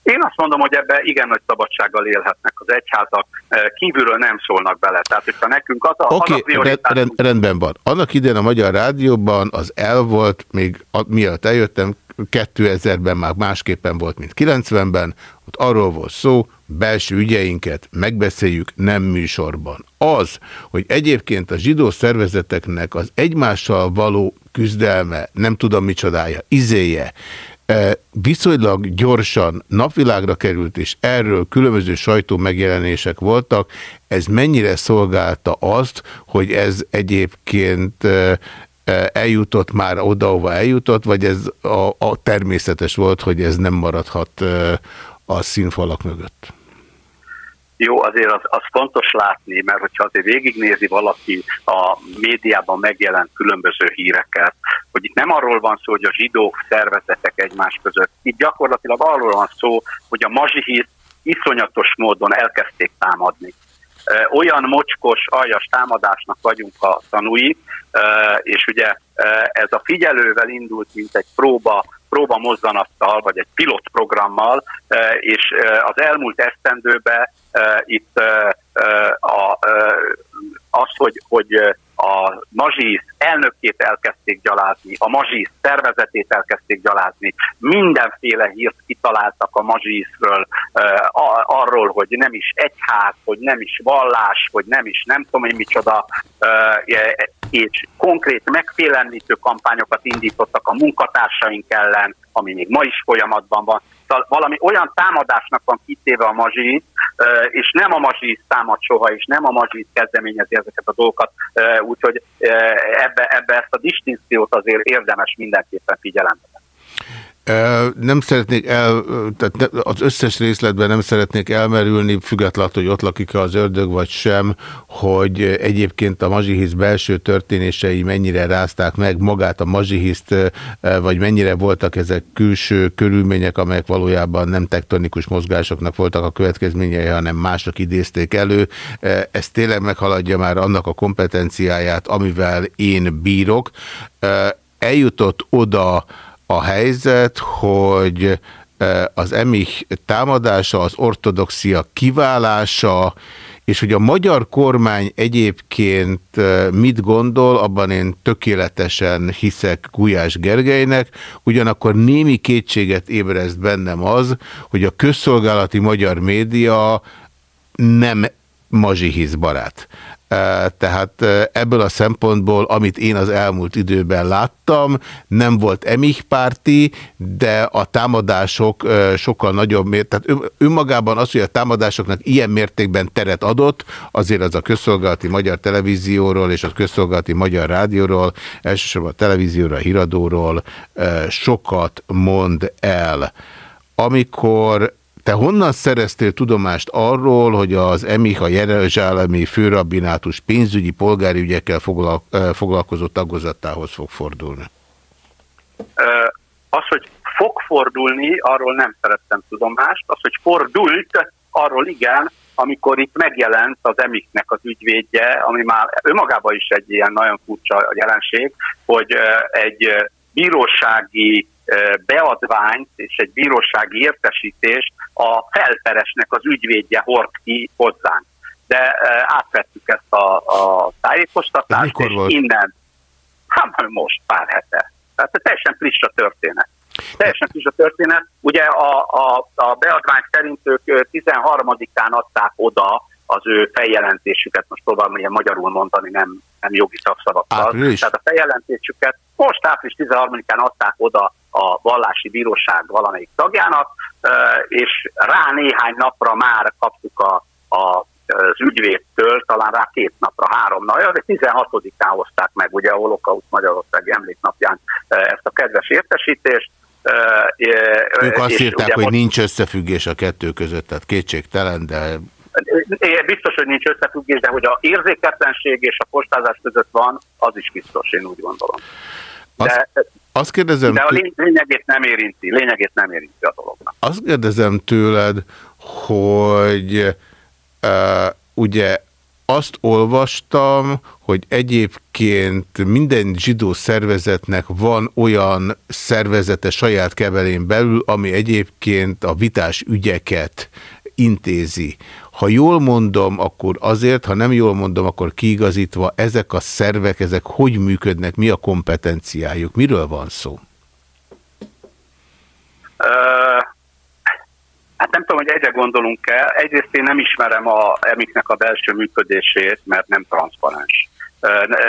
Én azt mondom, hogy ebbe igen nagy szabadsággal élhetnek az egyházak, kívülről nem szólnak bele. Tehát, hogyha nekünk az a, okay, az a rend, rend, rendben van. Annak idején a Magyar Rádióban az el volt, még mielőtt eljöttem, 2000-ben már másképpen volt, mint 90-ben, ott arról volt szó, belső ügyeinket megbeszéljük nem műsorban. Az, hogy egyébként a zsidó szervezeteknek az egymással való küzdelme, nem tudom micsodája, izéje, e, viszonylag gyorsan napvilágra került, és erről különböző sajtó megjelenések voltak, ez mennyire szolgálta azt, hogy ez egyébként e, eljutott már oda, ahova eljutott, vagy ez a, a természetes volt, hogy ez nem maradhat a színfalak mögött? Jó, azért az, az fontos látni, mert hogyha azért végignézi valaki a médiában megjelent különböző híreket, hogy itt nem arról van szó, hogy a zsidók szervezetek egymás között, itt gyakorlatilag arról van szó, hogy a mazsihíz iszonyatos módon elkezdték támadni. Olyan mocskos, aljas támadásnak vagyunk a tanúi, és ugye ez a figyelővel indult, mint egy próba próba mozzanattal, vagy egy pilot programmal, és az elmúlt esztendőben itt az, hogy, hogy a mazsisz elnökét elkezdték gyalázni, a mazsisz szervezetét elkezdték gyalázni, mindenféle hírt kitaláltak a mazsiszről, arról, hogy nem is egyház, hogy nem is vallás, hogy nem is nem tudom én micsoda, és konkrét megfélemlítő kampányokat indítottak a munkatársaink ellen, ami még ma is folyamatban van. Szóval valami olyan támadásnak van kitéve a mazsisz, és nem a mazsisz támad soha, és nem a mazsisz kezdeményezi ezeket a dolgokat, úgyhogy ebbe, ebbe ezt a distinkciót azért érdemes mindenképpen figyelembe nem szeretnék el, tehát az összes részletben nem szeretnék elmerülni, függetlenül, hogy ott lakik-e az ördög vagy sem, hogy egyébként a mazsihisz belső történései mennyire rázták meg magát a mazsihiszt, vagy mennyire voltak ezek külső körülmények, amelyek valójában nem tektonikus mozgásoknak voltak a következményei, hanem mások idézték elő. Ez tényleg meghaladja már annak a kompetenciáját, amivel én bírok. Eljutott oda, a helyzet, hogy e, az emich támadása, az ortodoxia kiválása, és hogy a magyar kormány egyébként e, mit gondol, abban én tökéletesen hiszek Gulyás Gergelynek, ugyanakkor némi kétséget ébreszt bennem az, hogy a közszolgálati magyar média nem mazsihisz barát. Tehát ebből a szempontból, amit én az elmúlt időben láttam, nem volt emich párti, de a támadások sokkal nagyobb tehát önmagában az, hogy a támadásoknak ilyen mértékben teret adott, azért az a közszolgálati magyar televízióról és a közszolgálati magyar rádióról, elsősorban a televízióról, a híradóról sokat mond el. Amikor te honnan szereztél tudomást arról, hogy az Emiha Jeruzsálemi főrabbinátus pénzügyi polgári ügyekkel foglalkozó tagozattához fog fordulni? Az, hogy fog fordulni, arról nem szerettem tudomást. Az, hogy fordult, arról igen, amikor itt megjelent az emiknek az ügyvédje, ami már önmagában is egy ilyen nagyon furcsa jelenség, hogy egy bírósági beadványt és egy bírósági értesítést a felperesnek az ügyvédje hord ki hozzánk. De átvettük ezt a, a tájékoztatást, Mikor és volt? innen, hát most pár hete. Tehát teljesen friss a történet. Teljesen friss a történet. Ugye a, a, a beadvány szerint ők 13-án adták oda az ő feljelentésüket, most próbálom ilyen magyarul mondani, nem, nem jogi szakszavakkal. Április? Tehát a feljelentésüket most április 13-án adták oda a vallási bíróság valamelyik tagjának, és rá néhány napra már kaptuk a, a az ügyvédtől, talán rá két napra, három napra, de 16-án hozták meg ugye a Holokauszt Magyarország emléknapján ezt a kedves értesítést. Ők azt írták, hogy most, nincs összefüggés a kettő között, tehát kétségtelen, de... Biztos, hogy nincs összefüggés, de hogy a érzéketlenség és a postázás között van, az is biztos, én úgy gondolom. De, azt, azt kérdezem... De a lényegét nem érinti, lényegét nem érinti a dolognak. Azt kérdezem tőled, hogy Uh, ugye azt olvastam, hogy egyébként minden zsidó szervezetnek van olyan szervezete saját kevelén belül, ami egyébként a vitás ügyeket intézi. Ha jól mondom, akkor azért, ha nem jól mondom, akkor kiigazítva, ezek a szervek, ezek hogy működnek, mi a kompetenciájuk, miről van szó? Uh Hát nem tudom, hogy egyre gondolunk el. Egyrészt én nem ismerem a emiknek a belső működését, mert nem transzparens.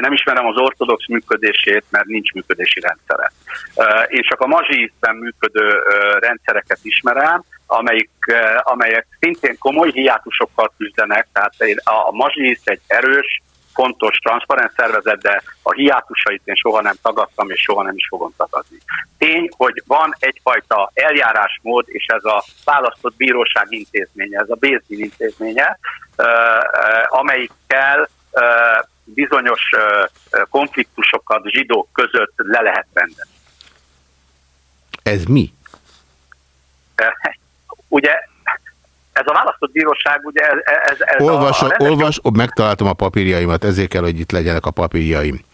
Nem ismerem az ortodox működését, mert nincs működési rendszere. Én csak a mazsiizben működő rendszereket ismerem, amelyik, amelyek szintén komoly hiátusokkal küzdenek, tehát a mazsiiz egy erős, fontos, transzparens szervezet, de a hiátusait én soha nem tagadtam, és soha nem is fogom tagadni. Tény, hogy van egyfajta eljárásmód, és ez a választott bíróság intézménye, ez a Bézdin intézménye, amelyikkel bizonyos konfliktusokat zsidók között le lehet rendezni. Ez mi? Ugye ez a választott bíróság, ugye ez... ez olvas, a, a olvas, megtaláltam a papírjaimat, ezért kell, hogy itt legyenek a papírjaim.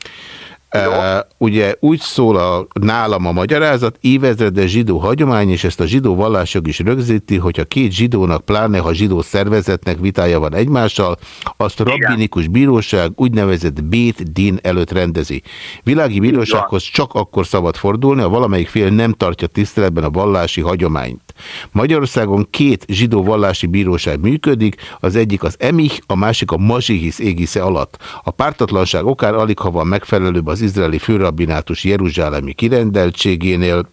Uh, ugye úgy szól a, nálam a magyarázat, évezredes zsidó hagyomány, és ezt a zsidó vallások is rögzíti, hogyha két zsidónak, pláne ha zsidó szervezetnek vitája van egymással, azt Igen. rabbinikus bíróság úgynevezett Bét Din előtt rendezi. Világi bírósághoz csak akkor szabad fordulni, ha valamelyik fél nem tartja tiszteletben a vallási hagyományt. Magyarországon két zsidó vallási bíróság működik, az egyik az Emich, a másik a Mazsihisz égisze alatt. A pártatlanság okán alig ha van megfelelőbb az izraeli főrabbinátus jeruzsálemi kirendeltségénél,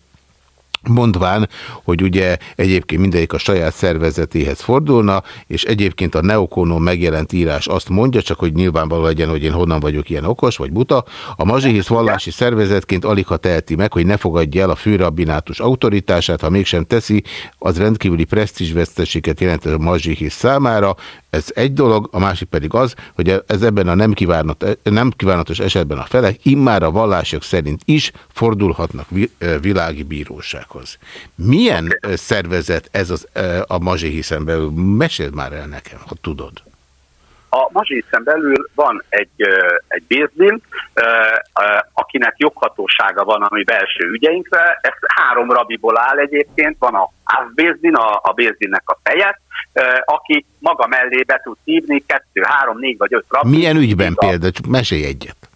mondván, hogy ugye egyébként mindegyik a saját szervezetéhez fordulna, és egyébként a neokonon megjelent írás azt mondja, csak hogy nyilvánvaló legyen, hogy én honnan vagyok ilyen okos vagy buta, a mazsihisz vallási szervezetként alig ha teheti meg, hogy ne fogadja el a főrabbinátus autoritását, ha mégsem teszi, az rendkívüli presztízsveszteséget jelent a mazsihisz számára, ez egy dolog, a másik pedig az, hogy ez ebben a nem, kívánat, nem kívánatos esetben a felek immár a vallások szerint is fordulhatnak világi bírósághoz. Milyen szervezet ez az, a mazsihiszen belül? Meséld már el nekem, ha tudod. A mazsiszen belül van egy, egy bézdin, akinek joghatósága van a mi belső ügyeinkre. Ez három rabiból áll egyébként. Van a Bézdin, a, a Bézdinnek a feje, aki maga mellé be tud hívni kettő, három, négy vagy öt rabbi. Milyen ügyben például? Csak mesélj egyet.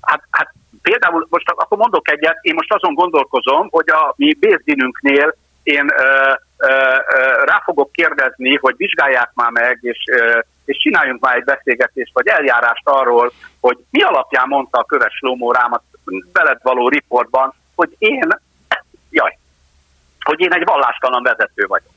Hát, hát például most akkor mondok egyet, én most azon gondolkozom, hogy a mi Bézdinünknél én ö, ö, ö, rá fogok kérdezni, hogy vizsgálják már meg, és ö, és csináljunk már egy beszélgetést, vagy eljárást arról, hogy mi alapján mondta a Köves Lomó rámat veled való riportban, hogy én, jaj, hogy én egy vallástalan vezető vagyok.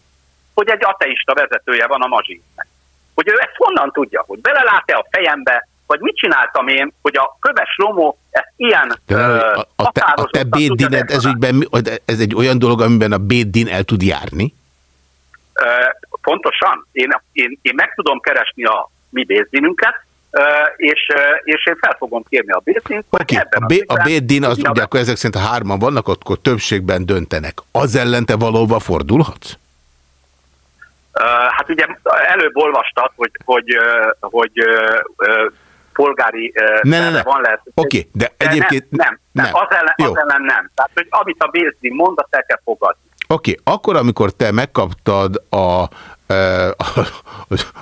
Hogy egy ateista vezetője van a mazsinek. Hogy ő ezt honnan tudja, hogy belelát-e a fejembe, vagy mit csináltam én, hogy a köves lomó ezt ilyen De, a, a, te, a te ez, ügyben, ez egy olyan dolog, amiben a béddin el tud járni? Pontosan. Én, én, én meg tudom keresni a mi bézdinünket, és, és én fel fogom kérni a bézdint. Okay. A, B, a bézdin, az ugye akkor ezek szerint a hárman vannak, akkor többségben döntenek. Az ellen te valóban fordulhatsz? Hát ugye előbb olvastad, hogy, hogy, hogy, hogy polgári ne, ne, ne. van lehet. Oké, okay, de, egyébként... Nem, nem, nem. Az, ellen, az ellen nem. Tehát, hogy amit a Bézdin mond, azt el kell fogadni. Oké, okay, akkor, amikor te megkaptad a,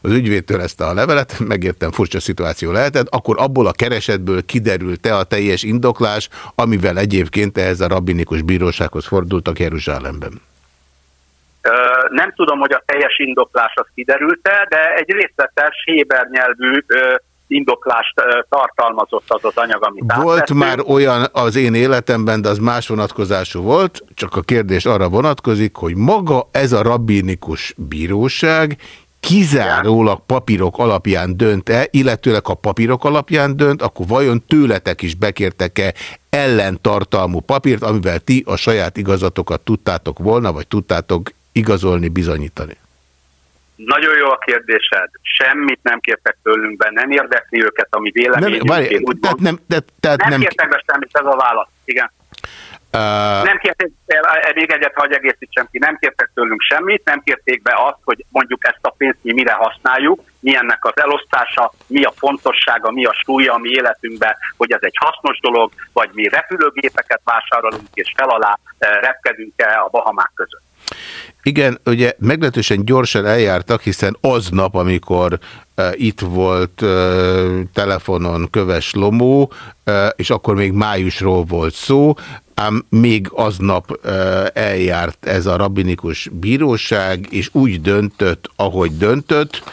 az ügyvédtől ezt a levelet, megértem, furcsa szituáció lehetett, akkor abból a keresetből kiderült te a teljes indoklás, amivel egyébként ehhez a rabbinikus bírósághoz fordultak Jeruzsálemben. Nem tudom, hogy a teljes indoklás az kiderült-e, de egy részletes héber nyelvű indoklást tartalmazott az az anyag, amit Volt már olyan az én életemben, de az más vonatkozású volt, csak a kérdés arra vonatkozik, hogy maga ez a rabbinikus bíróság kizárólag papírok alapján dönt-e, illetőleg ha papírok alapján dönt, akkor vajon tőletek is bekértek-e ellentartalmú papírt, amivel ti a saját igazatokat tudtátok volna, vagy tudtátok igazolni, bizonyítani? Nagyon jó a kérdésed. Semmit nem kértek tőlünk be, nem érdekli őket, ami véleményünk. Nem, várj, tehát nem, tehát, tehát nem, nem kértek be semmit, ez a válasz. Igen. Uh... Nem kérték, még egyet hagy egészítsem ki, nem kértek tőlünk semmit, nem kérték be azt, hogy mondjuk ezt a pénzt mi mire használjuk, mi ennek az elosztása, mi a fontossága, mi a súlya a mi életünkben, hogy ez egy hasznos dolog, vagy mi repülőgépeket vásárolunk és fel alá repkedünk-e a Bahamák között. Igen, ugye meglehetősen gyorsan eljártak, hiszen aznap, amikor uh, itt volt uh, telefonon Köves Lomó, uh, és akkor még májusról volt szó, ám még aznap eljárt ez a rabinikus bíróság, és úgy döntött, ahogy döntött,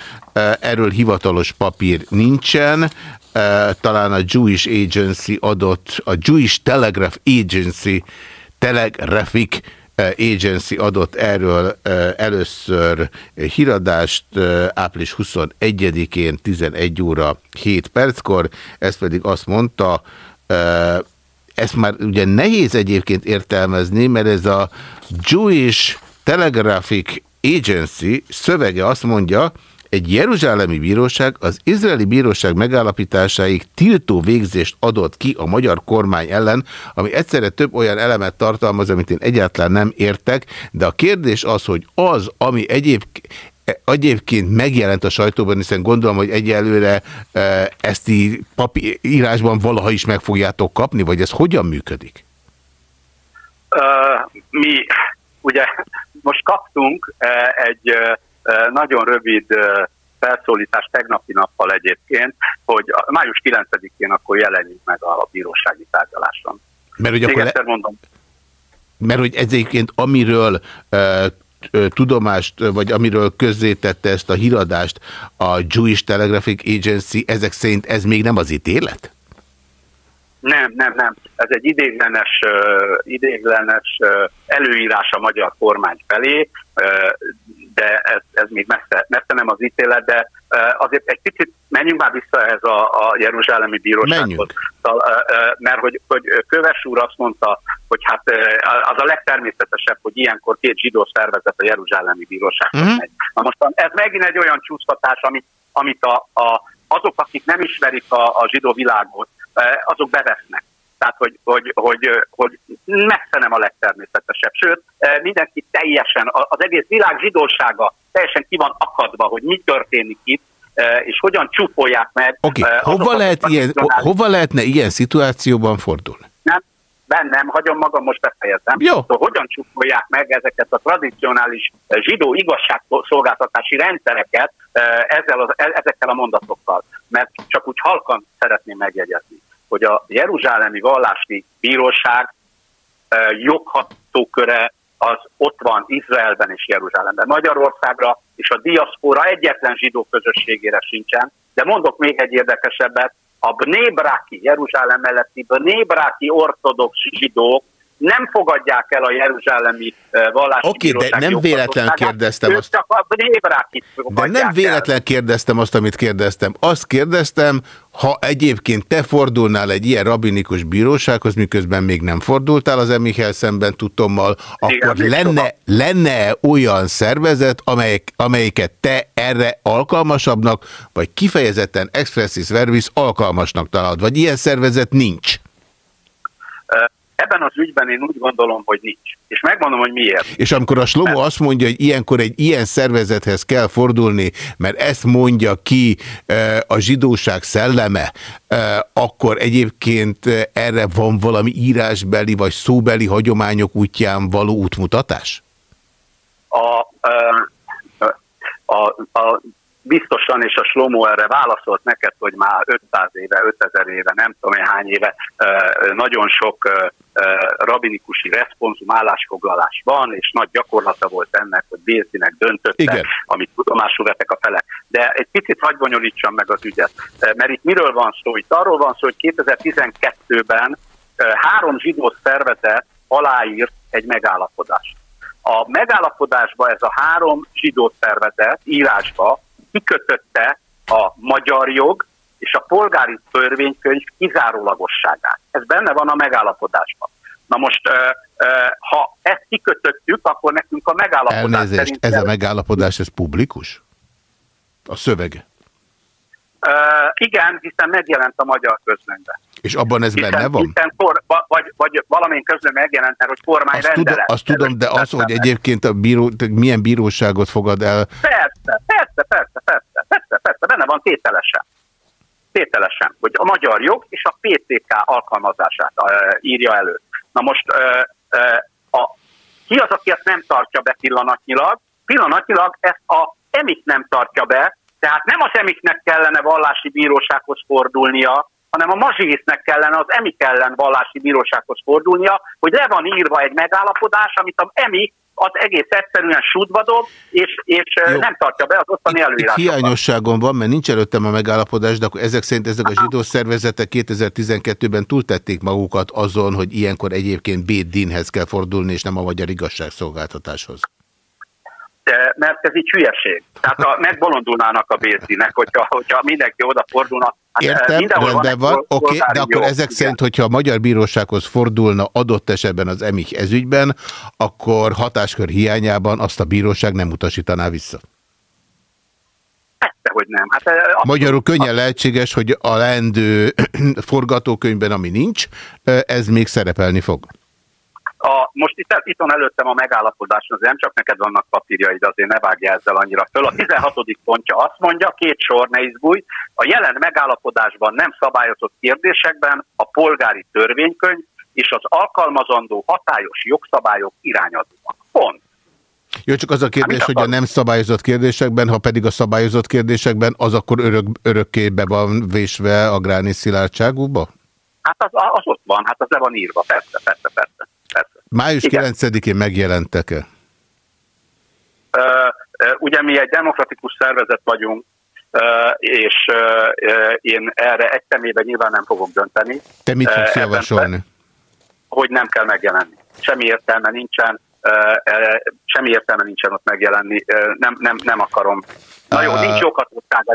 erről hivatalos papír nincsen, talán a Jewish Agency adott, a Jewish Telegraph Agency, Telegraphic Agency adott erről először híradást április 21-én 11 óra 7 perckor, ez pedig azt mondta, ezt már ugye nehéz egyébként értelmezni, mert ez a Jewish Telegraphic Agency szövege azt mondja, egy jeruzsálemi bíróság az izraeli bíróság megállapításáig tiltó végzést adott ki a magyar kormány ellen, ami egyszerre több olyan elemet tartalmaz, amit én egyáltalán nem értek, de a kérdés az, hogy az, ami egyébként egyébként megjelent a sajtóban, hiszen gondolom, hogy egyelőre e, ezt í papír, írásban valaha is meg fogjátok kapni, vagy ez hogyan működik? Uh, mi ugye most kaptunk uh, egy nagyon rövid felszólítás tegnapi nappal egyébként, hogy május 9-én akkor jelenjünk meg a bírósági tárgyaláson. Mert hogy akkor le... mondom. Mert hogy egyébként amiről uh, tudomást, vagy amiről közzétette ezt a híradást a Jewish Telegraphic Agency, ezek szerint ez még nem az ítélet? Nem, nem, nem. Ez egy idéglenes, uh, idéglenes uh, előírás a magyar kormány felé, uh, de ez, ez még messze, messze nem az ítélet, de azért egy picit menjünk már vissza ehhez a, a Jeruzsálemi Bírósághoz. Mert hogy, hogy Köves úr azt mondta, hogy hát az a legtermészetesebb, hogy ilyenkor két zsidó szervezet a Jeruzsálemi Bírósághoz uh-huh. megy. Na most ez megint egy olyan csúsztatás, amit, amit a, a, azok, akik nem ismerik a, a zsidó világot, azok bevesznek. Tehát, hogy, hogy, hogy, hogy messze nem a legtermészetesebb. Sőt, mindenki teljesen, az egész világ zsidósága teljesen ki van akadva, hogy mi történik itt, és hogyan csúfolják meg. Oké, okay. hova, lehet ilyen, hova lehetne ilyen szituációban fordulni? Nem, bennem, hagyom magam most befejezem. Jó. Szóval hogyan csúfolják meg ezeket a tradicionális zsidó igazságszolgáltatási rendszereket ezzel az, e, ezekkel a mondatokkal. Mert csak úgy halkan szeretném megjegyezni hogy a Jeruzsálemi Vallási Bíróság joghatóköre az ott van Izraelben és Jeruzsálemben. Magyarországra és a diaszpora egyetlen zsidó közösségére sincsen, de mondok még egy érdekesebbet, a Bnébráki, Jeruzsálem melletti Bnébráki ortodox zsidók nem fogadják el a jeruzsálemi vallási Oké, okay, de nem véletlen kérdeztem azt. Csak a de nem véletlen el. kérdeztem azt, amit kérdeztem. Azt kérdeztem, ha egyébként te fordulnál egy ilyen rabinikus bírósághoz, miközben még nem fordultál az Emichel szemben tudtommal, akkor Igen, lenne, lenne olyan szervezet, amelyik, amelyiket te erre alkalmasabbnak, vagy kifejezetten expressis verbis alkalmasnak találod, vagy ilyen szervezet nincs? Ebben az ügyben én úgy gondolom, hogy nincs. És megmondom, hogy miért. És amikor a Slomo azt mondja, hogy ilyenkor egy ilyen szervezethez kell fordulni, mert ezt mondja ki e, a zsidóság szelleme, e, akkor egyébként erre van valami írásbeli vagy szóbeli hagyományok útján való útmutatás? A, e, a, a, biztosan, és a Slomo erre válaszolt neked, hogy már 500 éve, 5000 éve, nem tudom én hány éve, nagyon sok rabinikusi responsum állásfoglalás van, és nagy gyakorlata volt ennek, hogy Béltinek döntöttek, Igen. amit tudomásul vettek a felek. De egy picit hagy bonyolítsam meg az ügyet, mert itt miről van szó? Itt arról van szó, hogy 2012-ben három zsidó szervezet aláírt egy megállapodást. A megállapodásba ez a három zsidó szervezet írásba kikötötte a magyar jog és a polgári törvénykönyv kizárólagosságát. Ez benne van a megállapodásban. Na most, ha ezt kikötöttük, akkor nekünk a megállapodás Elnézést, szerint... ez a megállapodás, ez publikus? A szövege? Uh, igen, hiszen megjelent a magyar közlönyben. És abban ez hiszen, benne van? Hiszen kor, vagy, vagy valamilyen közlöny megjelent, hogy kormány azt rendelet. Tudom, azt tudom, de az, hogy egyébként a bíró, milyen bíróságot fogad el? Persze, persze, persze, persze, persze, persze, benne van tételesen. Tételesen, hogy a magyar jog és a PTK alkalmazását írja elő. Na most a, ki az, aki ezt nem tartja be pillanatnyilag? Pillanatnyilag ezt a EMIK nem tartja be, tehát nem az emiknek kellene vallási bírósághoz fordulnia, hanem a mazsihisznek kellene az emik ellen vallási bírósághoz fordulnia, hogy le van írva egy megállapodás, amit az emik az egész egyszerűen sútba dob, és, és nem tartja be az ottani előírásokat. Hiányosságom van, mert nincs előttem a megállapodás, de akkor ezek szerint ezek a zsidó szervezetek 2012-ben túltették magukat azon, hogy ilyenkor egyébként Béd kell fordulni, és nem a magyar igazságszolgáltatáshoz mert ez így hülyeség. Tehát a, megbolondulnának a bérzinek, hogyha, hogyha mindenki odafordulna. Hát Értem, rendben van, oké, okay, de akkor jó, ezek igen. szerint, hogyha a Magyar Bírósághoz fordulna adott esetben az emik ezügyben, akkor hatáskör hiányában azt a bíróság nem utasítaná vissza. Persze, hogy nem. Hát, Magyarul könnyen lehetséges, hogy a lendő forgatókönyvben, ami nincs, ez még szerepelni fog. A, most itt, itt van előttem a megállapodás, azért nem csak neked vannak papírjaid, azért ne vágja ezzel annyira föl. A 16. pontja azt mondja, két sor ne izgulj, a jelen megállapodásban nem szabályozott kérdésekben a polgári törvénykönyv és az alkalmazandó hatályos jogszabályok irányadóak. Pont. Jó, csak az a kérdés, hát, hogy a nem szabályozott kérdésekben, ha pedig a szabályozott kérdésekben, az akkor örök, örökké be van vésve a gránis szilárdságúba? Hát az, az ott van, hát az le van írva, persze, persze. Május 9-én megjelentek-e? Ugye mi egy demokratikus szervezet vagyunk, és én erre egy személyben nyilván nem fogok dönteni. Te mit fogsz javasolni? Hogy nem kell megjelenni. Semmi értelme nincsen, semmi értelme nincsen ott megjelenni, nem, nem, nem akarom. Na jó, nincs jó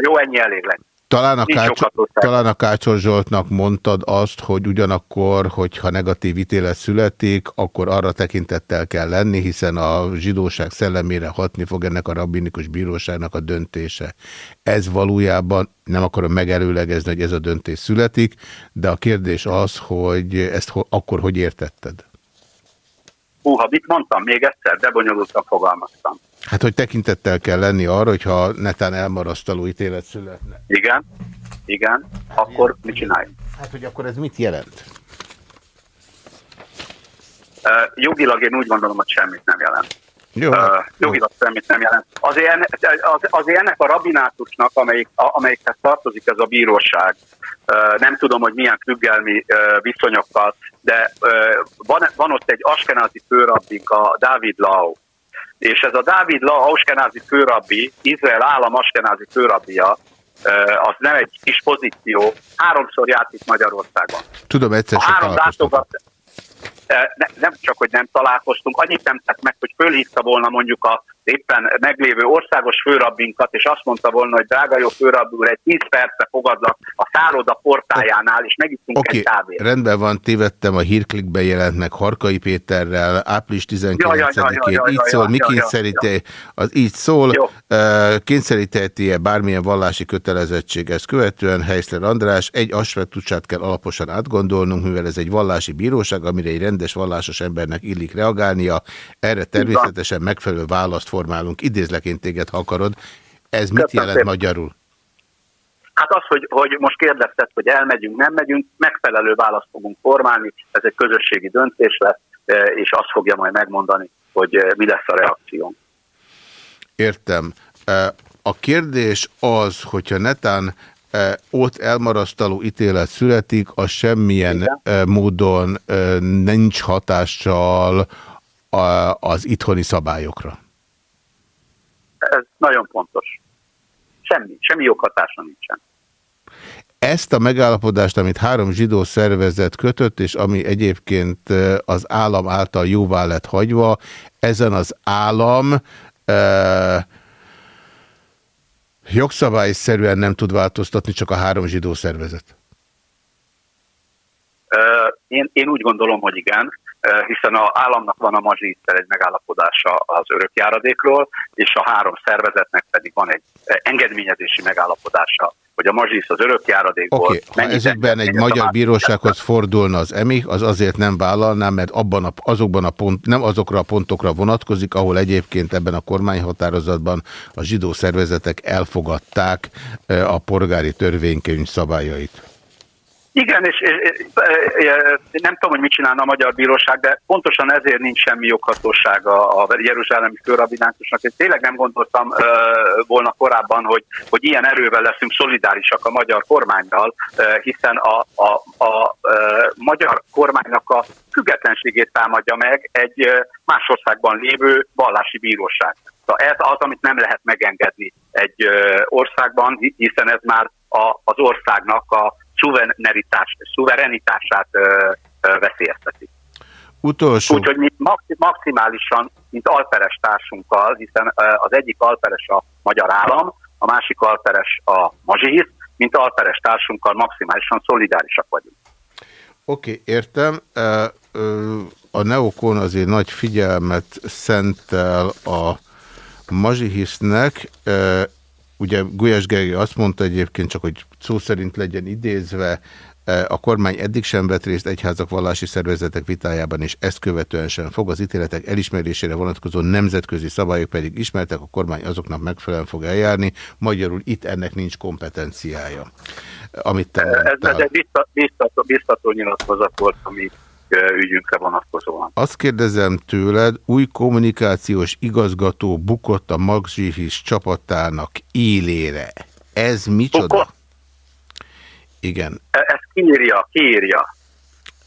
jó, ennyi elég lesz. Talán a, Kácsor, talán a Kácsor Zsoltnak mondtad azt, hogy ugyanakkor, hogyha negatív ítélet születik, akkor arra tekintettel kell lenni, hiszen a zsidóság szellemére hatni fog ennek a rabbinikus bíróságnak a döntése. Ez valójában, nem akarom megelőlegezni, hogy ez a döntés születik, de a kérdés az, hogy ezt ho akkor hogy értetted? Húha, mit mondtam még egyszer, de bonyolultan fogalmaztam. Hát, hogy tekintettel kell lenni arra, hogyha netán elmarasztaló ítélet születne. Igen, igen. Akkor mit csinálj? Hát, hogy akkor ez mit jelent? Uh, jogilag én úgy gondolom, hogy semmit nem jelent. Jó, uh, jogilag jó. semmit nem jelent. Azért, enne, az, azért ennek a rabinátusnak, amelyik, amelyikhez tartozik ez a bíróság, uh, nem tudom, hogy milyen függelmi uh, viszonyokkal de van, van ott egy askenázi főrabbink, a Dávid Lau, és ez a Dávid Lau, askenázi főrabbi, Izrael állam askenázi főrabbia, az nem egy kis pozíció, háromszor játszik Magyarországon. Tudom, egyszer a három látogat, ne, nem csak, hogy nem találkoztunk, annyit nem tett meg, hogy fölhívta volna mondjuk a éppen meglévő országos főrabbinkat, és azt mondta volna, hogy drága jó főrabb úr, egy 10 percre fogadlak a szálloda portájánál, és megisztunk okay, egy kávét. rendben van, tévedtem, a hírklikben jelent meg Harkai Péterrel, április 19-én, így szól, mi kényszeríti, az így szól, kényszeríteti-e bármilyen vallási kötelezettség ezt követően, Heiszler András, egy aspektusát kell alaposan átgondolnunk, mivel ez egy vallási bíróság, amire egy rendes vallásos embernek illik reagálnia, erre természetesen megfelelő választ formálunk. Idézlek én téged, ha akarod. Ez mit Köszönöm jelent szépen. magyarul? Hát az, hogy, hogy most kérdezted, hogy elmegyünk, nem megyünk, megfelelő választ fogunk formálni, ez egy közösségi döntés lesz, e, és azt fogja majd megmondani, hogy e, mi lesz a reakció. Értem. E, a kérdés az, hogyha netán ott elmarasztaló ítélet születik, az semmilyen Igen. módon nincs hatással az itthoni szabályokra ez nagyon fontos. Semmi, semmi joghatása nincsen. Ezt a megállapodást, amit három zsidó szervezet kötött, és ami egyébként az állam által jóvá lett hagyva, ezen az állam eh, jogszabályszerűen nem tud változtatni, csak a három zsidó szervezet. Én, én úgy gondolom, hogy igen hiszen az államnak van a mazsíttel egy megállapodása az örökjáradékról, és a három szervezetnek pedig van egy engedményezési megállapodása, hogy a mazsisz az örökjáradékból... Oké, okay. ha ezekben egy magyar bírósághoz fordulna az EMI, az azért nem vállalná, mert abban a, azokban a pont, nem azokra a pontokra vonatkozik, ahol egyébként ebben a kormányhatározatban a zsidó szervezetek elfogadták a polgári törvénykönyv szabályait. Igen, és, és, és nem tudom, hogy mit csinálna a Magyar Bíróság, de pontosan ezért nincs semmi joghatósága a Jeruzsálemi főrabinátusnak. Én tényleg nem gondoltam volna korábban, hogy, hogy ilyen erővel leszünk szolidárisak a magyar kormányjal, uh, hiszen a, a, a uh, magyar kormánynak a függetlenségét támadja meg egy más országban lévő vallási bíróság. Ez az, amit nem lehet megengedni egy országban, hiszen ez már a, az országnak a szuverenitás, szuverenitását veszélyezteti. Utolsó. Úgyhogy mi maximálisan, mint alperes társunkkal, hiszen az egyik alperes a magyar állam, a másik alperes a mazsihisz, mint alperes társunkkal maximálisan szolidárisak vagyunk. Oké, okay, értem. A Neokon azért nagy figyelmet szentel a mazsihisznek. Ugye Gulyás Gergely azt mondta egyébként, csak hogy szó szerint legyen idézve, e, a kormány eddig sem vett részt egyházak vallási szervezetek vitájában, és ezt követően sem fog. Az ítéletek elismerésére vonatkozó nemzetközi szabályok pedig ismertek, a kormány azoknak megfelelően fog eljárni. Magyarul itt ennek nincs kompetenciája. Amit te ez, ez egy biztató, biztató nyilatkozat volt, ami ügyünkre vonatkozóan. Azt kérdezem tőled, új kommunikációs igazgató bukott a Magzsihis csapatának élére. Ez micsoda? Bukott? Igen. E, ezt kiírja, kiírja.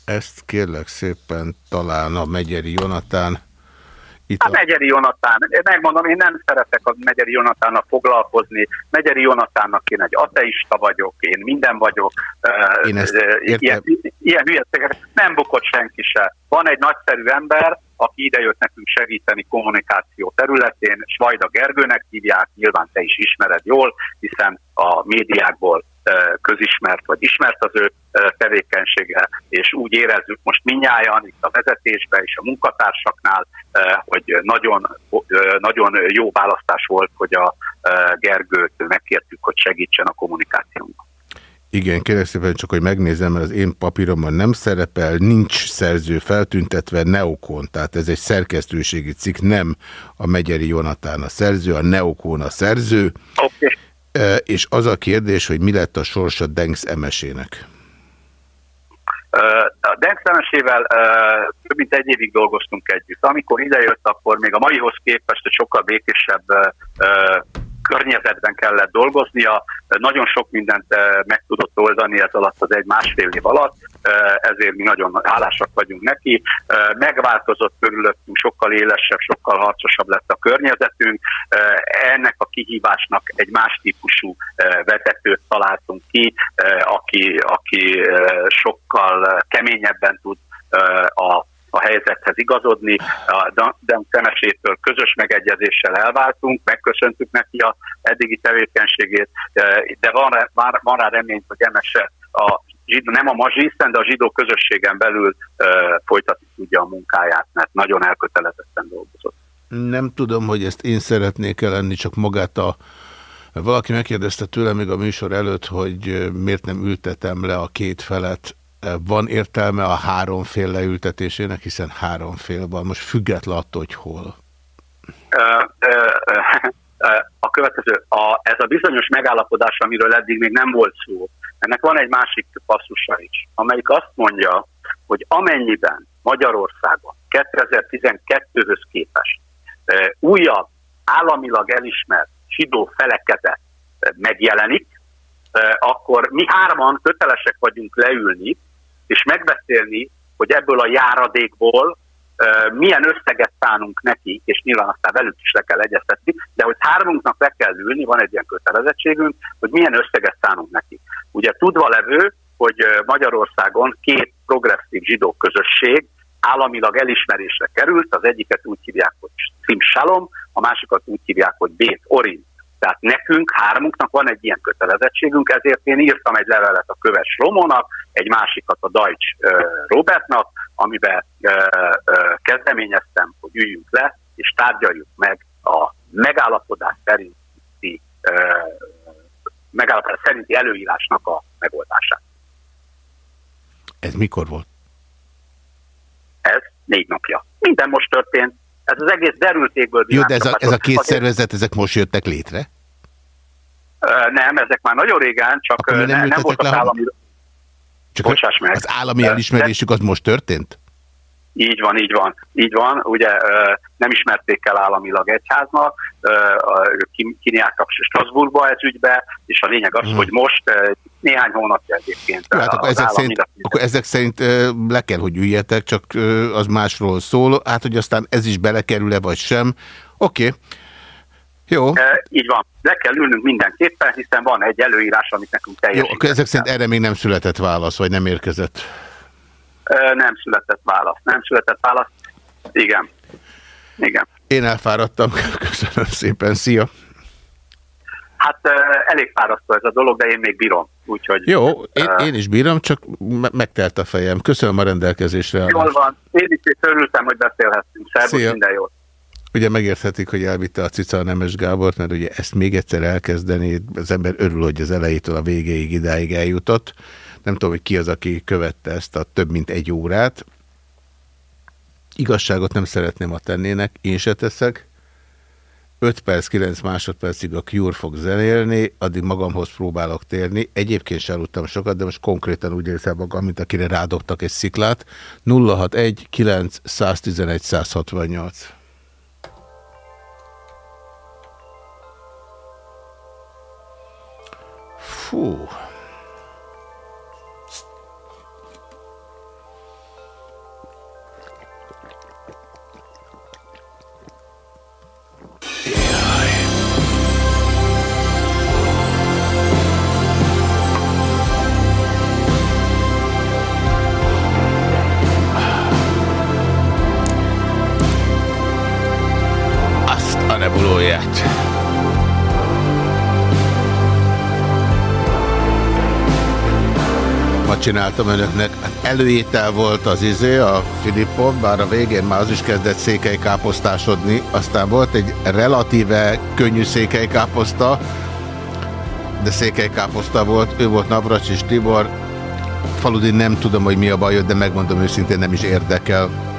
Ezt kérlek szépen talán a Megyeri Jonatán. Itt hát a... Megyeri Jonatán, megmondom, én nem szeretek a Megyeri Jonatánnak foglalkozni. Megyeri Jonatánnak én egy ateista vagyok, én minden vagyok. Én ezt ilyen, ilyen hülyeségek. Nem bukott senki se. Van egy nagyszerű ember, aki idejött nekünk segíteni kommunikáció területén, Svajda Gergőnek hívják, nyilván te is ismered jól, hiszen a médiákból közismert, vagy ismert az ő tevékenysége, és úgy érezzük most minnyáján itt a vezetésben és a munkatársaknál, hogy nagyon, nagyon jó választás volt, hogy a Gergőt megkértük, hogy segítsen a kommunikációnkban. Igen, kérlek szépen csak, hogy megnézem, mert az én papíromban nem szerepel, nincs szerző feltüntetve, Neokon, tehát ez egy szerkesztőségi cikk, nem a Megyeri Jonatán a szerző, a Neokon a szerző. Okay. És az a kérdés, hogy mi lett a sorsa Denks emesének? A Denks emesével több mint egy évig dolgoztunk együtt. Amikor idejött, akkor még a maihoz képest egy sokkal békésebb környezetben kellett dolgoznia, nagyon sok mindent meg tudott oldani ez alatt az egy másfél év alatt, ezért mi nagyon hálásak vagyunk neki. Megváltozott körülöttünk, sokkal élesebb, sokkal harcosabb lett a környezetünk. Ennek a kihívásnak egy más típusú vezetőt találtunk ki, aki, aki sokkal keményebben tud a a helyzethez igazodni. A Dan Temesétől közös megegyezéssel elváltunk, megköszöntük neki a eddigi tevékenységét, de van, már, van rá remény, hogy Emese a zsidó, nem a mazsiszen, de a zsidó közösségen belül folytatni tudja a munkáját, mert nagyon elkötelezetten dolgozott. Nem tudom, hogy ezt én szeretnék el lenni, csak magát a valaki megkérdezte tőlem még a műsor előtt, hogy miért nem ültetem le a két felet van értelme a három fél leültetésének, hiszen három fél van, most független attól, hogy hol. A következő, a, ez a bizonyos megállapodás, amiről eddig még nem volt szó, ennek van egy másik passzusa is, amelyik azt mondja, hogy amennyiben Magyarországon 2012-höz képest újabb államilag elismert zsidó felekezet megjelenik, akkor mi hárman kötelesek vagyunk leülni, és megbeszélni, hogy ebből a járadékból milyen összeget szánunk neki, és nyilván aztán velük is le kell egyeztetni, de hogy hármunknak le kell ülni, van egy ilyen kötelezettségünk, hogy milyen összeget szánunk neki. Ugye tudva levő, hogy Magyarországon két progresszív zsidó közösség államilag elismerésre került, az egyiket úgy hívják, hogy Sim Shalom, a másikat úgy hívják, hogy Bét Orin. Tehát nekünk, hármunknak van egy ilyen kötelezettségünk, ezért én írtam egy levelet a Köves Romónak, egy másikat a Deutsch Robertnak, amiben kezdeményeztem, hogy üljünk le, és tárgyaljuk meg a megállapodás szerinti, megállapodás szerinti előírásnak a megoldását. Ez mikor volt? Ez négy napja. Minden most történt, ez az egész derültékből... Jó, de ez a, ez a két szervezet, ezek most jöttek létre? Nem, ezek már nagyon régen, csak nem, nem, nem volt az állami... Csak Bocsáss meg. Az állami elismerésük az most történt? Így van, így van, így van. Ugye nem ismerték el államilag egyháznak, kiniáltak Strasbourgba ez ügybe, és a lényeg az, hmm. hogy most néhány hónapja egyébként. Jó, hát akkor, ezek szerint, akkor ezek szerint le kell, hogy üljetek, csak az másról szól. Hát, hogy aztán ez is belekerül-e, vagy sem. Oké. Okay. Jó. E, így van. Le kell ülnünk mindenképpen, hiszen van egy előírás, amit nekünk teljesen. Jó, ezek szerint erre még nem született válasz, vagy nem érkezett? E, nem született válasz. Nem született válasz. Igen. Igen. Én elfáradtam. Köszönöm szépen. Szia! Hát elég fárasztó ez a dolog, de én még bírom. Úgyhogy, Jó, én, én is bírom, csak me megtelt a fejem. Köszönöm a rendelkezésre. Jól van. Én is örültem, hogy beszélhettünk. Szervusz, minden jót. Ugye megérthetik, hogy elvitte a cica a Nemes Gábort, mert ugye ezt még egyszer elkezdeni, az ember örül, hogy az elejétől a végéig idáig eljutott. Nem tudom, hogy ki az, aki követte ezt a több mint egy órát. Igazságot nem szeretném, a tennének, én se teszek. 5 perc, 9 másodpercig a Cure fog zenélni, addig magamhoz próbálok térni. Egyébként sem aludtam sokat, de most konkrétan úgy érzem magam, mint akire rádobtak egy sziklát. 061 9 111 168 Fú. Nebulóját. ma csináltam önöknek. Hát előétel volt az izé, a Filippon, bár a végén már az is kezdett székelykáposztásodni. Aztán volt egy relatíve könnyű székelykáposzta, de székelykáposzta volt. Ő volt Navracs és Tibor. Faludi nem tudom, hogy mi a bajod, de megmondom őszintén nem is érdekel.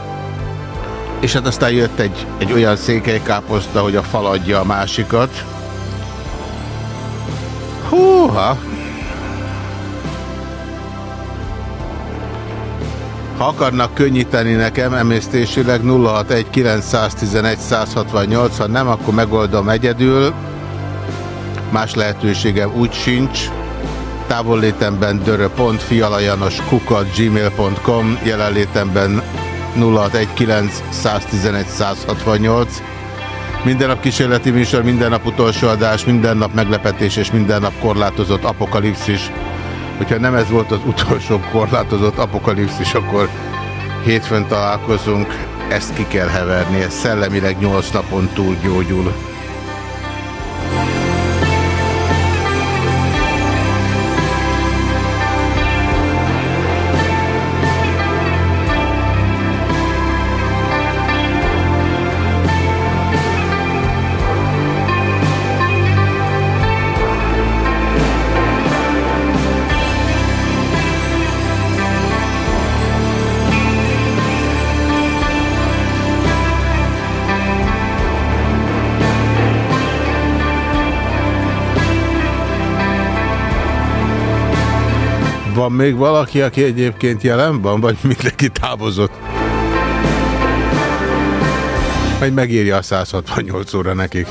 És hát aztán jött egy, egy olyan székelykáposzta, hogy a fal adja a másikat. Húha! Ha akarnak könnyíteni nekem emésztésileg 061 911 168, ha nem, akkor megoldom egyedül. Más lehetőségem úgy sincs. Távollétemben dörö.fialajanos kukat gmail.com jelenlétemben 0619 111 168 minden nap kísérleti műsor, minden nap utolsó adás, minden nap meglepetés és minden nap korlátozott apokalipszis. Hogyha nem ez volt az utolsó korlátozott apokalipszis, akkor hétfőn találkozunk, ezt ki kell heverni, ez szellemileg 8 napon túl gyógyul. Még valaki, aki egyébként jelen van, vagy mindenki távozott? Vagy megírja a 168 óra nekik.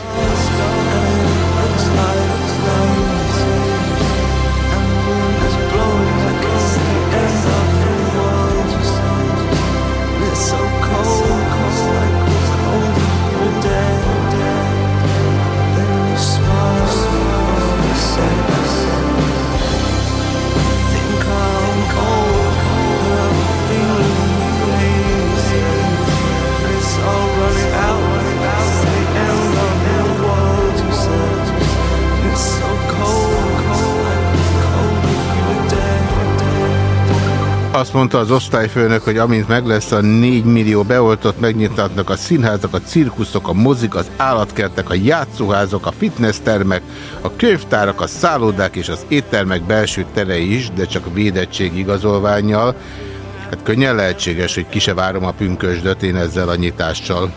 Azt mondta az osztályfőnök, hogy amint meg lesz a 4 millió beoltott, megnyitnak a színházak, a cirkuszok, a mozik, az állatkertek, a játszóházak, a fitnesstermek, a könyvtárak, a szállodák és az éttermek belső terei is, de csak védettség igazolványjal. Hát könnyen lehetséges, hogy ki se várom a pünkösdöt én ezzel a nyitással.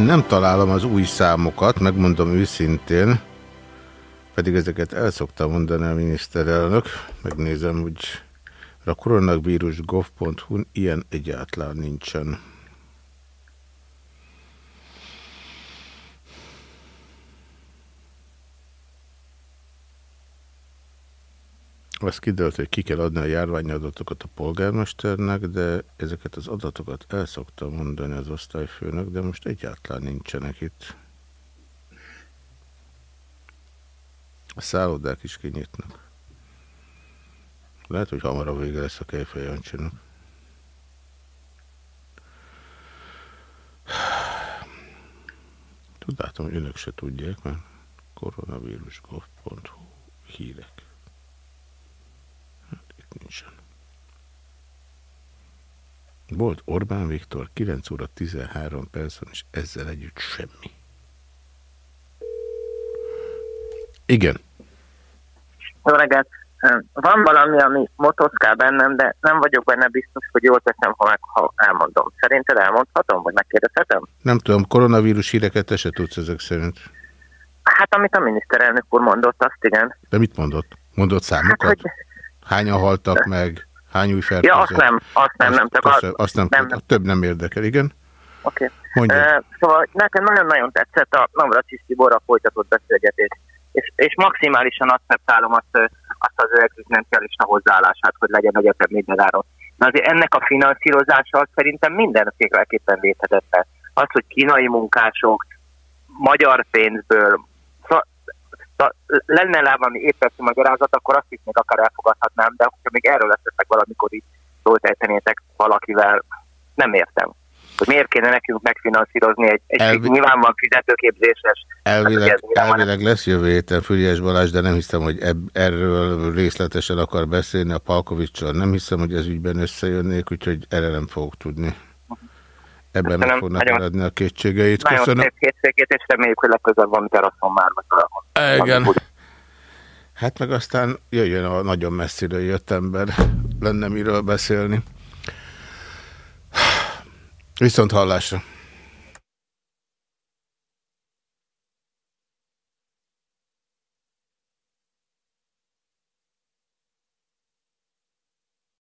Én nem találom az új számokat, megmondom őszintén, pedig ezeket el szoktam mondani a miniszterelnök. Megnézem, hogy a koronavírus.gov.hu ilyen egyáltalán nincsen. Azt kiderült, hogy ki kell adni a járványadatokat a polgármesternek, de ezeket az adatokat el szokta mondani az osztályfőnök, de most egyáltalán nincsenek itt. A szállodák is kinyitnak. Lehet, hogy hamarabb vége lesz a Kejfej Jancsinak. Tudátom, önök se tudják, mert koronavírus.gov.hu hírek nincsen. Volt Orbán Viktor 9 óra 13 percon, és ezzel együtt semmi. Igen. Jó reggelt! Van valami, ami motoszkál bennem, de nem vagyok benne biztos, hogy jól teszem, ha, meg, ha elmondom. Szerinted elmondhatom, vagy megkérdezhetem? Nem tudom, koronavírus híreket te se tudsz ezek szerint. Hát amit a miniszterelnök úr mondott, azt igen. De mit mondott? Mondott számokat? Hát, hogy... Hányan haltak meg? Hány új fertőzött? Ja, azt nem, azt nem, nem. Csak azt, azt nem, nem, nem. Több nem érdekel, igen. Oké. Okay. Uh, szóval nekem nagyon-nagyon tetszett a Navracsis Tiborra folytatott beszélgetés, és, és maximálisan akceptálom azt, azt az öregzősmentjalista hozzáállását, hogy legyen egyetem minden áron. Na azért ennek a finanszírozása szerintem mindenféleképpen védhetetlen. Az, hogy kínai munkások magyar pénzből lenne rá valami éppen magyarázat, akkor azt is még akár elfogadhatnám, de hogyha még erről leszetek valamikor így szólt ejtenétek valakivel, nem értem. Hogy miért kéne nekünk megfinanszírozni egy, egy Elvi... nyilvánvalóan fizetőképzéses... Elvileg, hát, elvileg lesz jövő héten Füriás Balázs, de nem hiszem, hogy eb erről részletesen akar beszélni a Palkovicsal. Nem hiszem, hogy ez ügyben összejönnék, úgyhogy erre nem fogok tudni. Ebben Köszönöm, meg fognak nagyon, maradni a kétségeit. Nagyon Köszönöm. szép kétségét, és reméljük, hogy legközelebb van teraszon már. Meg Igen. Hát meg aztán jöjjön a nagyon messziről jött ember, lenne miről beszélni. Viszont hallásra.